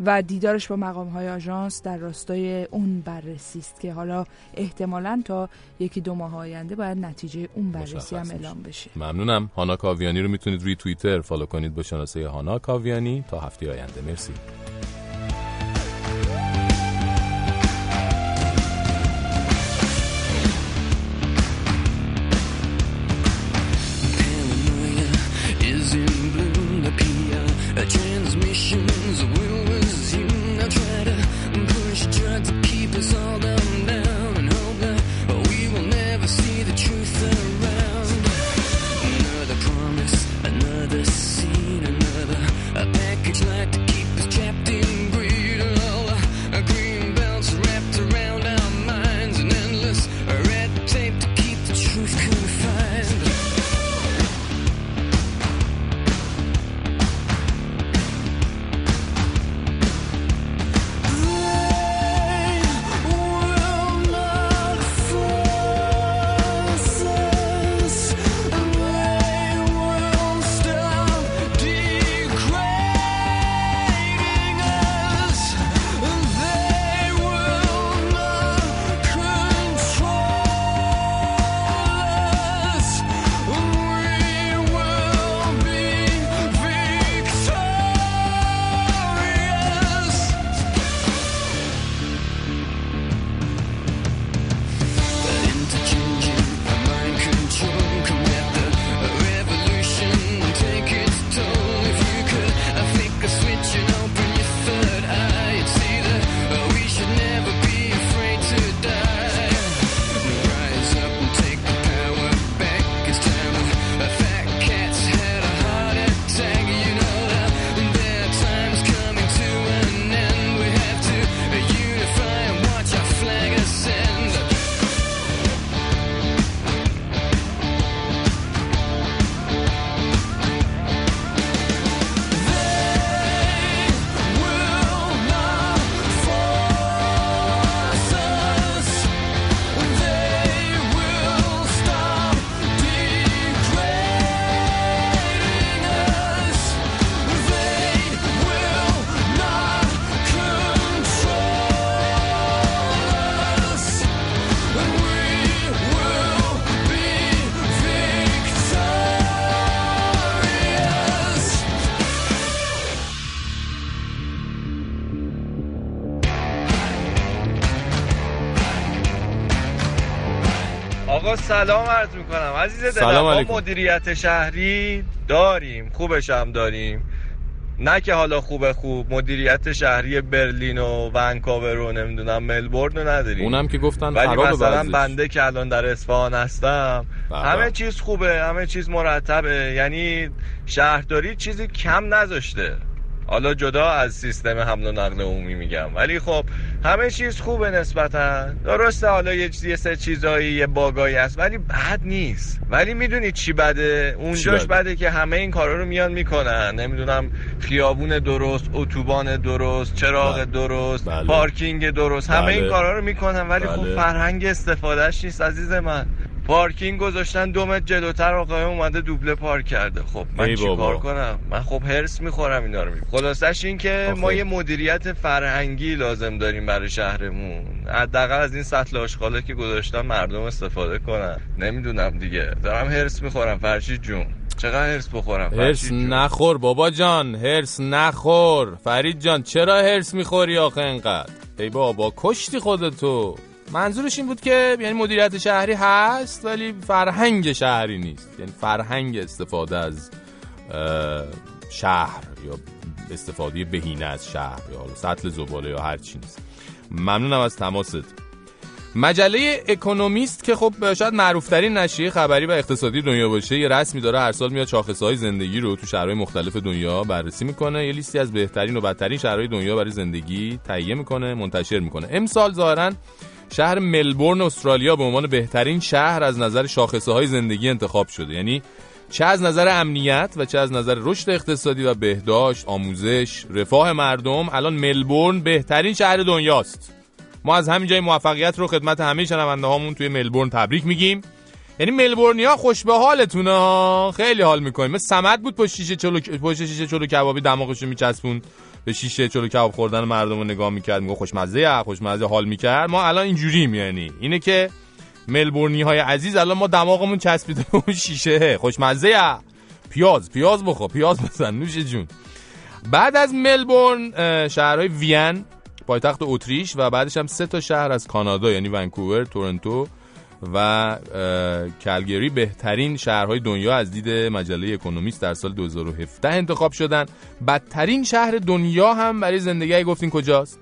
و دیدارش با مقام های آژانس در راستای اون بررسی است که حالا احتمالا تا یکی دو ماه آینده باید نتیجه اون بررسی هم اعلام بشه. ممنونم. هانا کاویانی رو می‌تونید روی توییتر فالو کنید. با شناسه هانا کاویانی. تا هفته آینده. مرسی. سلام عرض می‌کنم عزیز دلم ما. مدیریت شهری داریم خوبش هم داریم نه که حالا خوبه خوب مدیریت شهری برلین و ونکاور رو نمی‌دونم ملبورن رو نداریم اونم که گفتن ولی مثلا. بنده که الان در اصفهان هستم بله. همه چیز خوبه همه چیز مرتبه یعنی شهرداری چیزی کم نذاشته حالا جدا از سیستم حمل و نقل عمومی میگم ولی خب همه چیز خوبه نسبتا درسته حالا یه چیزی سه چیزایی یه باگایی هست ولی بد نیست ولی می‌دونی چی بده اونجاش چی بده؟ بده که همه این کارا رو میان می‌کنن نمی‌دونم خیابون درست اتوبان درست چراغ بله. درست بله. پارکینگ درست همه بله. این کارا رو می‌کنن ولی خب بله. فرهنگ استفادهش نیست عزیز من پارکینگ گذاشتن دو متر جلوتر آقای اومده دوبله پارک کرده. خب من ای چی بابا. کار کنم؟ من خب هرس می‌خورم اینا رو می‌بینم. خلاصش این که. ما یه مدیریت فرهنگی لازم داریم برای شهرمون. حداقل از این سطل آشغاله که گذاشتن مردم استفاده کنن. نمی‌دونم دیگه. دارم هرس می‌خورم فرشید جون. چقدر هرس بخورم هرس؟ نخور بابا جان. هرس نخور. فرید جان چرا هرس می‌خوری آخه انقدر ای بابا کشتی خودتو. منظورش این بود که یعنی مدیریت شهری هست ولی فرهنگ شهری نیست. یعنی فرهنگ استفاده از شهر یا استفاده بهینه از شهر یا سطل زباله یا هر چی نیست. ممنونم از تماست. مجله اکونومیست که خب شاید معروفترین نشریه خبری و اقتصادی دنیا باشه یه رسمی داره هر سال میاد شاخصهای زندگی رو تو شهرهای مختلف دنیا بررسی می‌کنه. یه لیستی از بهترین و بدترین شهرهای دنیا برای زندگی تهیه می‌کنه منتشر می‌کنه. امسال ظاهرا شهر ملبورن استرالیا به عنوان بهترین شهر از نظر شاخصه های زندگی انتخاب شده. یعنی چه از نظر امنیت و چه از نظر رشد اقتصادی و بهداشت آموزش رفاه مردم الان ملبورن بهترین شهر دنیاست. ما از همین جای موفقیت رو خدمت همه شنونده هامون توی ملبورن تبریک میگیم. یعنی ملبورنیا خوش به حالتونه خیلی حال می‌کنیم. مثل سمت بود پشت شیشه چلو پشت شیشه چلو کبابی دماغشو میچسبون به شیشه چلو کباب خوردن مردم رو نگاه می‌کرد میگه خوشمزه خوشمزه حال می‌کرد. ما الان اینجوریم یعنی. اینه که ملبورنی های عزیز الان ما دماغمون چسبیده به اون شیشه. خوشمزه یا پیاز پیاز بخور پیاز بزن نوش جون. بعد از ملبورن شهرهای وین پایتخت اتریش و بعدش هم سه تا شهر از کانادا یعنی ونکوور، تورنتو و کلگری بهترین شهرهای دنیا از دید مجله اکونومیست در سال 2017 انتخاب شدن. بدترین شهر دنیا هم برای زندگی گفتین کجاست؟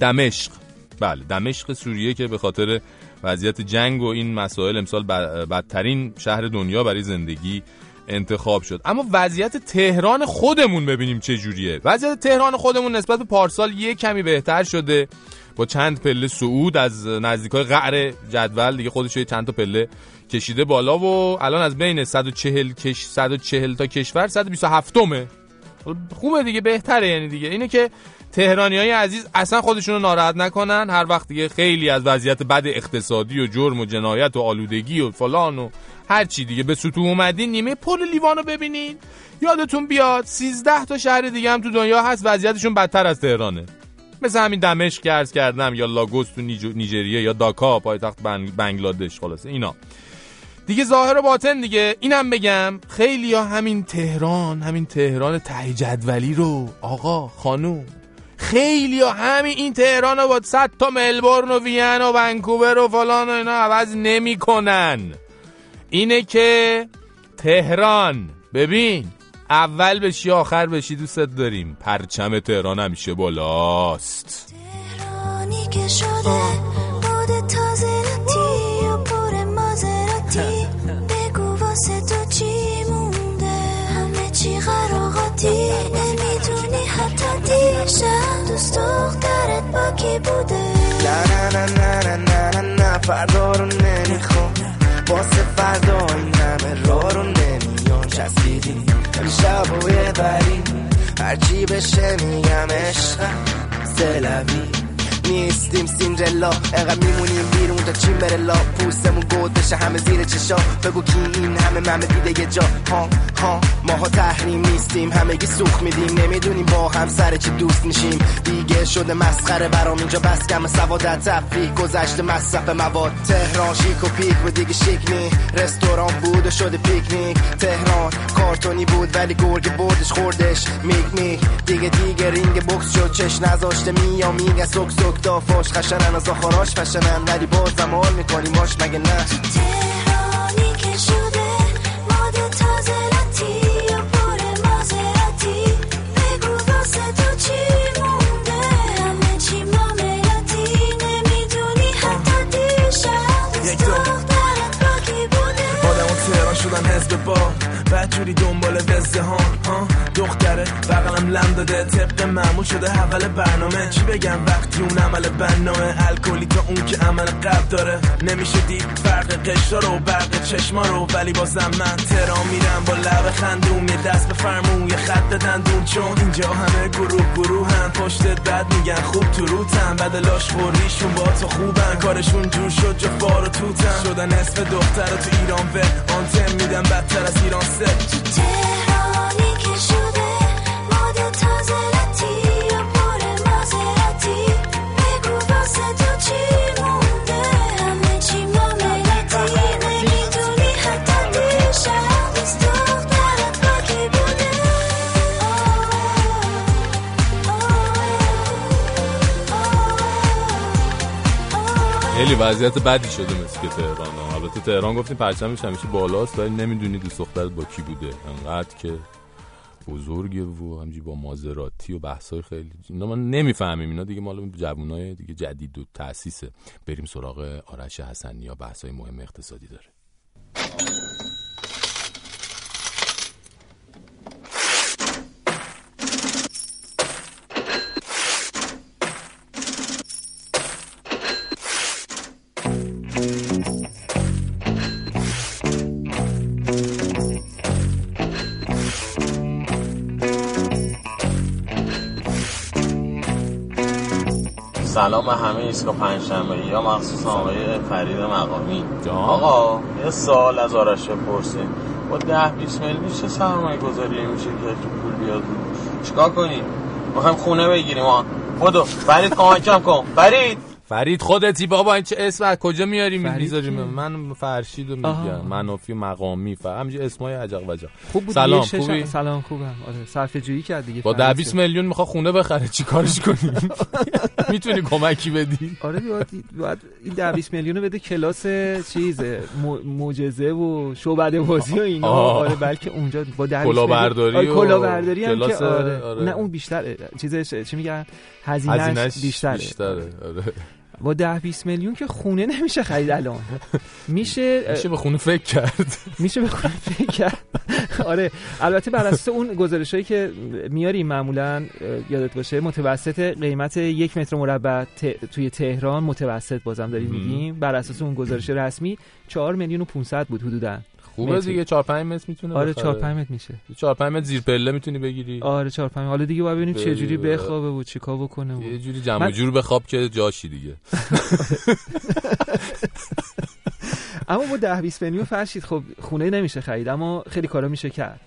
دمشق. بله دمشق سوریه که به خاطر وضعیت جنگ و این مسائل امسال بدترین شهر دنیا برای زندگی انتخاب شد. اما وضعیت تهران خودمون ببینیم چه جوریه. وضعیت تهران خودمون نسبت به پارسال یه کمی بهتر شده. با چند پله صعود از نزدیکای قعر جدول دیگه خودش چند تا پله کشیده بالا و الان از بین 140 کش 140 تا کشور 127 مه خوبه دیگه بهتره یعنی دیگه. اینه که تهرانی های عزیز اصلا خودشونو ناراحت نکنن. هر وقت دیگه خیلی از وضعیت بد اقتصادی و جرم و جنایت و آلودگی و فلان و هر چی دیگه به سطوح اومدین نیمه پل لیوانو ببینین. یادتون بیاد 13 تا شهر دیگه هم تو دنیا هست وضعیتشون بدتر از تهرانه. مثل همین دمشق که عرض کردم یا لاگوس تو نیجریه یا داکا پایتخت بنگ- بنگلادش خلاصه اینا. دیگه ظاهر و باطن دیگه. اینم بگم خیلی یا همین تهران همین تهران ته جدولی رو آقا خانوم. خیلی ها همین این تهران رو با صد تا ملبورن و وین و ونکوور و فلان و اینا عوض نمی کنن اینه که تهران ببین اول بشی آخر بشی دوستت داریم. پرچم تهران همیشه بالاست. تهرانی که شده بود تازه رتی و پر مازراتی. واسه تو چی مونده؟ همه چی غراغاتی نمی‌تونی حتی دیشم دوست دخترت با کی بوده؟ نه نه نه نه نه نه فردا رو نمی‌خوام. واسه فردا این همه را رو نمیان چسبیدیم شب و یه بری. هرچی بشه میگم عشقم سلوی نیستیم سیندرلا. انقدر میمونیم بیرون تا چین بره لا. پوستمون گود بشه همه زیر چشا. بگو کی این همه ممه دیده یه جا. ها ها. ماها تحریم نیستیم همگی سوخ میدیم. نمی‌دونیم با هم سر چی دوست میشیم. دیگه شده مسخره برام اینجا. بس کم سوادت تفریح گذشته مصرف مواد. تهران شیک و پیک و دیگه شیک نی. رستوران بود و شده پیکنیک. تهران کارتونی بود ولی گرگ بردش خوردش. میک میک. دیگه دیگه رینگ بکس شد. چش نذاشته میا میگه سک سک نکتا فاش خشنن از آخراش فشنن ولی باز زمان می‌کنی ماش مگه نه؟ تهرانی که شده ماد تازه لطی یا پر مازراتی بگو واسه تو چی مونده؟ همه چی معاملاتی. نمی‌دونی حتی دیشب یک. دخترت با کی بوده. آدم تهران شدن حزب با. بدجوری دنبال وزده ها؟ ها دختره بغلم لم داده طبق معمول شده حول برنامه. چی بگم؟ وقتی اون عمل بنامه الکلی تا اون که عمل قبل داره. نمیشه دید فرق قشتا رو برق چشما رو. ولی بازم من تهران میرم با لب خندوم یه دست به فرمون یه خط دندون. چون اینجا همه گروه گروه هم پشتت بد میگن خوب تو روتن. بدلاش خوریشون با تو خوبن. کارشون جور شد جا فار و توتن. شدن اسم دختر تو ایران به آنتن میدن بدتر از ایران سه. خیلی وضعیت بدی شده مثل که تهران. ها. البته تهران گفتیم پرچمش همیشه بالاست ولی نمی‌دونی دوست دخترت با کی بوده. انقدر که بزرگه و همجی با مازراتی و بحثای خیلی اینا ما نمی‌فهمیم. اینا دیگه مال جوونای دیگه جدید و تاسیسه بریم سراغ آرش حسنی یا بحثای مهم اقتصادی داره. سلام به همه ایستگاه پنجشنبه یا مخصوصا آقای فرید مقامی. آقا یه سوال از آرش بپرسیم با ده 20 میلیون چه سرمایه گذاری میشه که پول بیاد؟ چیکار کنیم؟ می‌خوایم خونه بگیریم ها بدو. فرید کمکم کن. فرید! فرید خودتی بابا؟ این چه اسم از کجا میاری؟ می‌ذاری؟ من فرشید رو. میگم. منافی و مقامی. ف همینجا اسمای عجق وجق خوب بود سلام خوبی؟ سلام خوبم. آره صرفه جویی کرد دیگه. با فرید ده 20 که. میلیون می‌خواد خونه بخره چی کارش کنیم می‌تونی کمکی بدی؟ آره باید, این ده 20 میلیون بده کلاس چیز معجزه و شعبده بازی و اینا. آره بلکه اونجا با ده 20 کلاهبرداری میلیون- آره و کلاهبرداری هم که کلاس- آره. آره. نه اون بیشتره. چیزش چی میگن؟ بیشتره. بیشتره. آره. با ده 20 میلیون که خونه نمیشه خرید الان. میشه میشه به خونه فکر کرد. میشه به خودم فکر کرد. آره البته بر اساس اون گزارش هایی که میاریم معمولا یادت باشه متوسط قیمت یک متر مربع ت- توی تهران متوسط بازم داریم. میگیم. بر اساس اون گزارش رسمی 4 میلیون و 500 بود حدودا. خوبه. دیگه 4 5 متر می‌تونه آره بخره. 4 5 متر میشه 4 5 متر زیر پله می‌تونی بگیری آره 4 5 حالا دیگه باید ببینیم چه جوری. بخوابه و چیکار بکنه و یه جوری جمع من- و جور بخواب که جاشی دیگه اما با 10 20 میلیون فرشید خب خونه نمیشه خرید اما خیلی کارا میشه کرد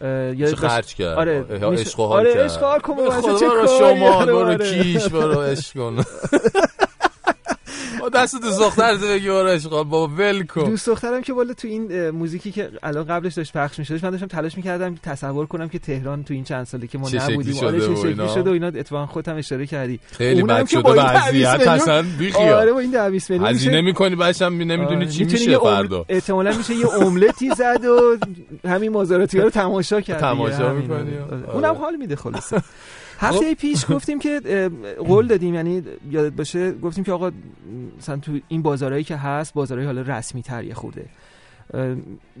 باشه- خرج کرد آره عشق و حال آره کرد. عشق و حال کن به بابا، چه کاری شمال داره؟ برو آره. کیش برو عشق کن دست دوست دخترت بگی کن بابا ول کن دوست دخترم که بالا تو این موزیکی که الان قبلش داشت پخش میشدش من داشتم تلاش می‌کردم تصور کنم که تهران تو این چند ساله که ما نبودیم آره چه شکلی. شده و اینا اتفاقا خودت هم اشاره کردی خیلی بد شده با این 20 وضعیت اصلا بیخیال. آره با این 20 میلیون هزینه می‌کنی بعدش نمی‌دونی آره، چی میشه فردا احتمالا میشه یه املتی زد و همین مازاراتی ها رو تماشا کرد تماشا. می‌کنی. آره. اونم حال میده خلاصه هفته پیش گفتیم که قول دادیم یعنی یادت باشه گفتیم که آقا مثلا تو این بازارهایی که هست بازارهای حالا رسمی تر یه خورده.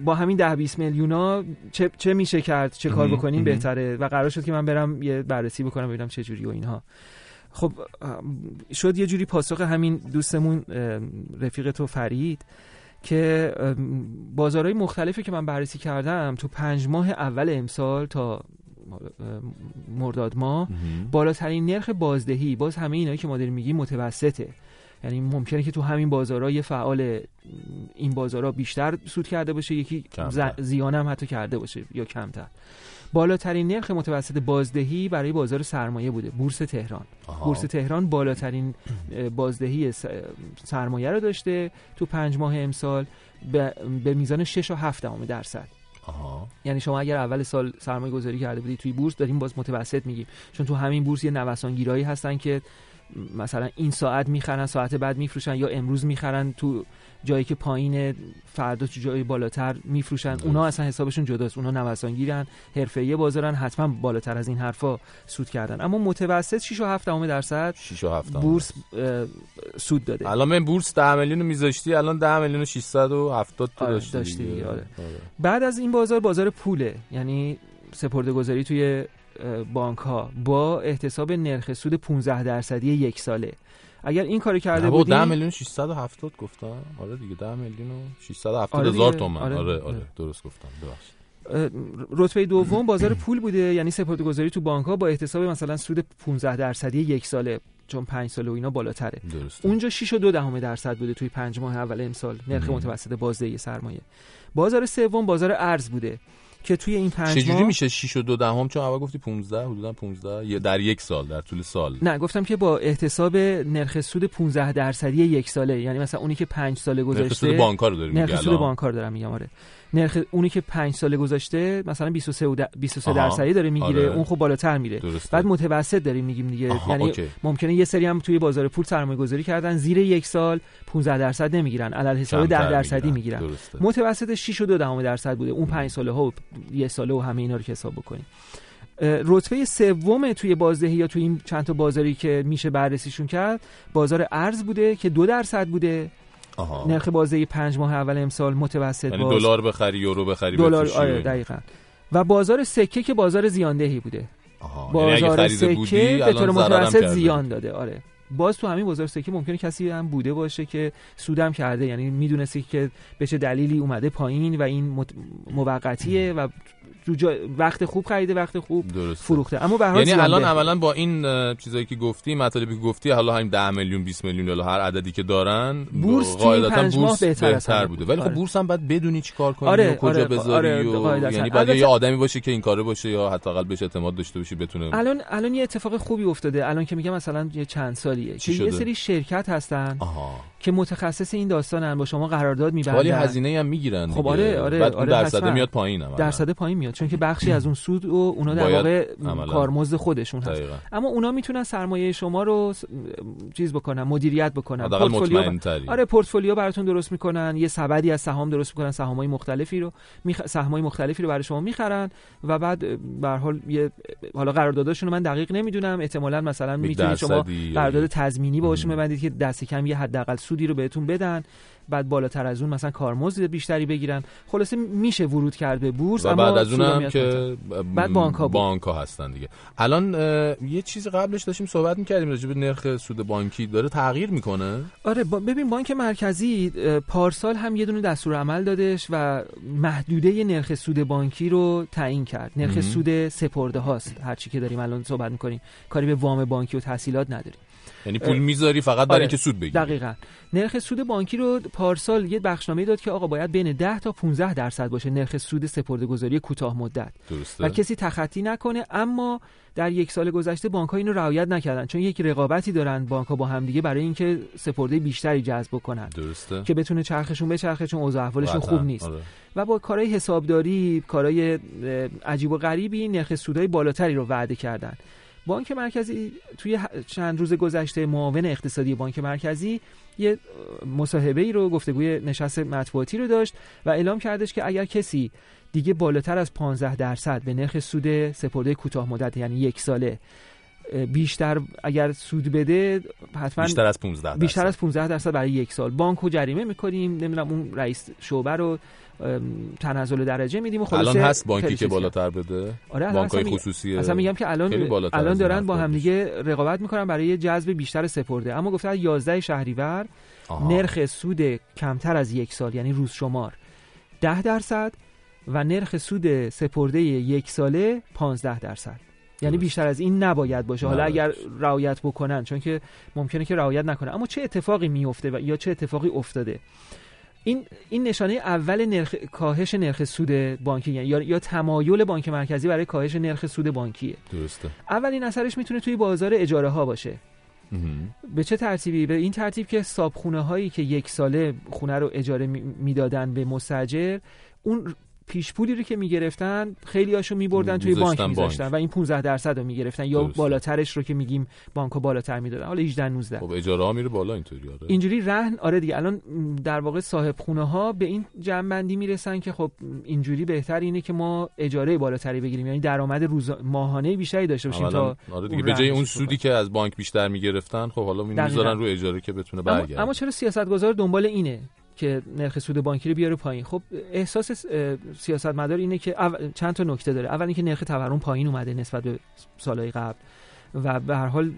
با همین ده 20 میلیونا چه, چه میشه کرد؟ چه کار بکنیم. بهتره. و قرار شد که من برم یه بررسی بکنم ببینم چه جوری و اینها. خب شد یه جوری پاسخ همین دوستمون رفیق تو فرید که بازارهای مختلفی که من بررسی کردم تو پنج ماه اول امسال تا مرداد ماه بالاترین نرخ بازدهی. باز همه اینایی که ما داریم میگیم متوسطه. یعنی ممکنه که تو همین بازارها یه فعال این بازارها بیشتر سود کرده باشه یکی زیان هم حتی کرده باشه یا کمتر. بالاترین نرخ متوسط بازدهی برای بازار سرمایه بوده بورس تهران. آها. بورس تهران بالاترین بازدهی سرمایه رو داشته. تو پنج ماه امسال به, به میزان 6 و 7 دهم درصد. آها. یعنی شما اگر اول سال سرمایه گذاری کرده بودی توی بورس داریم باز متوسط میگیم چون تو همین بورس یه نوسانگیرایی هستن که مثلا این ساعت می‌خرن ساعت بعد میفروشن یا امروز می‌خرن تو جایی که پایین فردا تو جایی بالاتر میفروشن. اونا اصلا حسابشون جداست. اونا نوسانگیرن حرفه‌ای بازارن حتما بالاتر از این حرفا سود کردن. اما متوسط 6 و 7 دهم درصد 6 و 7 بورس سود داده. الان من بورس 10 میلیون میذاشتی الان 10 میلیون و 670 تو آره، داشتی داشتی دیگه. دیگه، آره. بعد از این بازار بازار پوله. یعنی سپرده گذاری توی بانک ها با احتساب نرخ سود 15 درصدی یک ساله. اگر این کارو کرده بابا 10 بودیم میلیون و 670 گفتم آره دیگه 10 میلیون و 670 آره هزار دیگه. تومن. آره. آره آره. درست گفتم. ببخشید. رتبه دوم بازار پول بوده. یعنی سپرده گذاری تو بانک ها با احتساب مثلا سود 15 درصدی یک ساله. چون 5 ساله و اینا بالاتره. درسته. اونجا 6 و 2 دهم درصد بوده توی 5 ماه اول امسال. نرخ. متوسط بازدهی سرمایه. بازار سوم بازار ارز بوده. که توی این 5 چجوری ماه میشه 6 و 2 دهم؟ چون اول گفتی 15 حدودا 15 یا در یک سال در طول سال. نه گفتم که با احتساب نرخ سود 15 درصدی یک ساله. یعنی مثلا اونی که 5 ساله گذاشته سود بانک‌ها رو داری میگی نرخ سود رو دارم میگم آره. نرخ اونی که 5 ساله گذاشته مثلا 23 و د- 23 آها. درصدی داره می‌گیره آره. اون خب بالاتر میره درسته. بعد متوسط داریم میگیم دیگه یعنی اوکی. ممکنه یه سری هم توی بازار پول سرمایه گذاری کردن زیر یک سال 15 درصد نمی‌گیرن علل حساب 10 کمتر درصدی می‌گیرن. درسته. متوسط 6 و 2 دهم درصد بوده اون 5 ساله ها و یه ساله و همه اینا رو که حساب بکنیم رتبه سوم توی بازدهی یا توی این چند تا بازاری که میشه بررسیشون کرد بازار ارز بوده که دو درصد بوده آها. نرخ بازدهی پنج ماه اول امسال متوسط یعنی باز دلار بخری یورو بخری دلار آره. دقیقا و بازار سکه که بازار زیاندهی بوده یعنی اگه بازار سکه به طور متوسط. زیان داده آره باز تو همین بازار سکه ممکنه کسی هم بوده باشه که سودم کرده یعنی می‌دونستی که به چه دلیلی اومده پایین و این موقتیه و وقت خوب خریده وقت خوب درسته. فروخته اما به یعنی الان. عملا با این چیزایی که گفتی مطالبی که گفتی حالا همین 10 میلیون 20 میلیون دلار هر عددی که دارن بورس قاعدتا بورس بهتر همه بوده بود. ولی خب آره. بورس هم باید بدونی چی کار کنی آره، و کجا آره، بذاری آره، و. یعنی باید یه آدمی باشه که این کاره باشه یا حداقل بهش اعتماد داشته باشی بتونه الان الان یه اتفاق خوبی افتاده الان که میگم مثلا یه چند سالیه که یه؟ سری شرکت هستن آها. که متخصص این داستانن با شما قرارداد میبندن ولی هزینه هم می‌گیرن خب. آره آره بعد آره حتما. میاد پایین عملاً. درصد پایین میاد چون که بخشی از اون سود و اونا در واقع. کارمزد خودشون هست دقیقاً. اما اونا می‌تونن سرمایه شما رو چیز بکنن مدیریت بکنن پورتفولیو. آره پورتفولیو براتون درست می‌کنن یه سبدی از سهام درست می‌کنن سهامای مختلفی رو میخ... سهامای مختلفی رو برای شما می‌خرن و بعد به هر حال یه حالا قرارداداشون رو من دقیق نمی‌دونم احتمالاً مثلا می‌تونید شما یا قرارداد تضمینی باشون ببندید که دست کم یه حداقل سودی رو بهتون بدن. بعد بالاتر از اون مثلا کارمزد بیشتری بگیرن. خلاصه میشه ورود کرد به بورس و اما بعد از اونم میاد که. بعد بانک ها بانک ها هستن دیگه. الان یه چیز قبلش داشتیم صحبت می‌کردیم راجع به نرخ سود بانکی. داره تغییر می‌کنه؟ آره با- ببین بانک مرکزی پارسال هم یه دونه دستور عمل دادش و محدوده نرخ سود بانکی رو تعیین کرد. نرخ مهم. سود سپرده هاست هرچی که داریم الان صحبت می‌کنیم. کاری به وام بانکی و تحصیلات نداریم. یعنی پول می‌ذاری فقط برای آره، اینکه سود بگیری. دقیقا. نرخ سود بانکی رو پارسال یه بخشنامه داد که آقا باید بین 10 تا 15 درصد باشه نرخ سود سپرده گذاری کوتاه مدت. درسته. و کسی تخطی نکنه اما در یک سال گذشته بانک ها اینو رعایت نکردن. چون یک رقابتی دارن بانک ها با همدیگه برای اینکه سپرده بیشتری جذب کنن درسته. که بتونه چرخشون به چرخه چون اوضاع احوالشون خوب نیست. آره. و با کارهای حسابداری کارهای عجیب و غریبی نرخ سودهای بالاتری رو وعده کردن. بانک مرکزی توی چند روز گذشته معاون اقتصادی بانک مرکزی یه مصاحبه ای رو گفتگوی نشست مطبوعاتی رو داشت و اعلام کردش که اگر کسی دیگه بالاتر از 15 درصد به نرخ سود سپرده کوتاه مدت یعنی یک ساله بیشتر اگر سود بده حتما بیشتر از 15 درصد. بیشتر از 15 درصد برای یک سال بانک رو جریمه می‌کنیم نمی‌دونم اون رئیس شعبه رو تنزل درجه میدیم و خلاصه الان هست بانکی که بالاتر بده؟ آره الان بانک های اصلا میگم- خصوصی اصلا میگم که الان الان دارن با هم دیگه رقابت می‌کنن برای جذب بیشتر سپرده. اما گفته از 11 شهریور آها. نرخ سود کمتر از یک سال یعنی روز شمار. 10 درصد و نرخ سود سپرده یک ساله 15 درصد. یعنی بیشتر از این نباید باشه. حالا اگر رعایت بکنن چون که ممکنه که رعایت نکنه اما چه اتفاقی میفته و یا چه اتفاقی افتاده؟ این این نشانه اول نرخ کاهش نرخ سود بانکی یعنی یا, یا تمایل بانک مرکزی برای کاهش نرخ سود بانکیه. درسته. اولین اثرش می‌تونه توی بازار اجاره ها باشه. به چه ترتیبی؟ به این ترتیب که صابخونه هایی که یک ساله خونه رو اجاره می- می‌دادن به مستاجر اون پیش پولی رو که می‌گرفتن خیلی هاشو میبردن توی بانک. میذاشتن و این 15 درصد رو می‌گرفتن. یا. بالاترش رو که میگیم بانک‌ها بالاتر می‌دادن. حالا 18 19 خب اجاره ها میره بالا اینطوری آره. اینجوری رهن آره دیگه. الان در واقع صاحب خونه ها به این جنبندی می‌رسن که خب اینجوری بهتر اینه که ما اجاره بالاتری بگیریم. یعنی درآمد روز ماهانه بیشتری داشته باشیم تا آره دیگه به جای اون سودی که از بانک بیشتر می‌گرفتن خب حالا. می‌ذارن رو اجاره که بتونه اما, برگرده. اما چرا سیاستگزار دنبال اینه؟ که نرخ سود بانکی رو بیاره پایین. خب احساس سیاستمدار اینه که چند تا نکته داره. اول اینکه نرخ تورم پایین اومده نسبت به سالهای قبل و به هر حال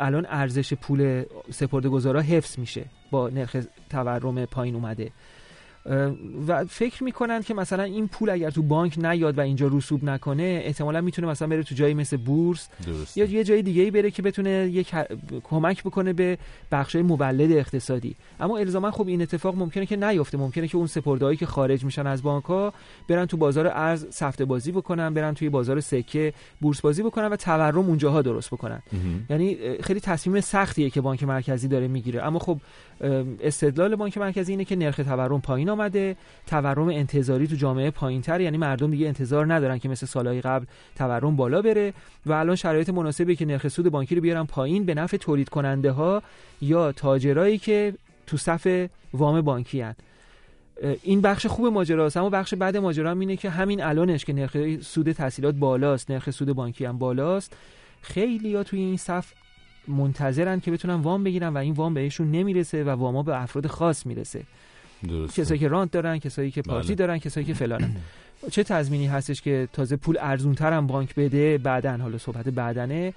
الان ارزش پول سپرده‌گذارا حفظ میشه با نرخ تورم پایین اومده. و فکر می‌کنن که مثلا این پول اگر تو بانک نیاد و اینجا رسوب نکنه احتمالا می‌تونه مثلا بره تو جایی مثل بورس یا یه جای دیگه ای بره که بتونه یک کمک بکنه به بخشای مولد اقتصادی. اما الزاما خب این اتفاق ممکنه که نیفته. ممکنه که اون سپردهایی که خارج میشن از بانک ها برن تو بازار ارز سفته بازی بکنن برن توی بازار سکه بورس بازی بکنن و تورم اونجاها درست بکنن. یعنی خیلی تصمیم سختیه که بانک مرکزی داره می‌گیره. اما خب استدلال بانک مرکزی اینه که نرخ تورم پایین آمده تورم انتظاری تو جامعه پایینتر یعنی مردم دیگه انتظار ندارن که مثل سالهای قبل تورم بالا بره و الان شرایط مناسبی که نرخ سود بانکی رو بیارن پایین به نفع تولید کننده ها یا تاجرایی که تو صف وام بانکی هن. این بخش خوب ماجراست اما بخش بعد ماجرا هم اینه که همین الانش که نرخ سود تحصیلات بالاست نرخ سود بانکی هم بالاست خیلی ها توی این صف منتظرن که بتونن وام بگیرن و این وام بهشون نمی‌رسه و واما به افراد خاص می‌رسه درست کسایی که رانت دارن کسایی که پارتی بله. دارن کسایی که فلانن چه تضمینی هستش که تازه پول ارزونتر هم بانک بده بعدن حالا صحبت بعدنه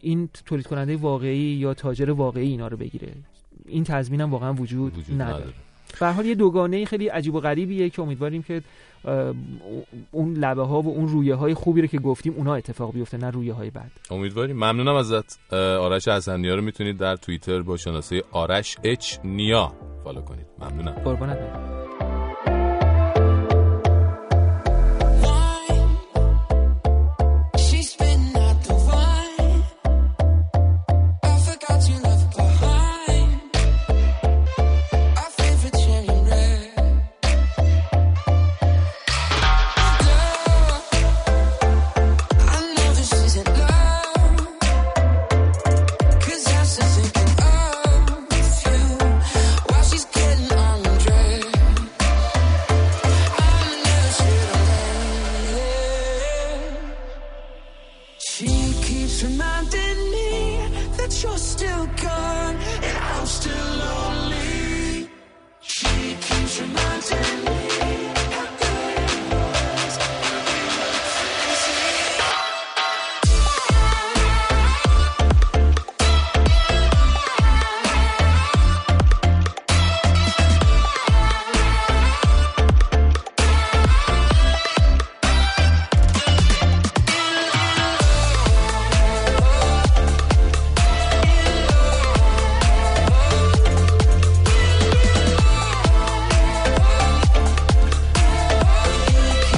این تولید کننده واقعی یا تاجر واقعی اینا رو بگیره این تضمین هم واقعا وجود, وجود نداره نداره. به حال یه دوگانه خیلی عجیب و غریبیه که امیدواریم که اون لبه ها و اون رویه های خوبی رو که گفتیم اونا اتفاق بیفته نه رویه های بد امیدواریم. ممنونم ازت. آرش حسنیا رو می‌تونید در توییتر با شناسه آرش اچ نیا فالو کنید. ممنونم. قربانت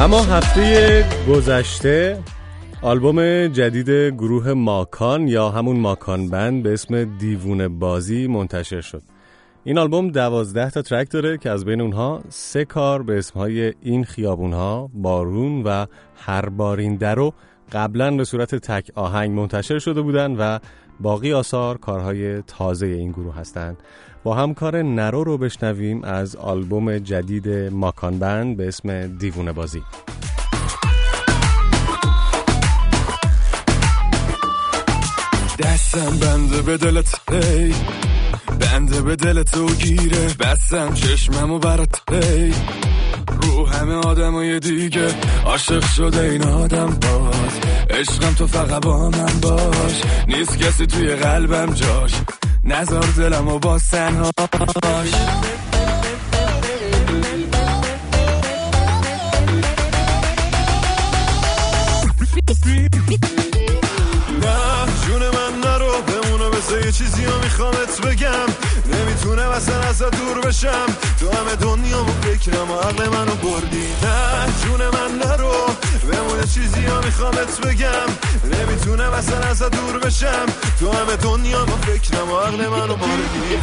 اما هفته گذشته آلبوم جدید گروه ماکان یا همون ماکان بند به اسم دیوونه بازی منتشر شد. این آلبوم دوازده تا ترک داره که از بین اونها سه کار به اسمهای این خیابونها بارون و هر بارین درو قبلا به صورت تک آهنگ منتشر شده بودن و باقی آثار کارهای تازه این گروه هستند با همکار نرو رو بشنویم از آلبوم جدید ماکان بند به اسم دیوونه بازی. دستم بنده به دلت ای. بنده به دلت و گیره. بستم چشمم و برات ای. رو همه آدمای دیگه. عاشق شده این آدم باز عشقم تو فقط با من باش. نیست کسی توی قلبم جاش. نزار دلم و باز تنهاش نه جون من نرو بمونو بسه یه چیزی رو میخوامت بگم. نمی‌تونم اصلا ازت دور بشم. تو همه دنیامو فکرم و عقل منو بردی. نه جون من نرو. بمونه چیزی رو میخوامت بگم. نمی‌تونم اصلا ازت دور بشم. تو همه دنیامو فکرم و عقل منو بردی.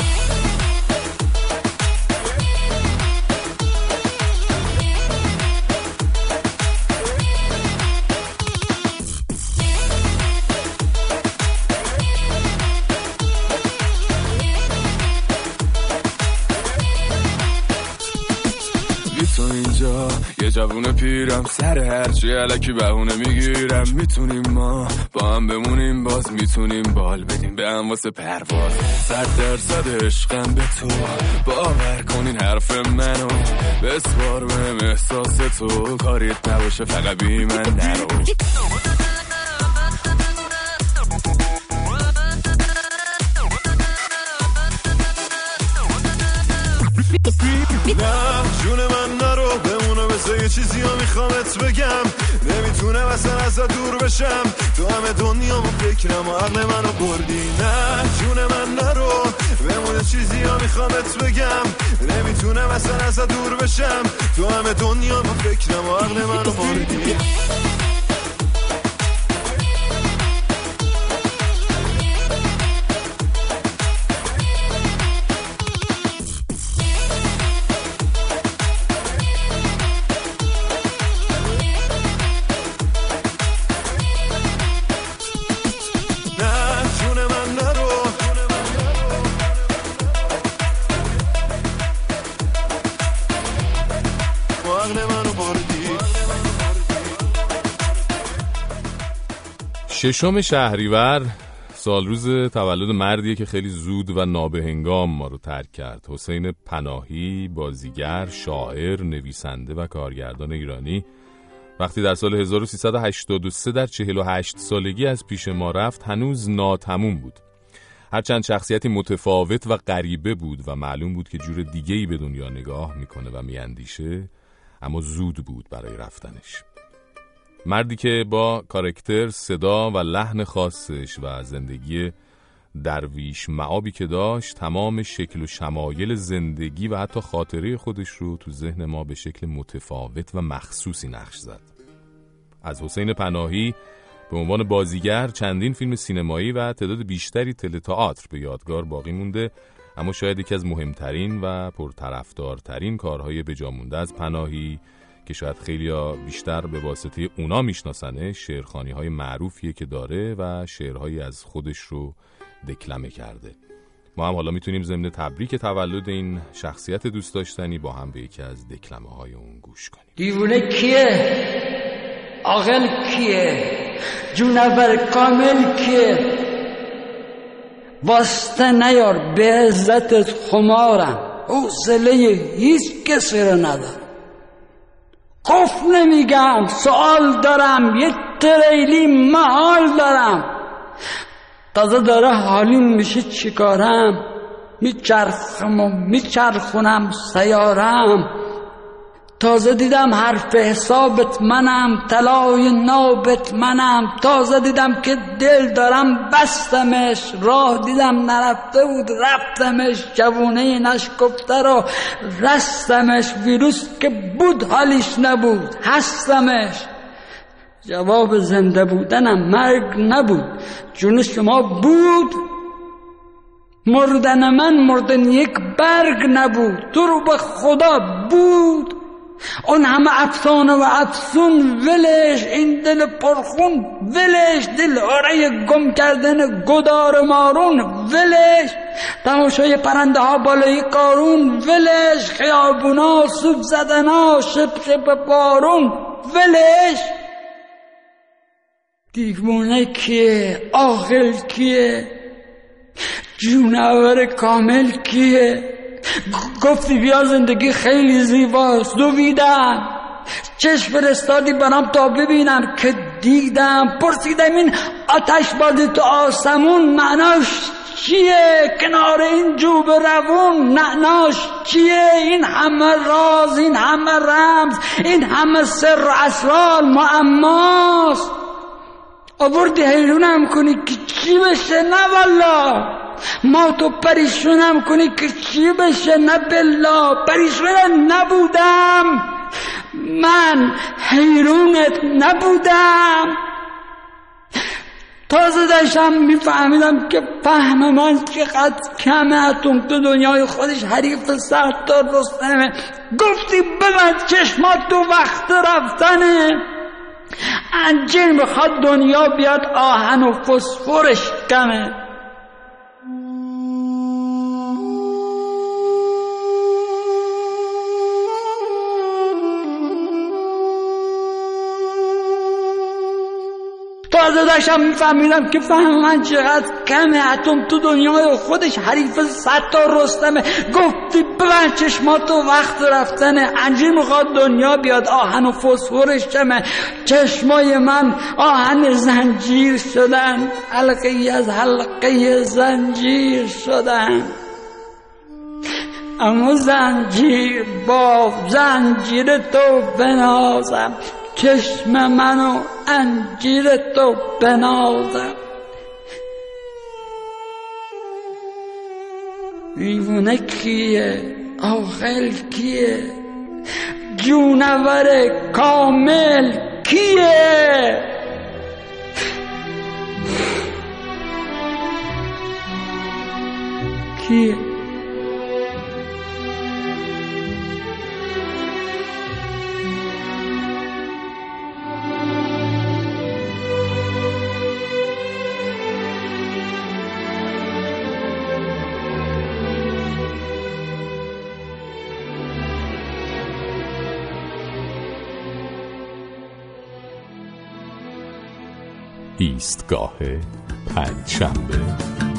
یه جوون پیرم سر هرچی علکی بهونه می‌گیرم. می‌تونیم ما با هم بمونیم باز می‌تونیم بال بدیم. به هم واسه پرواز صد درصد عشقم به تو. باور کنین حرف منو بسپار بهم احساس تو. کاریت نباشه فقط بی من نرو. نه جون من بذار یه چیزی ها میخوامت بگم. نمی‌تونم اصلا ازت دور بشم. تو همه دنیا و فکرم و عقل منو بردی. نه جون من نرو. بمونه چیزی ها میخوامت بگم. نمی‌تونم اصلا ازت دور بشم. تو همه دنیا و فکرم و عقل منو بردی. ششم شهریور سالروز تولد مردیه که خیلی زود و نابهنگام ما رو ترک کرد. حسین پناهی بازیگر شاعر نویسنده و کارگردان ایرانی. وقتی در سال 1383 در 48 سالگی از پیش ما رفت هنوز ناتموم بود. هرچند شخصیتی متفاوت و غریبه بود و معلوم بود که جور دیگه‌ای به دنیا نگاه می‌کنه و میاندیشه اما زود بود برای رفتنش. مردی که با کارکتر صدا و لحن خاصش و زندگی درویش معابی که داشت تمام شکل و شمایل زندگی و حتی خاطره خودش رو تو ذهن ما به شکل متفاوت و مخصوصی نقش زد. از حسین پناهی به عنوان بازیگر چندین فیلم سینمایی و تعداد بیشتری تئاتر به یادگار باقی مونده اما شاید یکی از مهمترین و پرطرفدارترین کارهای بجامونده از پناهی که شاید خیلی بیشتر به واسطه اونا میشناسنه شعرخانی های معروفیه که داره و شعرهایی از خودش رو دکلمه کرده. ما هم حالا می‌تونیم ضمن تبریک تولد این شخصیت دوست داشتنی با هم به یکی از دکلمه های اون گوش کنیم. دیوونه کیه؟ عاقل کیه؟ جونور کامل کیه؟ واسطه نیار به عزتت خمارم. حوصله هیچ کسی رو ندارم. قف نمیگم سوال دارم یه تریلی محال دارم. تازه داره حالیم میشه چیکارم؟ میچرخم و میچرخونم سیارم. تازه دیدم حرف حسابت منم طلای نابت منم. تازه دیدم که دل دارم بستمش. راه دیدم نرفته بود رفتمش. جوونه نشکفته رو رستمش. ویروس که بود حالیش نبود هستمش. جواب زنده بودنم مرگ نبود. جون شما بود. مردن من مردن یک برگ نبود. تو رو به خدا بود. اون همه افسانه و افسون ولش این دل پرخون ولش دل آره گم کردن گدار مارون ولش تماشای پرنده ها بالای قارون ولش خیابونا سوب زدنا شپ شپ بارون ولش دیوونه کیه عاقل کیه جونور کامل کیه گفتی بیا زندگی خیلی زیباست. دویدم. چشم فرستادی برام تا ببینم که دیدم. پرسیدم این آتش بازی تو آسمون معناش چیه؟ کنار این جوب روون نعناش چیه؟ این همه راز این همه رمز این همه سر اسرار معماست. آوردی حیرونم کنی که چی بشه؟ نه والا ما تو پریشونم کنی که چی بشه؟ نه بلا پریشون نبودم. من حیرونت نبودم. تازه داشتم میفهمیدم که فهم من چقدر کمه. اتم تو دنیای خودش حریف ستار رستمه. گفتی به من چشمات تو وقت رفتنه. انجیر می‌خواد دنیا بیاد آهن و فسفرش کمه. داشتم میفهمیدم که فهم من چقدر کمه. اتم تو دنیای خودش حریف صد تا رستمه. گفتی ببند چشماتو وقت رفتنه انجی می‌خواد دنیا بیاد آهن و فسفرش کمه. چشمای من آهن زنجیر شدن. حلقه از حلقه زنجیر شدن. اما زنجیر با زنجیر تو بنازم. چشم منو انجیر تو بنازم. دیوونه کیه؟ آخل کیه؟ جونور کامل کیه؟ کیه؟ ایستگاه پنجشنبه.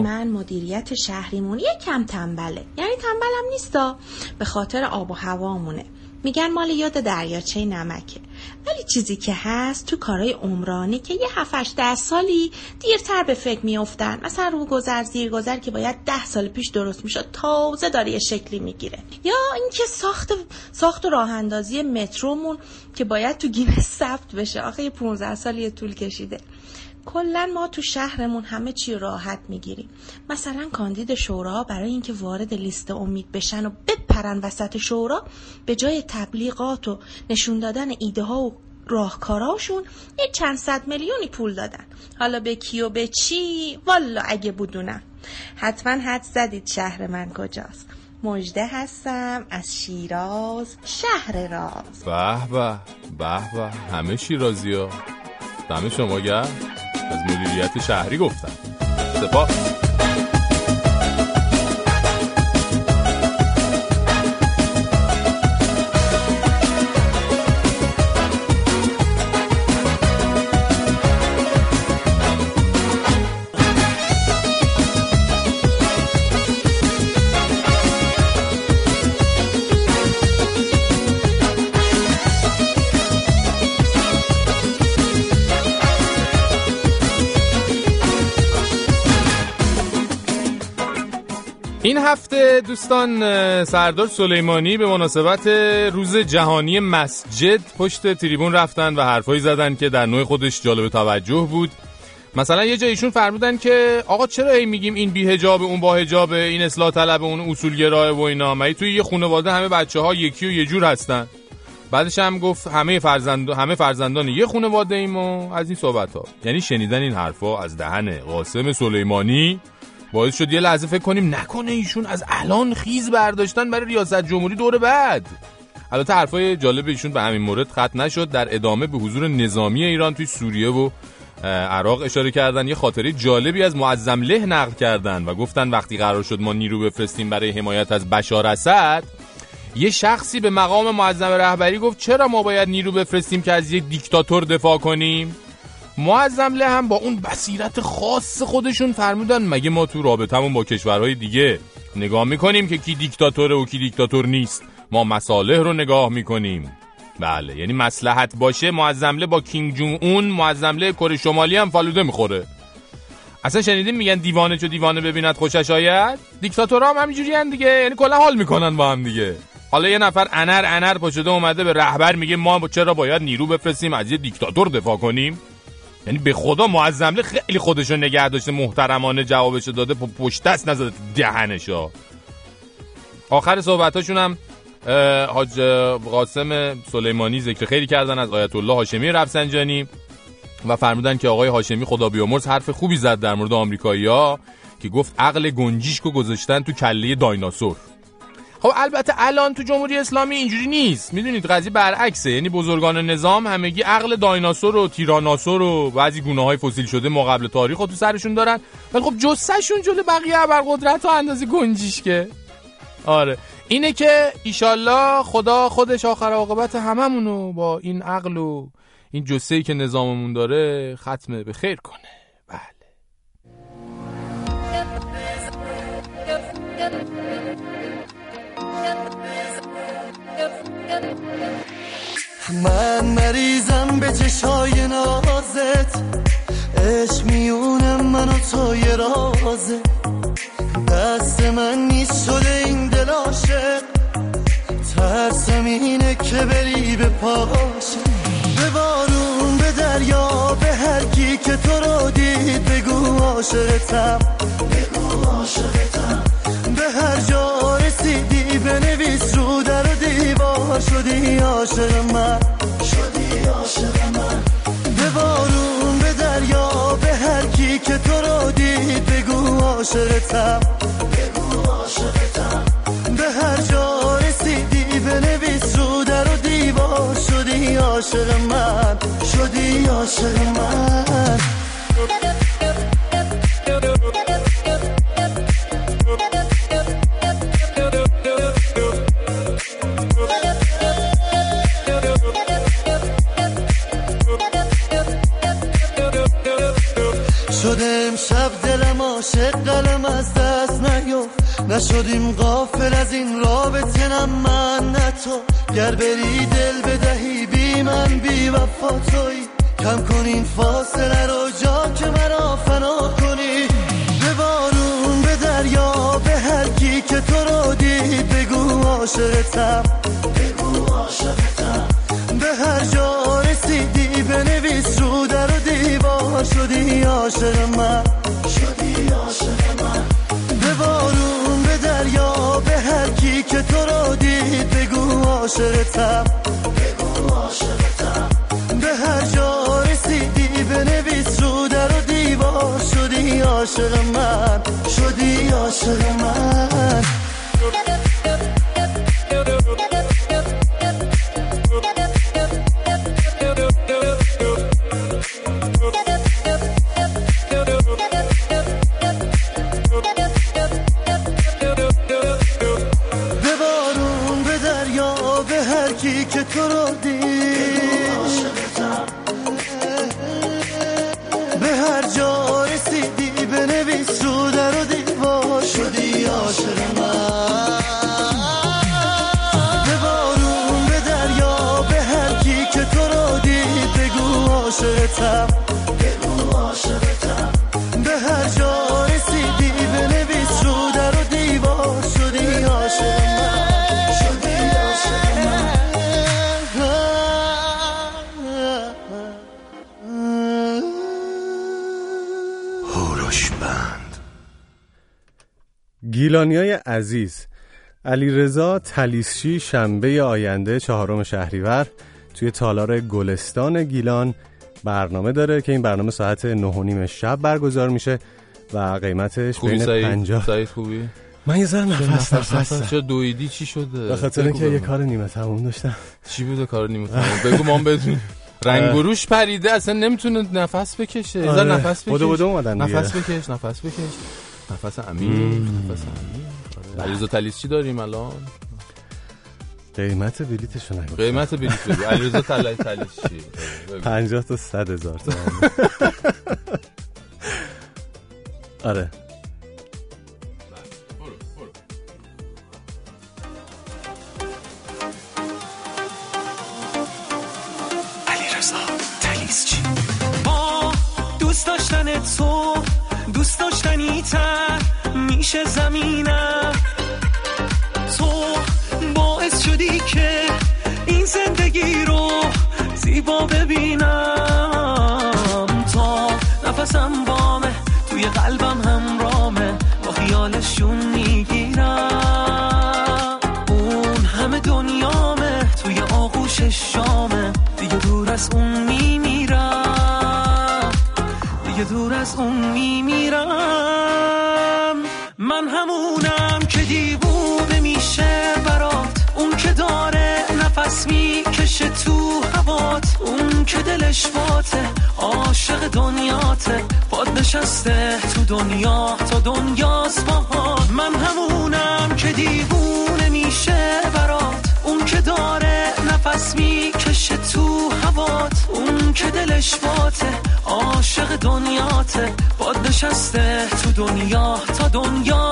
من مدیریت شهریمون یه کم تنبله. یعنی تنبلم نیستا. به خاطر آب و هوامونه. میگن مال یاد دریاچه نمکه. ولی چیزی که هست تو کارهای عمرانی که یه هفتش ده سالی دیرتر به فکر میافتن. مثلا رو گذر زیر گذر که باید ده سال پیش درست می‌شد تازه داره یه شکلی می‌گیره. یا اینکه ساخت ساخت و راه اندازی مترومون که باید تو گینس ثبت بشه. آخه یه 15 سالی طول کشیده. کلا ما تو شهرمون همه چی راحت می‌گیریم. مثلا کاندید شورا برای اینکه وارد لیست امید بشن و بپرن وسط شورا به جای تبلیغات و نشون دادن ایده ها و راهکاراشون یه چند صد میلیونی پول دادن. حالا به کی و به چی؟ والا اگه بدونم حتما حد زدید شهر من کجاست. مجده هستم از شیراز شهر راز. به به به به همه شیرازی ها دم شما گرم. از مدیریت شهری گفتم. سپاس. این هفته دوستان سردار سلیمانی به مناسبت روز جهانی مسجد پشت تریبون رفتن و حرفایی زدن که در نوع خودش جالب توجه بود. مثلا یه جا ایشون فرمودن که آقا چرا هی میگیم این بی حجاب اون با حجاب این اصلاح طلب اون اصولگراه و اینا؟ مگه توی یه خانواده همه بچه ها یکی و یه جور هستن؟ بعدش هم گفت همه فرزند همه فرزندان یه خانواده ایم و از این صحبت ها یعنی شنیدن این حرفا از دهن قاسم سلیمانی باعث شد یه لحظه فکر کنیم نکنه ایشون از الان خیز برداشتن برای ریاست جمهوری دور بعد. البته حرفای جالب ایشون به همین مورد ختم نشد. در ادامه به حضور نظامی ایران توی سوریه و عراق اشاره کردن. یه خاطره جالبی از معظم له نقل کردن و گفتن وقتی قرار شد ما نیرو بفرستیم برای حمایت از بشار اسد یه شخصی به مقام معظم رهبری گفت چرا ما باید نیرو بفرستیم که از یک دیکتاتور دفاع کنیم؟ معظم هم با اون بصیرت خاص خودشون فرمودن. مگه ما تو رابطمون با کشورهای دیگه نگاه می‌کنیم که کی دیکتاتوره و کی دیکتاتور نیست؟ ما مصالح رو نگاه می‌کنیم. بله یعنی مسلحت باشه معظمله با کینگ جون اون معظمله کره شمالی هم فالوده می‌خوره. اصلا شنیدین میگن دیوانه چو دیوانه ببیند خوشش آید؟ دیکتاتورها هم همینجوری دیگه یعنی کلا حال می‌کنن با هم دیگه. حالا یه نفر انر انر پاشده اومده به رهبر میگه ما چرا باید نیرو بفرستیم از یه دیکتاتور دفاع کنیم؟ یعنی به خدا معظمله خیلی خودشو نگه داشته محترمانه جوابشو داده پشت دست نزده تو دهنشا آخر صحبتاشون هم حاج قاسم سلیمانی ذکر خیری کردن از آیت الله هاشمی رفسنجانی و فرمودن که آقای هاشمی خدا بیامرز حرف خوبی زد در مورد آمریکایی‌ها که گفت عقل گنجیشکو گذاشتن تو کله دایناسور. خب البته الان تو جمهوری اسلامی اینجوری نیست. می‌دونید قضیه برعکسه. یعنی بزرگان نظام همگی عقل دایناسور و تیراناسور و بعضی گونه های فسیل شده ما قبل تاریخ رو تو سرشون دارن. ولی خب جثهشون جلو بقیه ابرقدرت ها اندازه گنجیشکه آره. اینه که ایشالله خدا خودش آخر عاقبت هممونو با این عقل و این جسه‌ای که نظاممون داره ختم به خیر کنه. من مریضم به چشای نازت. عشق میونه من و تو یه رازه. دست من نیست شده این دل عاشق. ترسم اینه که بری به پاشه. به بارون به دریا به هر کی که تو رو دید بگو عاشقتم. بگو عاشقتم. به هر جا رسیدی بنویس رو در شدی عاشق من. شدی عاشق من. به بارون به دریا به هر کی که تو رو دید بگو عاشقتم. بگو عاشقتم. به هر جا رسیدی بنویس رو در و دیوار. شدی عاشق من. شدی عاشق من. شد امشب دلم عاشق قلم از دست نیفت نشدیم غافل از این رابطه نه من نه تو. گر بری دل بدهی بی من بی وفا تویی. کم کن این فاصله رو جا که مرا فنا کنی. به بارون به دریا به هر کی که تو رو دید. بگو عاشقتم بگو عاشقتم. به هر جا عاشق من. شدی عاشق من. به بارون به دریا به هر کی که تو رو دید بگو عاشقتم. بگو عاشقتم. به هر جا رسیدی بنویس رو در و دیوار. شدی عاشق من. شدی عاشق من. گیلانیای عزیز علیرضا تلیسچی شنبه آینده چهارم شهریور توی تالار گلستان گیلان برنامه داره که این برنامه ساعت نه و نیم شب برگزار میشه و قیمتش بین سعید؟ 50 سعید خوبی؟ من یه ذره نفس نفس؟ چرا دویدی؟ چی شده؟ به خاطر اینکه یه. کار نیمه تموم داشتم. چی بوده کار نیمه تمام بگو ما بدونیم. رنگ روش پریده اصلا نمی‌تونه نفس بکشه. یه ذره آره. نفس بکش بودو بودو اومدن. نفس بکش نفس بکش. نفس عمیق نفس عمیق آره. علیرضا تلیس چی داریم الان؟ قیمت بلیتشو نگفتم. قیمت بلیط بگو علیرضا تل- تلیس چی؟ بگو. 50 تا 100 هزار تومن آره. تر میشه زمینم. تو باعث شدی که این زندگی رو زیبا ببینم. تا نفسم بامه توی قلبم همرامه با خیالشون می‌گیرم. اون همه دنیامه توی آغوش شامه. دیگه دور از اون میمیرم. دیگه دور از اون میمیرم. همونم که دیوونه میشه برات. اون که داره نفس می‌کشه تو هوات. اون که دلش باته عاشق دنیاته. باد نشسته تو دنیا تا دنیاست باهات. من همونم که دیوونه میشه برات. اون که داره نفس می‌کشه تو هوات. اون که دلش باته عاشق دنیاته. باد نشسته تو دنیا تا دنیاست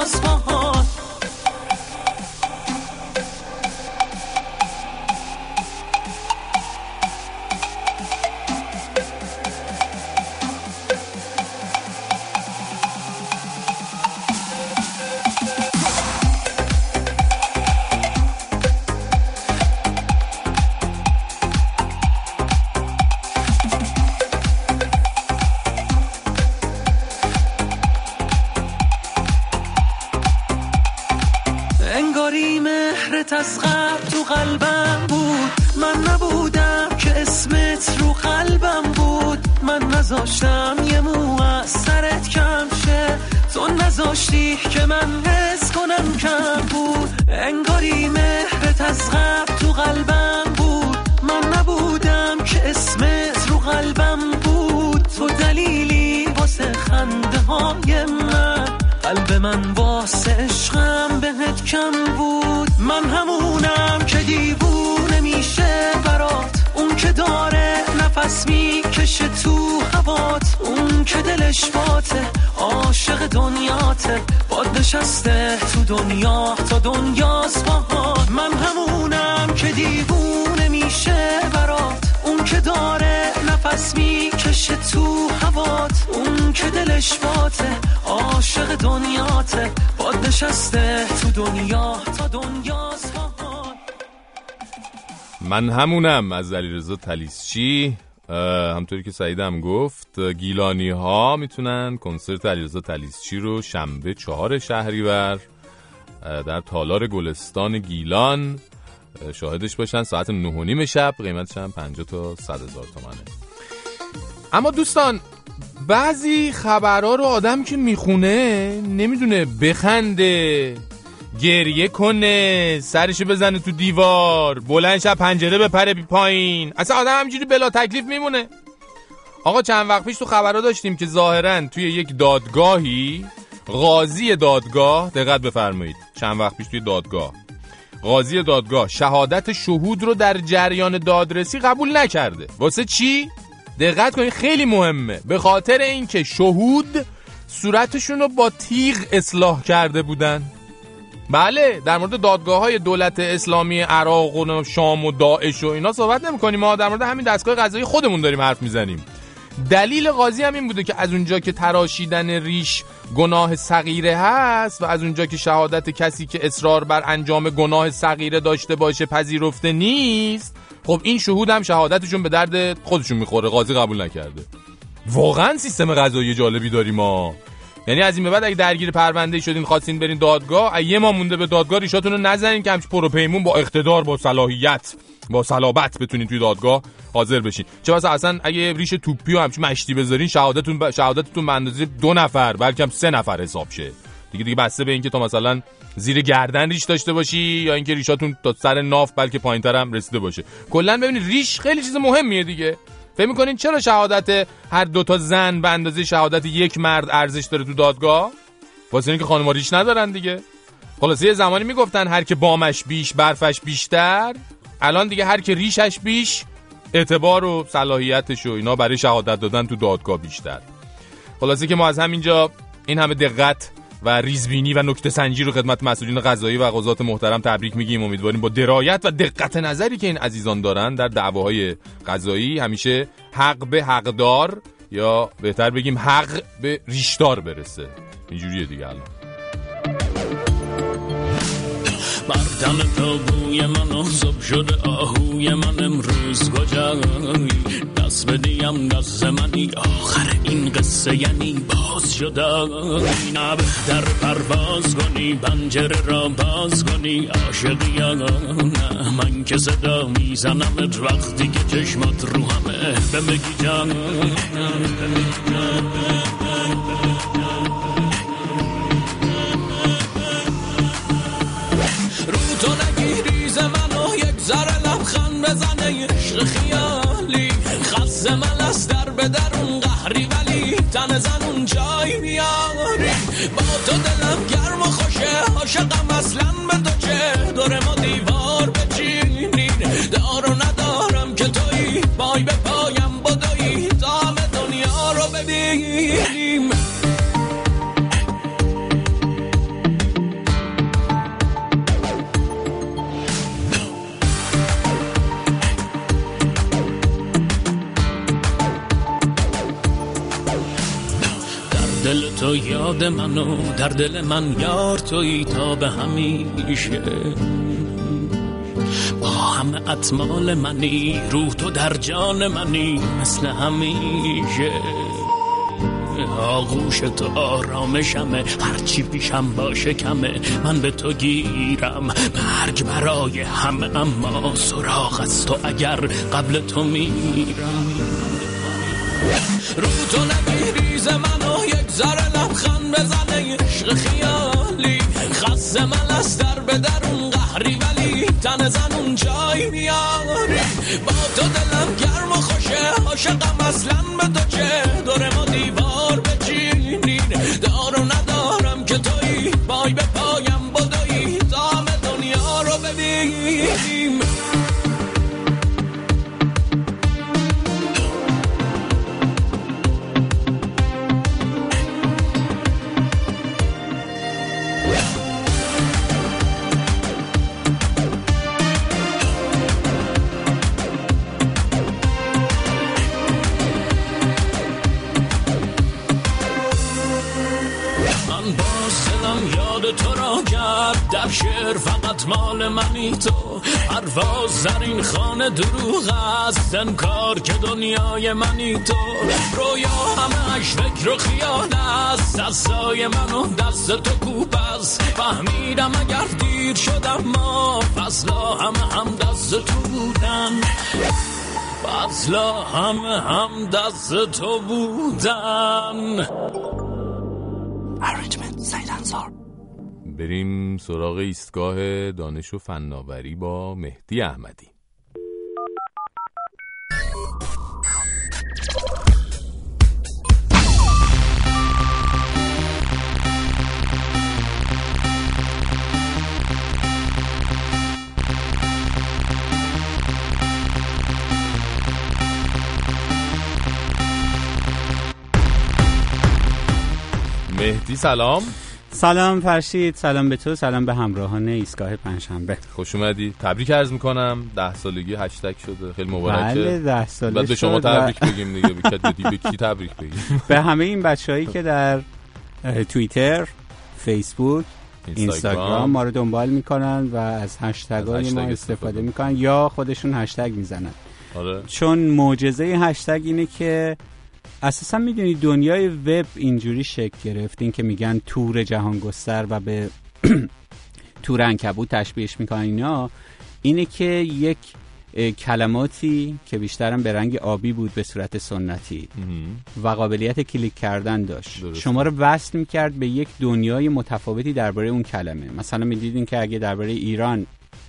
من همونم. از علیرضا تلیسچی. همطوری که سعید هم گفت گیلانی ها می‌تونن کنسرت علیرضا تلیسچی رو شنبه چهار شهریور در تالار گلستان گیلان اه، شاهدش باشن ساعت نه نیم شب. قیمتش هم 50 تا 100 هزار تومنه. اما دوستان بعضی خبرها رو آدم که می‌خونه نمی‌دونه بخنده. گریه کنه سرشو بزنه تو دیوار بلند شب پنجره بپره بی پایین. اصلا آدم همینجوری بلا تکلیف میمونه. آقا چند وقت پیش تو خبرها داشتیم که ظاهرا توی یک دادگاهی قاضی دادگاه دقت بفرمایید. چند وقت پیش توی دادگاه. قاضی دادگاه شهادت شهود رو در جریان دادرسی قبول نکرده. واسه چی؟ دقت کنید خیلی مهمه. به خاطر اینکه شهود صورتشون رو با تیغ اصلاح کرده بودن. بله در مورد دادگاه های دولت اسلامی عراق و شام و داعش و اینا صحبت نمی کنیم ما در مورد همین دستگاه قضایی خودمون داریم حرف می‌زنیم. دلیل قاضی هم این بوده که از اونجا که تراشیدن ریش گناه صغیره هست و از اونجا که شهادت کسی که اصرار بر انجام گناه صغیره داشته باشه پذیرفته نیست خب این شهود هم شهادتشون به درد خودشون می‌خوره. قاضی قبول نکرده. واقعا سیستم قضایی جالبی داریم ما. یعنی از این به بعد اگه درگیر پرونده شدین خواستین برین دادگاه یه ما مونده به دادگاه ریشاتون رو نزنین که همچین پروپیمون با اقتدار با صلاحیت با صلابت بتونین توی دادگاه حاضر بشین. چه واسه اصلا اگه ریش توپی و همچین مشتی بذارین شهادتتون ب... شهادتتون به اندازه دو نفر بلکه هم سه نفر حساب شه. دیگه دیگه بسته به اینکه تو مثلا زیر گردن ریش داشته باشی یا اینکه ریشاتون تا سر ناف بلکه پایینتر هم رسیده باشه. کلا ببینید ریش خیلی چیز مهمیه دیگه. فکر می‌کنین چرا شهادت هر دوتا زن به اندازه شهادت یک مرد ارزش داره تو دادگاه؟ واسه اینکه خانم‌ها ریش ندارن دیگه. خلاصه یه زمانی می‌گفتن هر که بامش بیش برفش بیشتر الان دیگه هر که ریشش بیش اعتبار و صلاحیتش و اینا برای شهادت دادن تو دادگاه بیشتر. خلاصه که ما از همینجا این همه دقت و ریزبینی و نکته سنجی رو خدمت مسئولین قضایی و قضات محترم تبریک میگیم. امیدواریم با درایت و دقت نظری که این عزیزان دارن در دعواهای قضایی همیشه حق به حقدار یا بهتر بگیم حق به ریشدار برسه. اینجوریه دیگه الان. بردن تابوی من آزاب شده آهوی من امروز کجایی؟ دست بدیم دست منی آخر این قصه یعنی باز شده نه بهتر پرواز کنی پنجره را باز کنی عاشقی نه من که صدا می‌زنم وقتی که چشمات رو همه به بگی جان به درون قهری ولی تن زنون جای میاری با تو دلم گرم و خوشه عاشقم اصلا به یاد منو در دل من یار توی تا به همیشه. با همه اتمال منی روح تو در جان منی مثل همیشه. آغوش تو آرامشمه هرچی پیشم باشه کمه. من به تو گیرم مرگ برای همه اما سراغ از تو اگر قبل تو میرم. رو تو نگیری ز منو یک ذره خز من از در به درون قهری ولی تن زنون جای میاری با تو دلم گرم و خوشه عاشقم اصلا به تو چه شعر فقط مال منی تو. پرواز در این خانه دروغ است. انکار که دنیای منی تو. رویا همه اش فکر و خیال است. دستای من و دست تو کوب است. فهمیدم اگر دیر شدم ما فصلا همه هم دست تو بودن. فصلا همه هم دست تو بودن. بریم سراغ ایستگاه دانش و فناوری با مهدی احمدی. مهدی سلام. سلام فرشید سلام به تو سلام به همراهان ایستگاه پنجشنبه. خوش اومدی. تبریک عرض می‌کنم. ده سالگی هشتگ شده. خیلی مبارکه. بله ده ساله بعد به شما تبریک بگیم دیگه. به کی- تبریک بگیم؟ به همه این بچههایی که در توییتر فیسبوک اینستاگرام. اینستاگرام ما رو دنبال می‌کنن و از هشتگ های هشتگ ما استفاده استفاده. می‌کنن یا خودشون هشتگ می‌زنن. آره. چون معجزه هشتگ اینه که اساسا می‌دونی دنیای وب اینجوری شکل گرفت. این که میگن تور جهان گستر و به تور انکبوت تشبیهش می‌کنن اینا اینه که یک کلماتی که بیشترم به رنگ آبی بود به صورت سنتی و قابلیت کلیک کردن داشت. درسته. شما رو وصل می‌کرد به یک دنیای متفاوتی درباره اون کلمه. مثلا می‌دیدین که اگه درباره ایران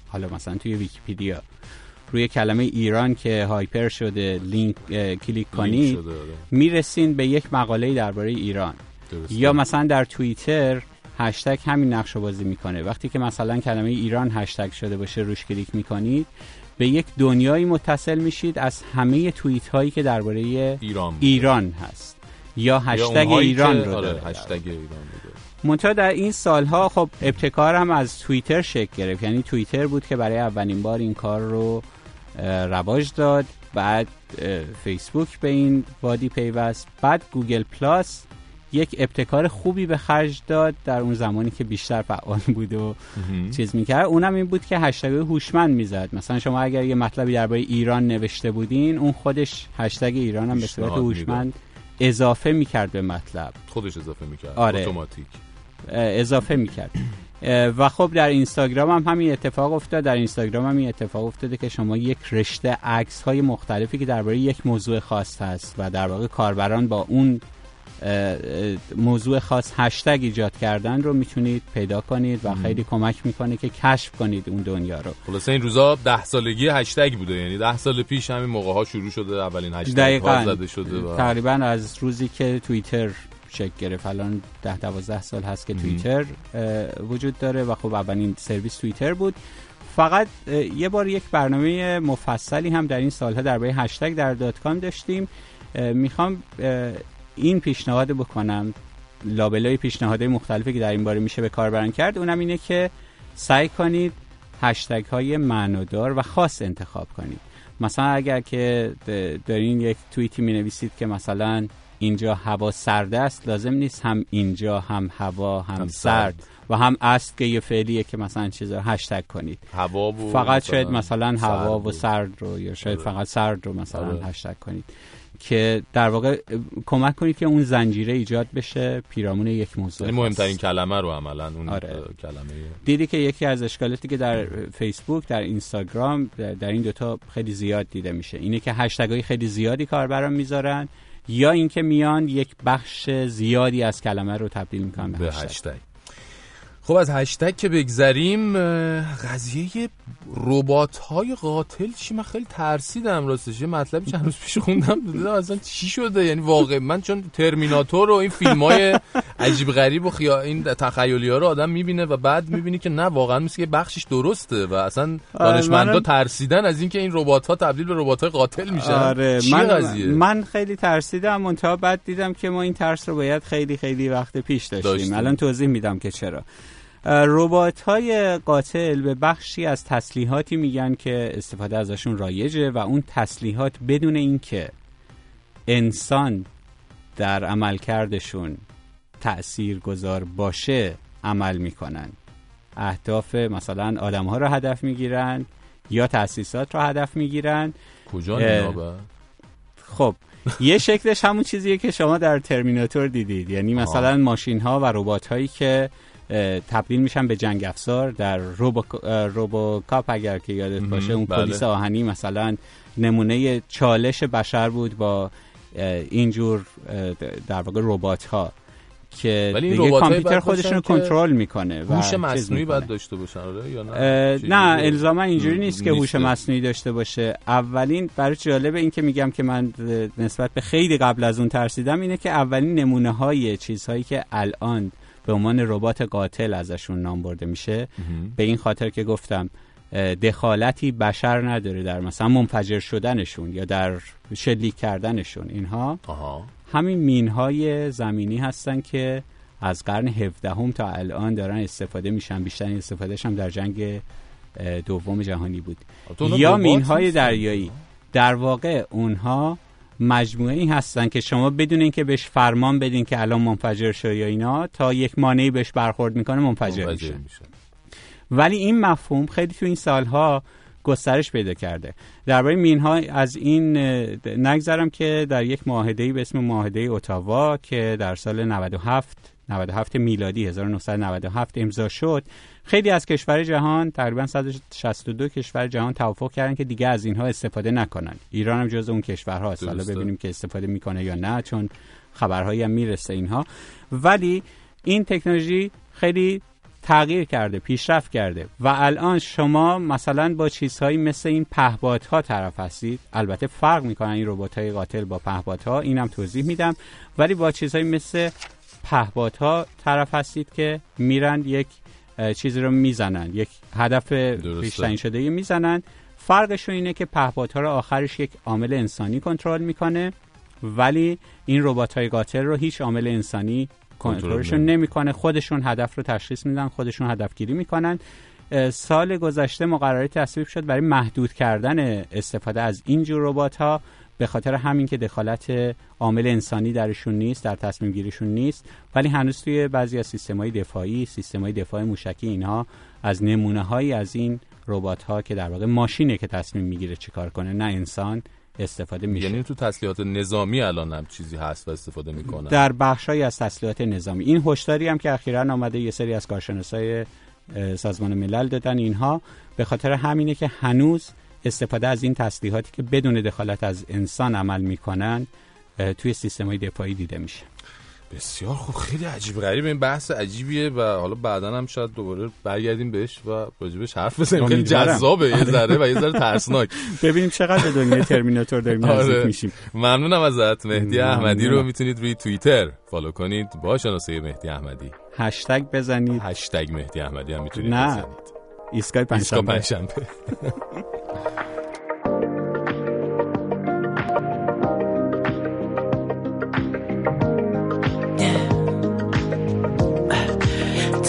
حالا مثلا توی ویکیپیدیا روی کلمه ایران که hyper شده لینک کلیک کنید آره. می‌رسین به یک مقاله درباره ایران درسته. یا مثلا در توییتر هشتگ همین نقش بازی می‌کنه وقتی که مثلا کلمه ایران هشتگ شده باشه روش کلیک می‌کنید به یک دنیایی متصل میشید از همه توییت هایی که درباره ایران. ایران هست یا یا هشتگ اونهایی ایران رو آره داره هشتگ ایران منتها در این سالها خب ابتکار هم از توییتر شکل گرفت یعنی توییتر بود که برای اولین بار این کار رو رواج داد بعد فیسبوک به این وادی پیوست بعد گوگل پلاس یک ابتکار خوبی به خرج داد در اون زمانی که بیشتر فعال بود و چیز می‌کرد. اونم این بود که هشتگ هوشمند می‌زد. مثلا شما اگر یه مطلبی درباره ایران نوشته بودین اون خودش هشتگ ایران هم به صورت. هوشمند اضافه می‌کرد به مطلب. خودش اضافه می‌کرد. آره. اتوماتیک. اضافه می‌کرد. و خب در اینستاگرام هم همین اتفاق افتاد. در اینستاگرام هم این اتفاق افتاده که شما یک رشته عکس های مختلفی که درباره یک موضوع خاص هست و در واقع کاربران با اون موضوع خاص هشتگ ایجاد کردن رو می‌تونید پیدا کنید و خیلی کمک می‌کنه که کشف کنید اون دنیا رو. خلاصه این روزا ده سالگی هشتگ بوده. یعنی ده سال پیش همین موقع ها شروع شده اولین هشتگ ها زده شده و تقریبا از روزی که توییتر شکل گرفت. الان ده دوازده سال هست که توییتر وجود داره و خب اولین سرویس توییتر بود. فقط یه بار یک برنامه مفصلی هم در این سالها درباره هشتگ در دات کام داشتیم. می‌خوام این پیشنهاد بکنم. لابلای پیشنهادهای مختلفی که در این باره میشه به کاربران کرد اونم اینه که سعی کنید هشتگ های معنادار و خاص انتخاب کنید. مثلا اگر که دارین یک توییتی می نویسید که مثلا اینجا هوا سرد است لازم نیست هم اینجا هم هوا هم, هم سرد. سرد. و هم است که یه فعلیه که مثلا چیزا رو هشتگ کنید هوا و فقط مثلا شاید مثلا هوا و سرد رو یا شاید آره. فقط سرد رو مثلا آره. هشتگ کنید که در واقع کمک کنید که اون زنجیره ایجاد بشه پیرامون یک موضوع یعنی. مهمترین کلمه رو عملا اون آره. کلمه دیدی که یکی از اشکالاتی که در فیسبوک در اینستاگرام در در این دوتا خیلی زیاد دیده میشه اینه که هشتگ های خیلی زیادی کاربران می‌ذارن یا اینکه میان یک بخش زیادی از کلمه رو تبدیل می‌کنن به, هشتگ. خب از هشتگ که بگذریم قضیه ربات های قاتل چی؟ من خیلی ترسیدم راستش. یه مطلبی چند روز پیش خوندم دیدم اصلا چی شده؟ یعنی واقع من چون ترمیناتور و این فیلم های عجیب غریب و خیا این تخیلی ها رو آدم می‌بینه و بعد می‌بینی که نه واقعا مثل که بخشش درسته و اصلا آره، دانشمندا ترسیدن از اینکه این ربات ها تبدیل به ربات های قاتل میشن. آره من, قضیه؟ من خیلی ترسیدم منتها بعد دیدم که ما این ترس رو باید خیلی خیلی وقت پیش داشتیم, داشتیم. الان توضیح میدم که چرا. ربات های قاتل به بخشی از تسلیحاتی میگن که استفاده ازشون رایجه و اون تسلیحات بدون اینکه انسان در عملکردشون تأثیر گذار باشه عمل می‌کنن. اهداف مثلا آدم ها رو هدف می‌گیرن یا تأسیسات رو هدف می‌گیرن. کجا با؟ خب یه شکلش همون چیزیه که شما در ترمیناتور دیدید. یعنی مثلا ماشین ها و ربات هایی که تبدیل میشن به جنگ افزار در روبو روبوکاپ اگر که یادت باشه اون بله. پلیس آهنی مثلا نمونه چالش بشر بود با اینجور در واقع ربات ها که ولی دیگه کامپیوتر خودشون رو کنترل می‌کنه و هوش مصنوعی. باید داشته باشن آره یا نه نه؟ الزاما اینجوری نیست که هوش. مصنوعی داشته باشه اولین برای جالب این که میگم که من نسبت به خیلی قبل از اون ترسیدم اینه که اولین نمونه های چیزهایی که الان به عنوان ربات قاتل ازشون نام برده میشه به این خاطر که گفتم دخالتی بشر نداره در مثلا منفجر شدنشون یا در شلیک کردنشون اینها همین مینهای زمینی هستن که از قرن 17 هم تا الان دارن استفاده میشن بیشتر این استفادهش هم در جنگ دوم جهانی بود یا مینهای نیستن. دریایی در واقع اونها مجموعه ای هستن که شما بدون اینکه بهش فرمان بدین که الان منفجر شد یا اینا تا یک مانعی بهش برخورد می‌کنه منفجر, منفجر میشه میشه. ولی این مفهوم خیلی تو این سالها گسترش پیدا کرده. درباره مینها از این نگذرم که در یک معاهده‌ای به اسم معاهده اتاوا که در سال 97 97 میلادی 1997 امضا شد خیلی از کشور جهان تقریبا 162 کشور جهان توافق کردن که دیگه از اینها استفاده نکنن. ایران هم جز اون کشورها هست حالا. ببینیم که استفاده می‌کنه یا نه چون خبرهایی هم می‌رسه اینها. ولی این تکنولوژی خیلی تغییر کرده پیشرفت کرده. و الان شما مثلا با چیزهایی مثل این پهپادها طرف هستید. البته فرق می‌کنن این ربات های قاتل با پهپادها اینم توضیح میدم. ولی با چیزهایی مثل پهپادها طرف هستید که میرن یک چیزی رو می‌زنن. یک هدف پیش تعیین شده می‌زنن. فرقشون اینه که پهپادها رو آخرش یک عامل انسانی کنترل می‌کنه. ولی این ربات های قاتل رو هیچ عامل انسانی کنترلشون نمی- نمی‌کنه. خودشون هدف رو تشخیص میدن خودشون هدفگیری می‌کنن. سال گذشته مقرری تصویب شد برای محدود کردن استفاده از این جور ربات ها به خاطر همین که دخالت عامل انسانی درشون نیست در تصمیم گیریشون نیست. ولی هنوز توی بعضی از سیستم های دفاعی سیستم های دفاع موشکی اینها از نمونه هایی از این ربات ها که در واقع ماشینه که تصمیم می‌گیره چیکار کنه. نه انسان استفاده میشه. یعنی تو تسلیحات نظامی الان هم چیزی هست و استفاده می‌کنن. در بخشهایی از تسلیحات نظامی. این هشداری هم که اخیرا آمده یه سری از کارشناسای سازمان ملل دادن اینها. به خاطر همینه که هنوز استفاده از این تسلیحاتی که بدون دخالت از انسان عمل می‌کنن توی سیستم های دفاعی دیده میشه. بسیار خوب خیلی عجیب غریب. این بحث عجیبیه و حالا بعدا هم شاید دوباره برگردیم بهش و راجبش حرف بزنیم. خیلی. جذابه یه ذره و یه ذره ترسناک. ببینیم چقدر به دنیای ترمیناتور داریم نزدیک آره. میشیم. ممنونم ازت مهدی. احمدی رو می‌تونید روی توییتر فالو کنید. با شناسه مهدی احمدی. هشتگ بزنید. هشتگ مهدی احمدی هم می‌تونید نه. پنجشنبه. پنجشنبه.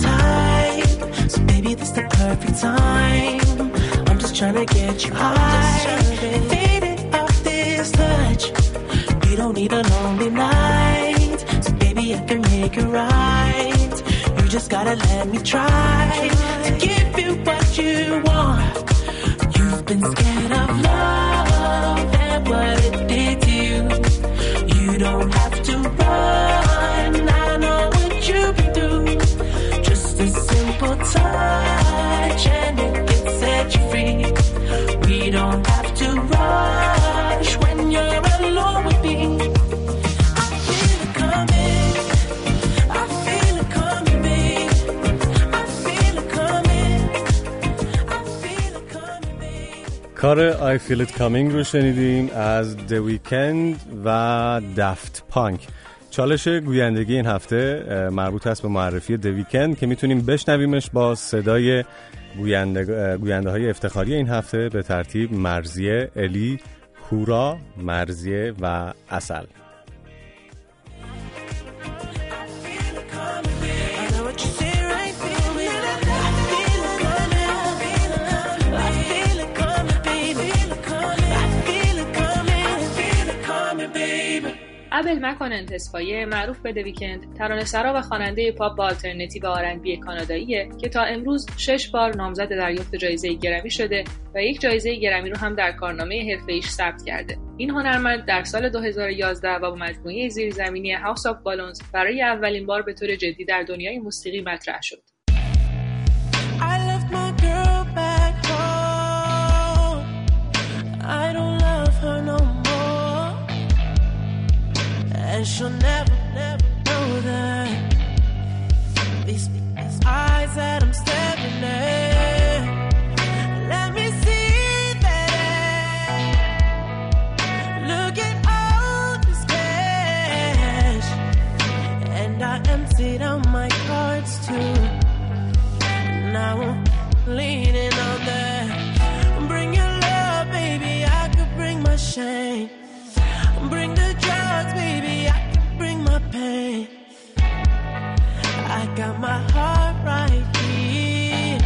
the so baby, this the perfect time. I'm just trying to get you high, faded off this touch. We don't need a lonely night, so baby, I can make it right. You just gotta let me try to give you what you want. You've been scared of love and what it did to you. You don't have to run. touch and it can set you free. We don't have to rush when you're alone with me. I feel it coming. I feel it coming, babe. I feel it coming. I feel it coming, babe. کار I Feel It Coming رو شنیدیم از The Weeknd و دفت پانک چالش گویندگی این هفته مربوط است به معرفی Weeknd که می‌تونیم بشنویمش با صدای گوینده, گوینده های افتخاری این هفته به ترتیب مرزیه، الی، هورا، مرزیه و اصل ابل مکونن تسفایه معروف به The Weeknd ترانه‌سرا و خواننده پاپ و alternative R&B کاناداییه که تا امروز شش بار نامزد دریافت جایزه گرمی شده و یک جایزه گرمی رو هم در کارنامه حرفه‌ایش ثبت کرده. این هنرمند در سال 2011 و با مجموعه زیرزمینی House of Balloons برای اولین بار به طور جدی در دنیای موسیقی مطرح شد. I don't and she'll never, never know that. These, these eyes that I'm staring at, let me see that. Look at all this cash, and I emptied out my cards too. Now I'm leaning on that. Bring your love, baby. I could bring my shame. Pain. I got my heart right here.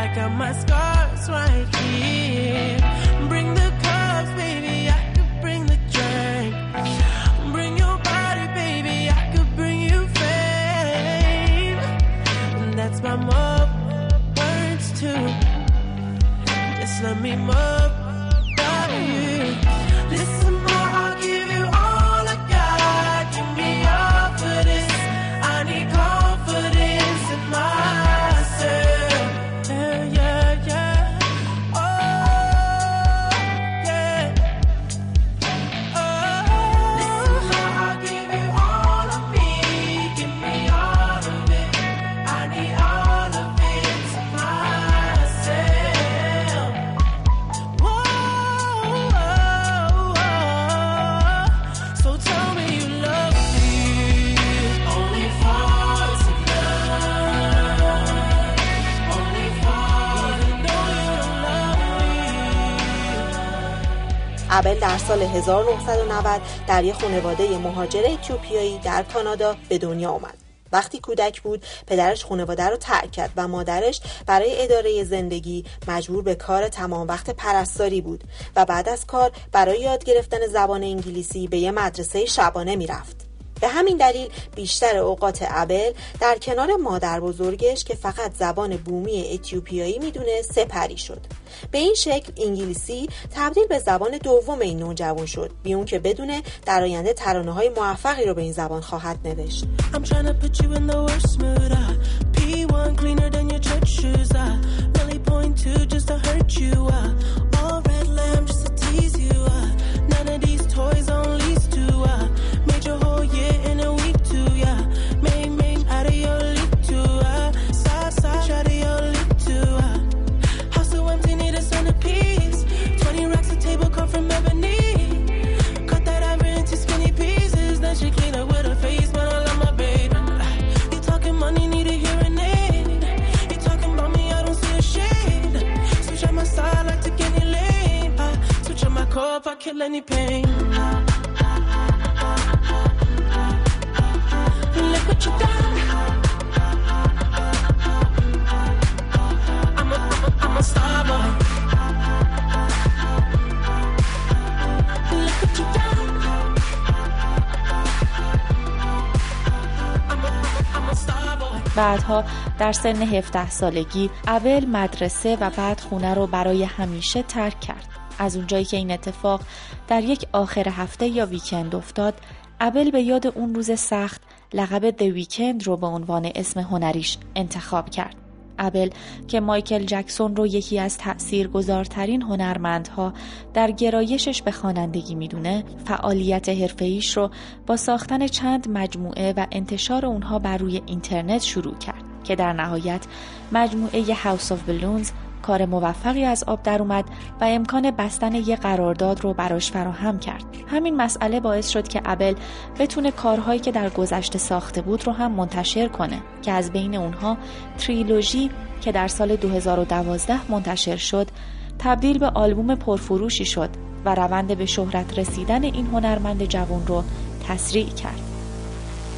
I got my scars right here. Bring the cups, baby. I could bring the drink. Bring your body, baby. I could bring you fame. And that's my more words too. Just let me more ابل در سال 1990 در یک خانواده مهاجر اتیوپیایی در کانادا به دنیا آمد. وقتی کودک بود پدرش خانواده رو ترک کرد و مادرش برای اداره زندگی مجبور به کار تمام وقت پرستاری بود و بعد از کار برای یاد گرفتن زبان انگلیسی به یه مدرسه شبانه می‌رفت. به همین دلیل بیشتر اوقات ابل در کنار مادر بزرگش که فقط زبان بومی اتیوپیایی می‌دونه سپری شد. به این شکل انگلیسی تبدیل به زبان دوم این نوجوان شد. بی اون که بدونه در آینده ترانه های موفقی رو به این زبان خواهد نوشت. I'm trying core if I kill any pain. Look what you done. I'm a, I'm a star boy. بعدها در سن 17 سالگی اول مدرسه و بعد خونه رو برای همیشه ترک کرد. از اونجایی که این اتفاق در یک آخر هفته یا ویکند افتاد، ابل به یاد اون روز سخت لقب د ویکند رو به عنوان اسم هنریش انتخاب کرد. ابل که مایکل جکسون رو یکی از تأثیرگذارترین هنرمندها در گرایشش به خوانندگی می‌دونه فعالیت حرفه‌ایش رو با ساختن چند مجموعه و انتشار اونها بر روی اینترنت شروع کرد که در نهایت مجموعه هاوس آف بلونز کار موفقی از آب در اومد و امکان بستن یه قرارداد رو براش فراهم کرد. همین مسئله باعث شد که ابل بتونه کارهایی که در گذشته ساخته بود رو هم منتشر کنه که از بین اونها تریلوژی که در سال 2012 منتشر شد تبدیل به آلبوم پرفروشی شد و روند به شهرت رسیدن این هنرمند جوان رو تسریع کرد.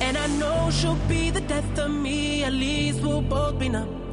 And I know she'll be the death of me, at least we'll both be numb.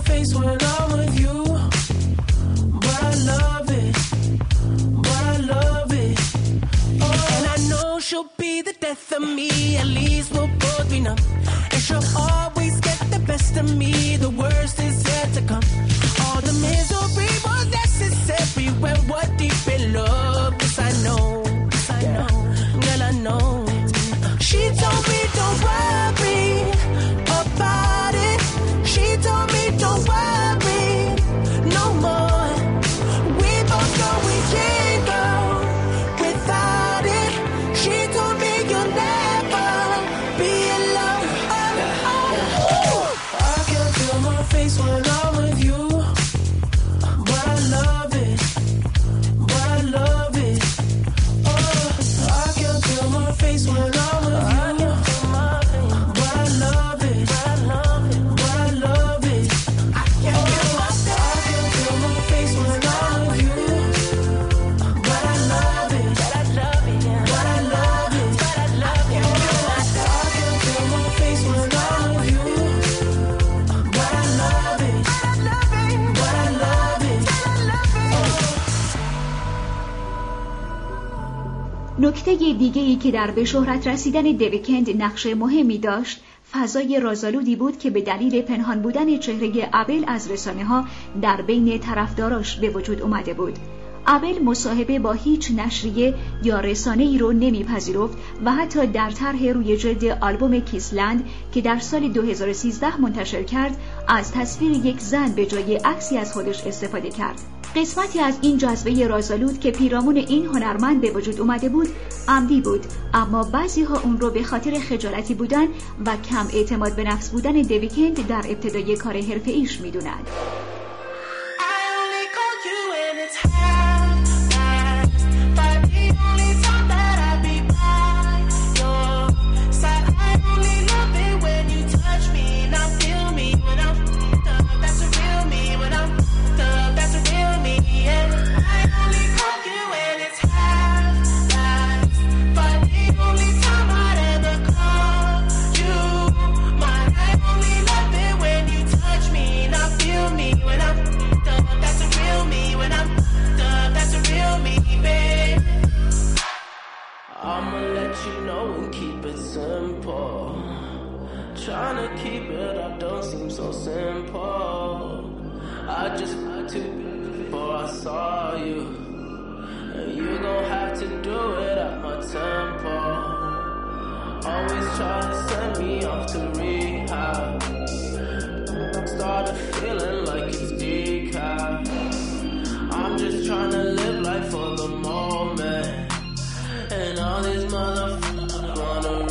face when I'm with you. But I love it. But I love it. And I know she'll be the death of me. At least we'll both be numb. And she'll always get the best of me. The worst is yet to come. All the misery was necessary deep in I I know. Girl, I know. She told me نکته دیگه ای که در به شهرت رسیدن دویکند نقش مهمی داشت فضای رازآلودی بود که به دلیل پنهان بودن چهره ابل از رسانه ها در بین طرفداراش به وجود اومده بود. ابل مصاحبه با هیچ نشریه یا رسانه ای رو نمیپذیرفت و حتی در طرح روی جلد آلبوم کیسلند که در سال 2013 منتشر کرد از تصویر یک زن به جای عکسی از خودش استفاده کرد. قسمتی از این جذبه رازآلود که پیرامون این هنرمند به وجود اومده بود عمدی بود. اما بعضی ها اون رو به خاطر خجالتی بودن و کم اعتماد به نفس بودن دویکند در ابتدای کار حرفه ایش می‌دونند Trying to keep it up don't seem so simple. I just had to before I saw you. And you gon' have to do it at my tempo. Always try to send me off to rehab. Started feeling like it's decaf. I'm just trying to live life for the moment. And all these motherfuckers wanna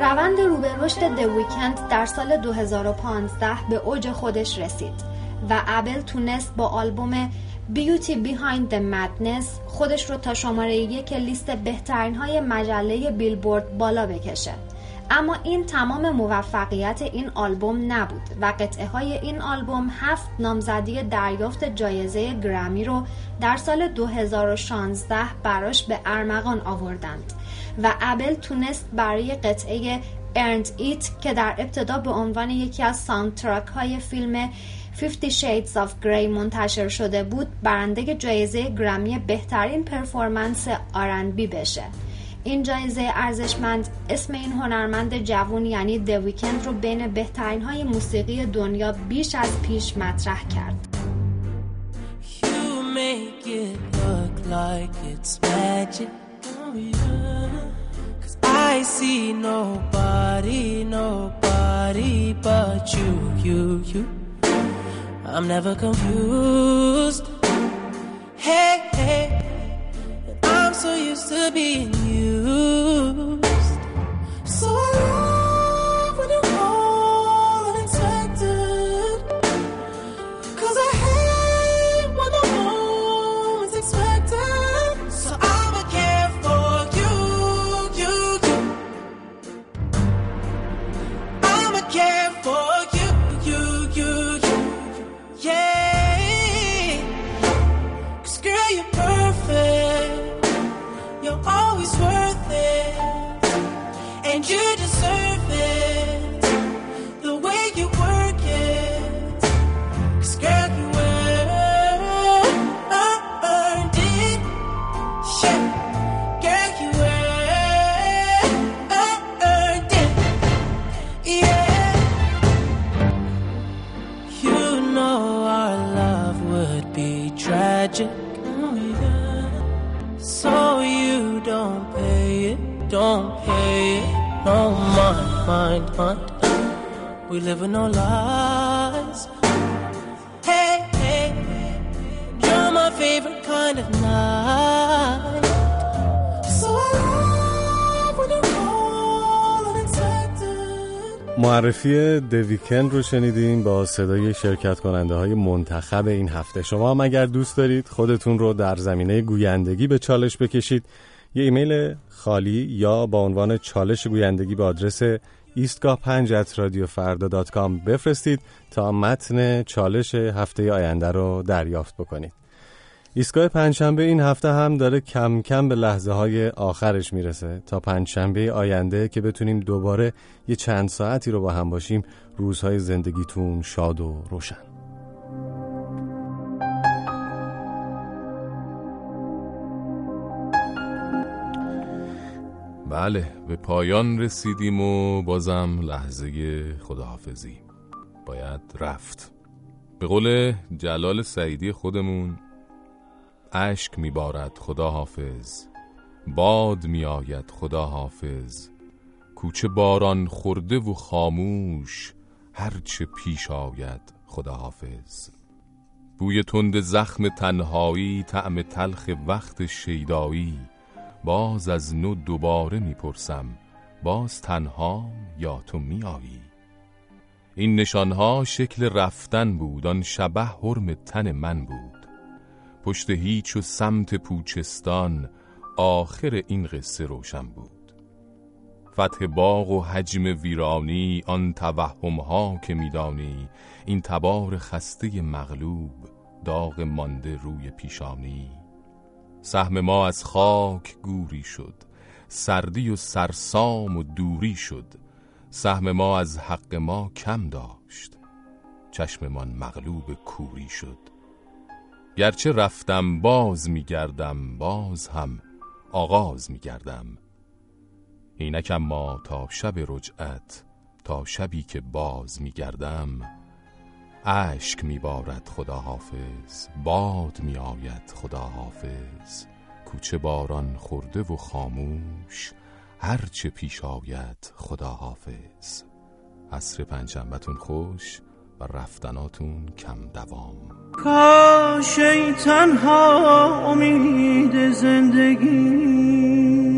روند رو به رشد د ویکند در سال 2015 به اوج خودش رسید و ابل تونست با آلبوم بیوتی بیهایند the Madness خودش رو تا شماره یک لیست بهترین های مجله بیلبورد بالا بکشه. اما این تمام موفقیت این آلبوم نبود و قطعه های این آلبوم هفت نامزدی دریافت جایزه گرمی رو در سال 2016 براش به ارمغان آوردند و ابل تونست برای قطعه Earned It که در ابتدا به عنوان یکی از soundtrack های فیلم 50 Shades of Grey منتشر شده بود برنده جایزه گرمی بهترین performance R&B بشه. این جایزه ارزشمند اسم این هنرمند جوان یعنی The Weeknd رو بین بهترین های موسیقی دنیا بیش از پیش مطرح کرد I'm never confused. Hey, hey. So used used to being used. So I don't pay. No mind, mind, mind. We live in no lies. Hey, hey, you're my favorite kind of night. معرفی د ویکند رو شنیدیم با صدای شرکت کننده های منتخب این هفته شما هم اگر دوست دارید خودتون رو در زمینه گویندگی به چالش بکشید یه ایمیل خالی یا با عنوان چالش گویندگی به آدرس ایستگاه 5 رادیو فردا دات بفرستید تا متن چالش هفته آینده رو دریافت بکنید. ایستگاه پنجشنبه این هفته هم داره کم کم به لحظه های آخرش می‌رسه. تا پنجشنبه آینده که بتونیم دوباره یه چند ساعتی رو با هم باشیم روزهای زندگیتون شاد و روشن. بله به پایان رسیدیم و بازم لحظه خداحافظی. باید رفت. به قول جلال سعیدی خودمون اشک میبارد خدا حافظ باد میآید خدا حافظ کوچه باران خورده و خاموش هرچه پیش آید خدا حافظ بوی تند زخم تنهایی طعم تلخ وقت شیدایی باز از نو دوباره می‌پرسم باز تنها یا تو میآیی؟ این نشانها شکل رفتن بود آن شبه حرم تن من بود. پشت هیچ و سمت پوچستان آخر این قصه روشن بود. فتح باغ و حجم ویرانی آن توهمها که میدانی این تبار خسته مغلوب داغ مانده روی پیشانی. سهم ما از خاک گوری شد سردی و سرسام و دوری شد. سهم ما از حق ما کم داشت چشممان مغلوب کوری شد. گرچه رفتم باز میگردم باز هم آغاز میگردم اینک اما تا شب رجعت تا شبی که باز میگردم اشک میبارد خدا حافظ باد میآید خدا حافظ کوچه باران خورده و خاموش هرچه پیش آید خدا حافظ عصر پنجشنبهتون خوش و رفتناتون کم دوام. کاش ای تنها امید زندگی.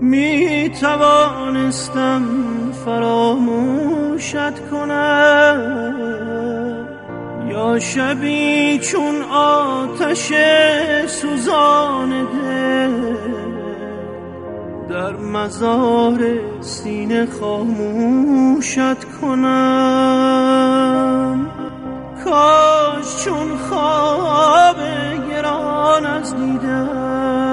می توانستم فراموشت کنم. یا شبی چون آتش سوزان دل در مزار سینه خاموشت کنم. کاش چون خواب گران از دیدم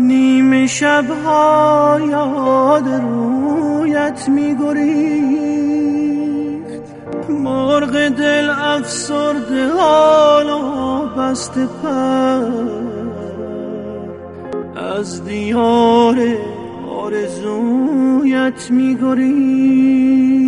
نیمه شبها یاد رویت میگریخت. مرغ دل افسرده حالا بسته پر. از دیار آرزویت میگریخت.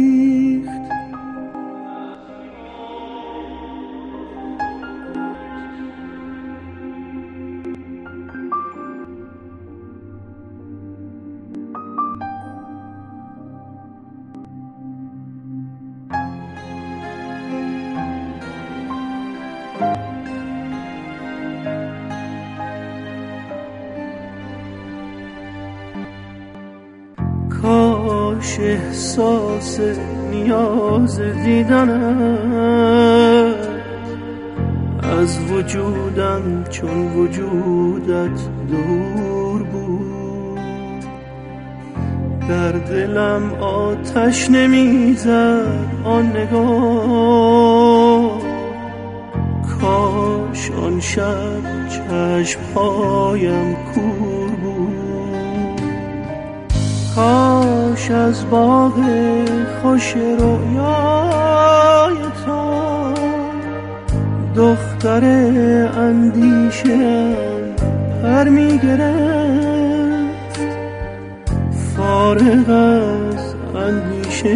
احساس نیاز دیدنت از وجودم چون وجودت دور بود. در دلم آتش نمی‌زد آن نگاه. کاش آن شب چشمهایم کور بود. کاش از باغ خوش رویای تو. دختر اندیشه پر می‌گرفت فارغ از اندیشه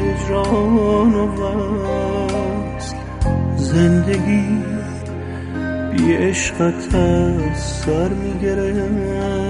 هجران و وصل. زندگی بی عشقت از سر می‌گرفت